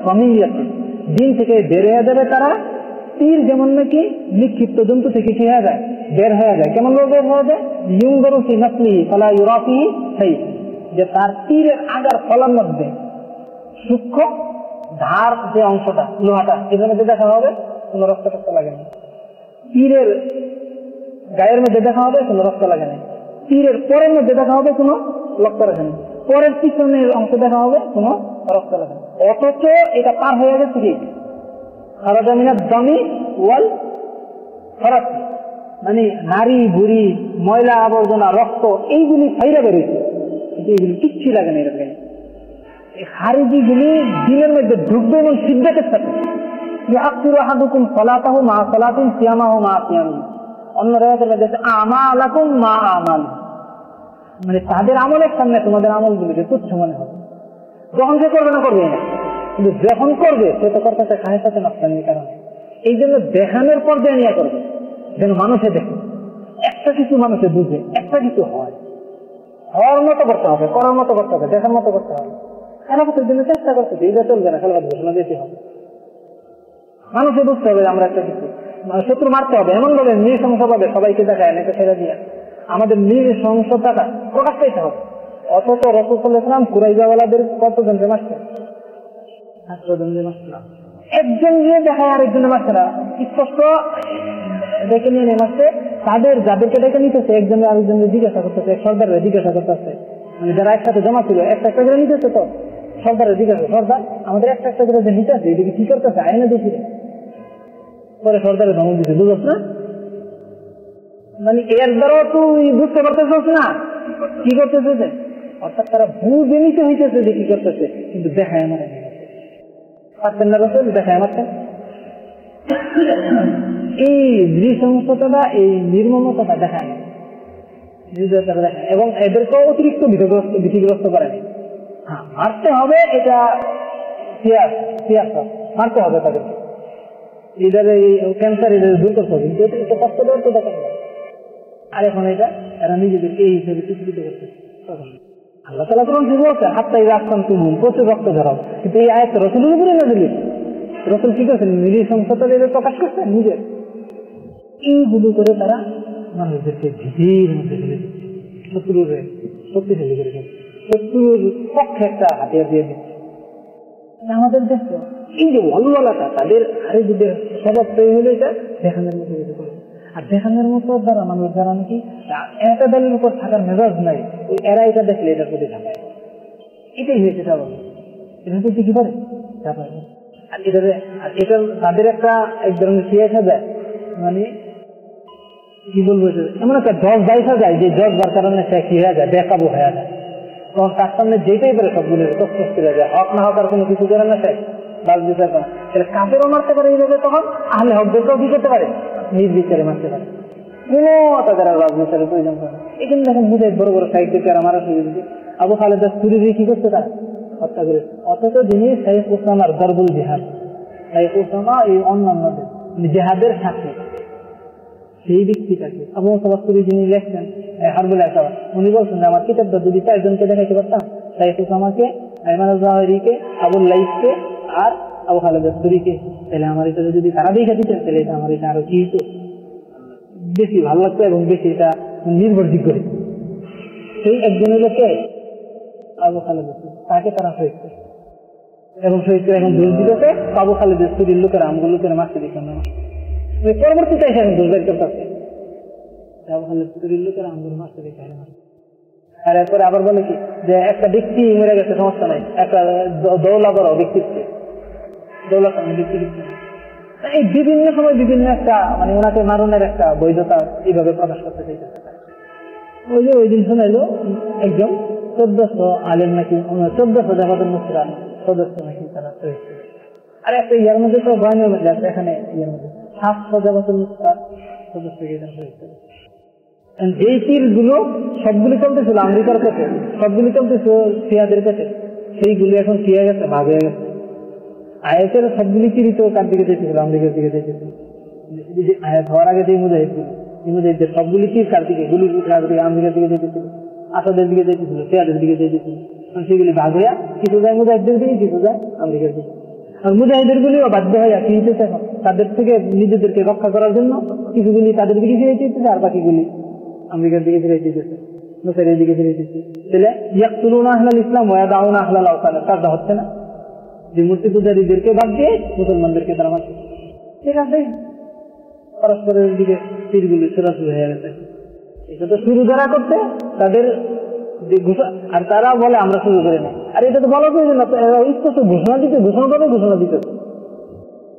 A: কমিয়াতি দিন থেকে বের হয়ে যাবে তারা। তীর যেমন নাকি নিক্ষিপ্ত জন্তু থেকে কি হয়ে যায়? বের হয়ে যায়। কেমন বের হয়ে যায়? ইউং গরু ফি ফলা সেই যে তার তীরের আগার ফলার মধ্যে সূক্ষ্ম ধার যে অংশটা, লোহাটা মধ্যে দেখা হবে, কোনো রক্ত টক্ত লাগে না। তীরের গায়ের মধ্যে দেখা হবে, কোনো রক্ত লাগে না তীরের পরের মধ্যে দেখা হবে, কোনো রক্ত লাগে না পরের পিছনের অংশ দেখা হবে, কোনো রক্ত লাগে না অথচ এটা পার হয়ে গেছে কি? খারাজামিনার দামি ওয়াল খরচ মানে নারী, বুড়ি, ময়লা আবর্জনা, রক্ত, এইগুলি ফাইরা বেরোচ্ছে কিন্তু এইগুলি কিচ্ছু লাগে না এরকম। খারিজি দিনের মধ্যে ঢুকবে এবং সিদ্ধাতের সাথে ইয়াকুর আহাদুকুম সালাতাহু মা সালাতিন সিয়ামাহু মা সিয়ামি। অন্য মানে তাদের আমলের সামনে তোমাদের আমলগুলিকে তুচ্ছ মনে হবে। যখন সে করবে না, করবে কিন্তু যখন করবে, সে তো করতেছে খায়ের সাথে নকশানির কারণে। এই জন্য দেখানোর পর্যায়ে নিয়ে করবে, যেন মানুষে দেখে। একটা কিছু মানুষে বুঝে, একটা কিছু হয়। হওয়ার মতো করতে হবে, করার মতো করতে হবে, দেখার মতো করতে হবে। খেলাফতের জন্য চেষ্টা করতে এটা চলবে না খেলাফত ঘোষণা দিতে হবে। মানুষে বুঝতে হবে আমরা একটা কিছু। মানে শত্রু মারতে হবে, এমন ভাবে নৃশংস ভাবে সবাইকে দেখায় না ছেড়ে দিয়ে। আমাদের নৃশংসতাটা প্রকাশ পেতে হবে। অথচ রসুল ইসলাম কুরাইজাওয়ালাদের কতজনকে মারছে? একজন গিয়ে দেখায় আরেকজনের মারছে না। স্পষ্ট ডেকে নিয়ে নেমাচ্ছে তাদের, যাদেরকে ডেকে নিতেছে একজনের আরেকজনের জিজ্ঞাসা করতেছে, সর্দারের জিজ্ঞাসা করতেছে। মানে যারা একসাথে জমা ছিল, একটা একটা করে নিতেছে তো। সর্দারের জিজ্ঞাসা সর্দার, আমাদের একটা একটা করে যে নিতেছে, এদিকে কি করতেছে? আইনে দেখি রে। পরে সর্দারের ধমক দিতে বুঝছ না? মানে এর দ্বারাও তুই বুঝতে পারতেছিস না। কি করতেছে যে? অর্থাৎ তারা বুঝে নিতে হইতেছে যে কি করতেছে, কিন্তু দেখায় আমার পারতেন না রসুল দেখায় আমারটা এই নৃশংসতাটা এই নির্মমতাটা দেখায়। না। এবং এদেরকে অতিরিক্ত ভীতগ্রস্ত ভীতিগ্রস্ত করে। হ্যাঁ মারতে হবে এটা মারতে হবে তাদেরকে। এদের এই ক্যান্সার এদের দূর করতে হবে। কিন্তু অতিরিক্ত কষ্ট দেওয়ার তো। আর এখন এটা, এরা নিজেদেরকে এই হিসেবে চিত্রিত করতে আল্লাহ তালা হাতটাই রাখতাম তুমি প্রচুর রক্ত ধরাও কিন্তু এই আয়াত রসুলের উপরে না দিলি রসুল কি করছেন? নিজের সংসদটা প্রকাশ করছেন নিজের। এইগুলো করে তারা মানুষদেরকে ভীতির মধ্যে ফেলে দিচ্ছে। শত্রুর শক্তিশালী করে শত্রুর পক্ষে একটা হাতিয়ার দিয়ে দিচ্ছে। আমাদের দেশ এই যে ওয়ালওয়ালাটা তাদের খারিজদের স্বভাব তৈরি হলে এটা দেখানোর মতো করে। আর দেখানোর মতো মানুষ নাকি একটা দলের উপর থাকার মেজাজ নাই, ওই এরা এটা দেখলে এটার প্রতি এটাই হয়েছে এটা কি ঝাঁপায়। আর এটাতে আর এটা তাদের একটা এক ধরনের আসা যায় মানে কি বলব এমন একটা জজ বাইসা যায় যে জজ বার কারণে সে কি হয়ে যায়, বেকাবু হয়ে যায়। তখন তার সামনে যেটাই পারে সবগুলো তৎপর করে যায়। হক না হক আর কোনো কিছু করে না সে? করে। তাহলে কাপেরও মারতে পারে এইভাবে তখন? আহলে হকদেরকেও কি করতে পারে? নিজ বিচারে মারতে পারে। কোনো তাদের আর রাজনীতির প্রয়োজন না। এখানে দেখেন বুঝে বড় বড় সাহিত্যকে আর মারা শুরু দিচ্ছে আবু খালেদা চুরি দিয়ে কি করছে তারা? হত্যা করে অথচ যিনি শাইখ ওসামার দরবুল জিহাদ। শাইখ ওসামা এই অন্যান্যদের, জেহাদের সাথে সেই ব্যক্তিটাকে আবু সবাস্তুরি যিনি লেখছেন হারবুল আসাবাদ উনি বলছেন যে, আমার কিতাবটা যদি চারজনকে দেখাইতে পারতাম শাইখ ওসামাকে আইমান জাহারিকে আবুল লাইফকে আর আবু খালেদ তাহলে আমার এটা যদি তারা দেখে দিতেন, তাহলে এটা আমার এটা আরও কি হতো বেশি ভালো লাগতো এবং বেশি এটা নির্ভরযোগ্য হতো। সেই একজনের লোকে আবু খালেদ তাকে তারা হয়েছে এবং শহীদ এখন দিতেছে আবু খালেদ আস্তুরির লোকেরা আমগুলো লোকেরা মারতে দিচ্ছেন না। ওই লোকেরা আমগুলো মারতে দিচ্ছে আর এরপরে আবার বলে কি যে একটা ব্যক্তি মরে গেছে সমস্যা নাই। একটা দৌলা বড় ব্যক্তিত্ব। দৌলা ব্যক্তি। এই বিভিন্ন সময় বিভিন্ন একটা মানে ওনাকে মারণের একটা বৈধতা এইভাবে প্রকাশ করতে চাইতেছে ওই যে ওই দিন শোনাইলো একজন চোদ্দশো আলেম নাকি চোদ্দশো জামাতের মুসরা সদস্য নাকি তারা ছিল। আর একটা ইয়ার মধ্যে তো বয়ানের মধ্যে আছে এখানে ইয়ার মধ্যে। সাতশো জামাতের মুসরা সদস্যকে তারা শহীদ করে। এই তীর সবগুলি চলতেছিল আমেরিকার কাছে সবগুলি চলতেছিল সিয়াদের কাছে সেইগুলি এখন গেছে? ভাগ হয়ে গেছে। আয়াতের সবগুলি কার দিকে যেতেছিল? আমেরিকার দিকে আয়াত হওয়ার আগে যে মুজাহিদগুলো এই মুজাহিদের সবগুলি তীর কার দিকে? দিকে আমেরিকার দিকে যেতেছিল। আসাদের দিকে সিয়াদের দিকে সেগুলি ভাগ হইয়া কিছু যায় মুজাহিদদের দিকে, কিছু যায় আমেরিকার দিকে। আর মুজাহিদের গুলিও বাধ্য হয়ে হইতেছে এখন তাদের থেকে নিজেদেরকে রক্ষা করার জন্য কিছুগুলি তাদের দিকে ফিরে যেতেছে আর বাকিগুলি আমেরিকার দিকে ফিরে যেতেছে মুসাইরের দিকে ফিরে যেতেছে তাহলে ইয়াকুলুন আহলাল ইসলাম ওয়া দাউন আহলাল আওসান কাজটা হচ্ছে না। যে মূর্তি পূজারীদেরকে বাদ দিয়ে মুসলমানদেরকে তারা মারছে। ঠিক আছে। পরস্পরের দিকে তীরগুলি ছোড়াছুড়ি হয়ে গেছে। এটা তো শুরু যারা করতে তাদের আর তারা বলে আমরা শুরু করি না আর এটা তো বলা প্রয়োজন না স্পষ্ট ঘোষণা দিতে ঘোষণা করে ঘোষণা দিতে।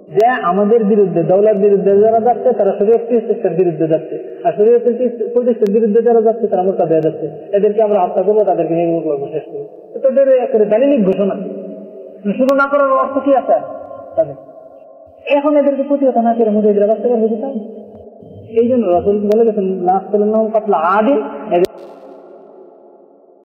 A: যে আমাদের বিরুদ্ধে, দৌলার বিরুদ্ধে যারা যাচ্ছে, তারা প্রতিষ্ঠার বিরুদ্ধে যাচ্ছে। আর শরীয়ত প্রতিষ্ঠার বিরুদ্ধে যারা যাচ্ছে, তারা মোটা দেওয়া যাচ্ছে। এদেরকে আমরা হত্যা করব, তাদেরকে নির্মূল করব শেষ করব। তাদের একটা দালিলিক ঘোষণা। শুরু না করার অর্থ কি আছে? তাদের। এখন এদেরকে প্রতিহত না করে মুজাহিদরা বাঁচতে পারবে কি এই জন্য রসুল বলে গেছেন নাচ করলেন পাতলা আদিম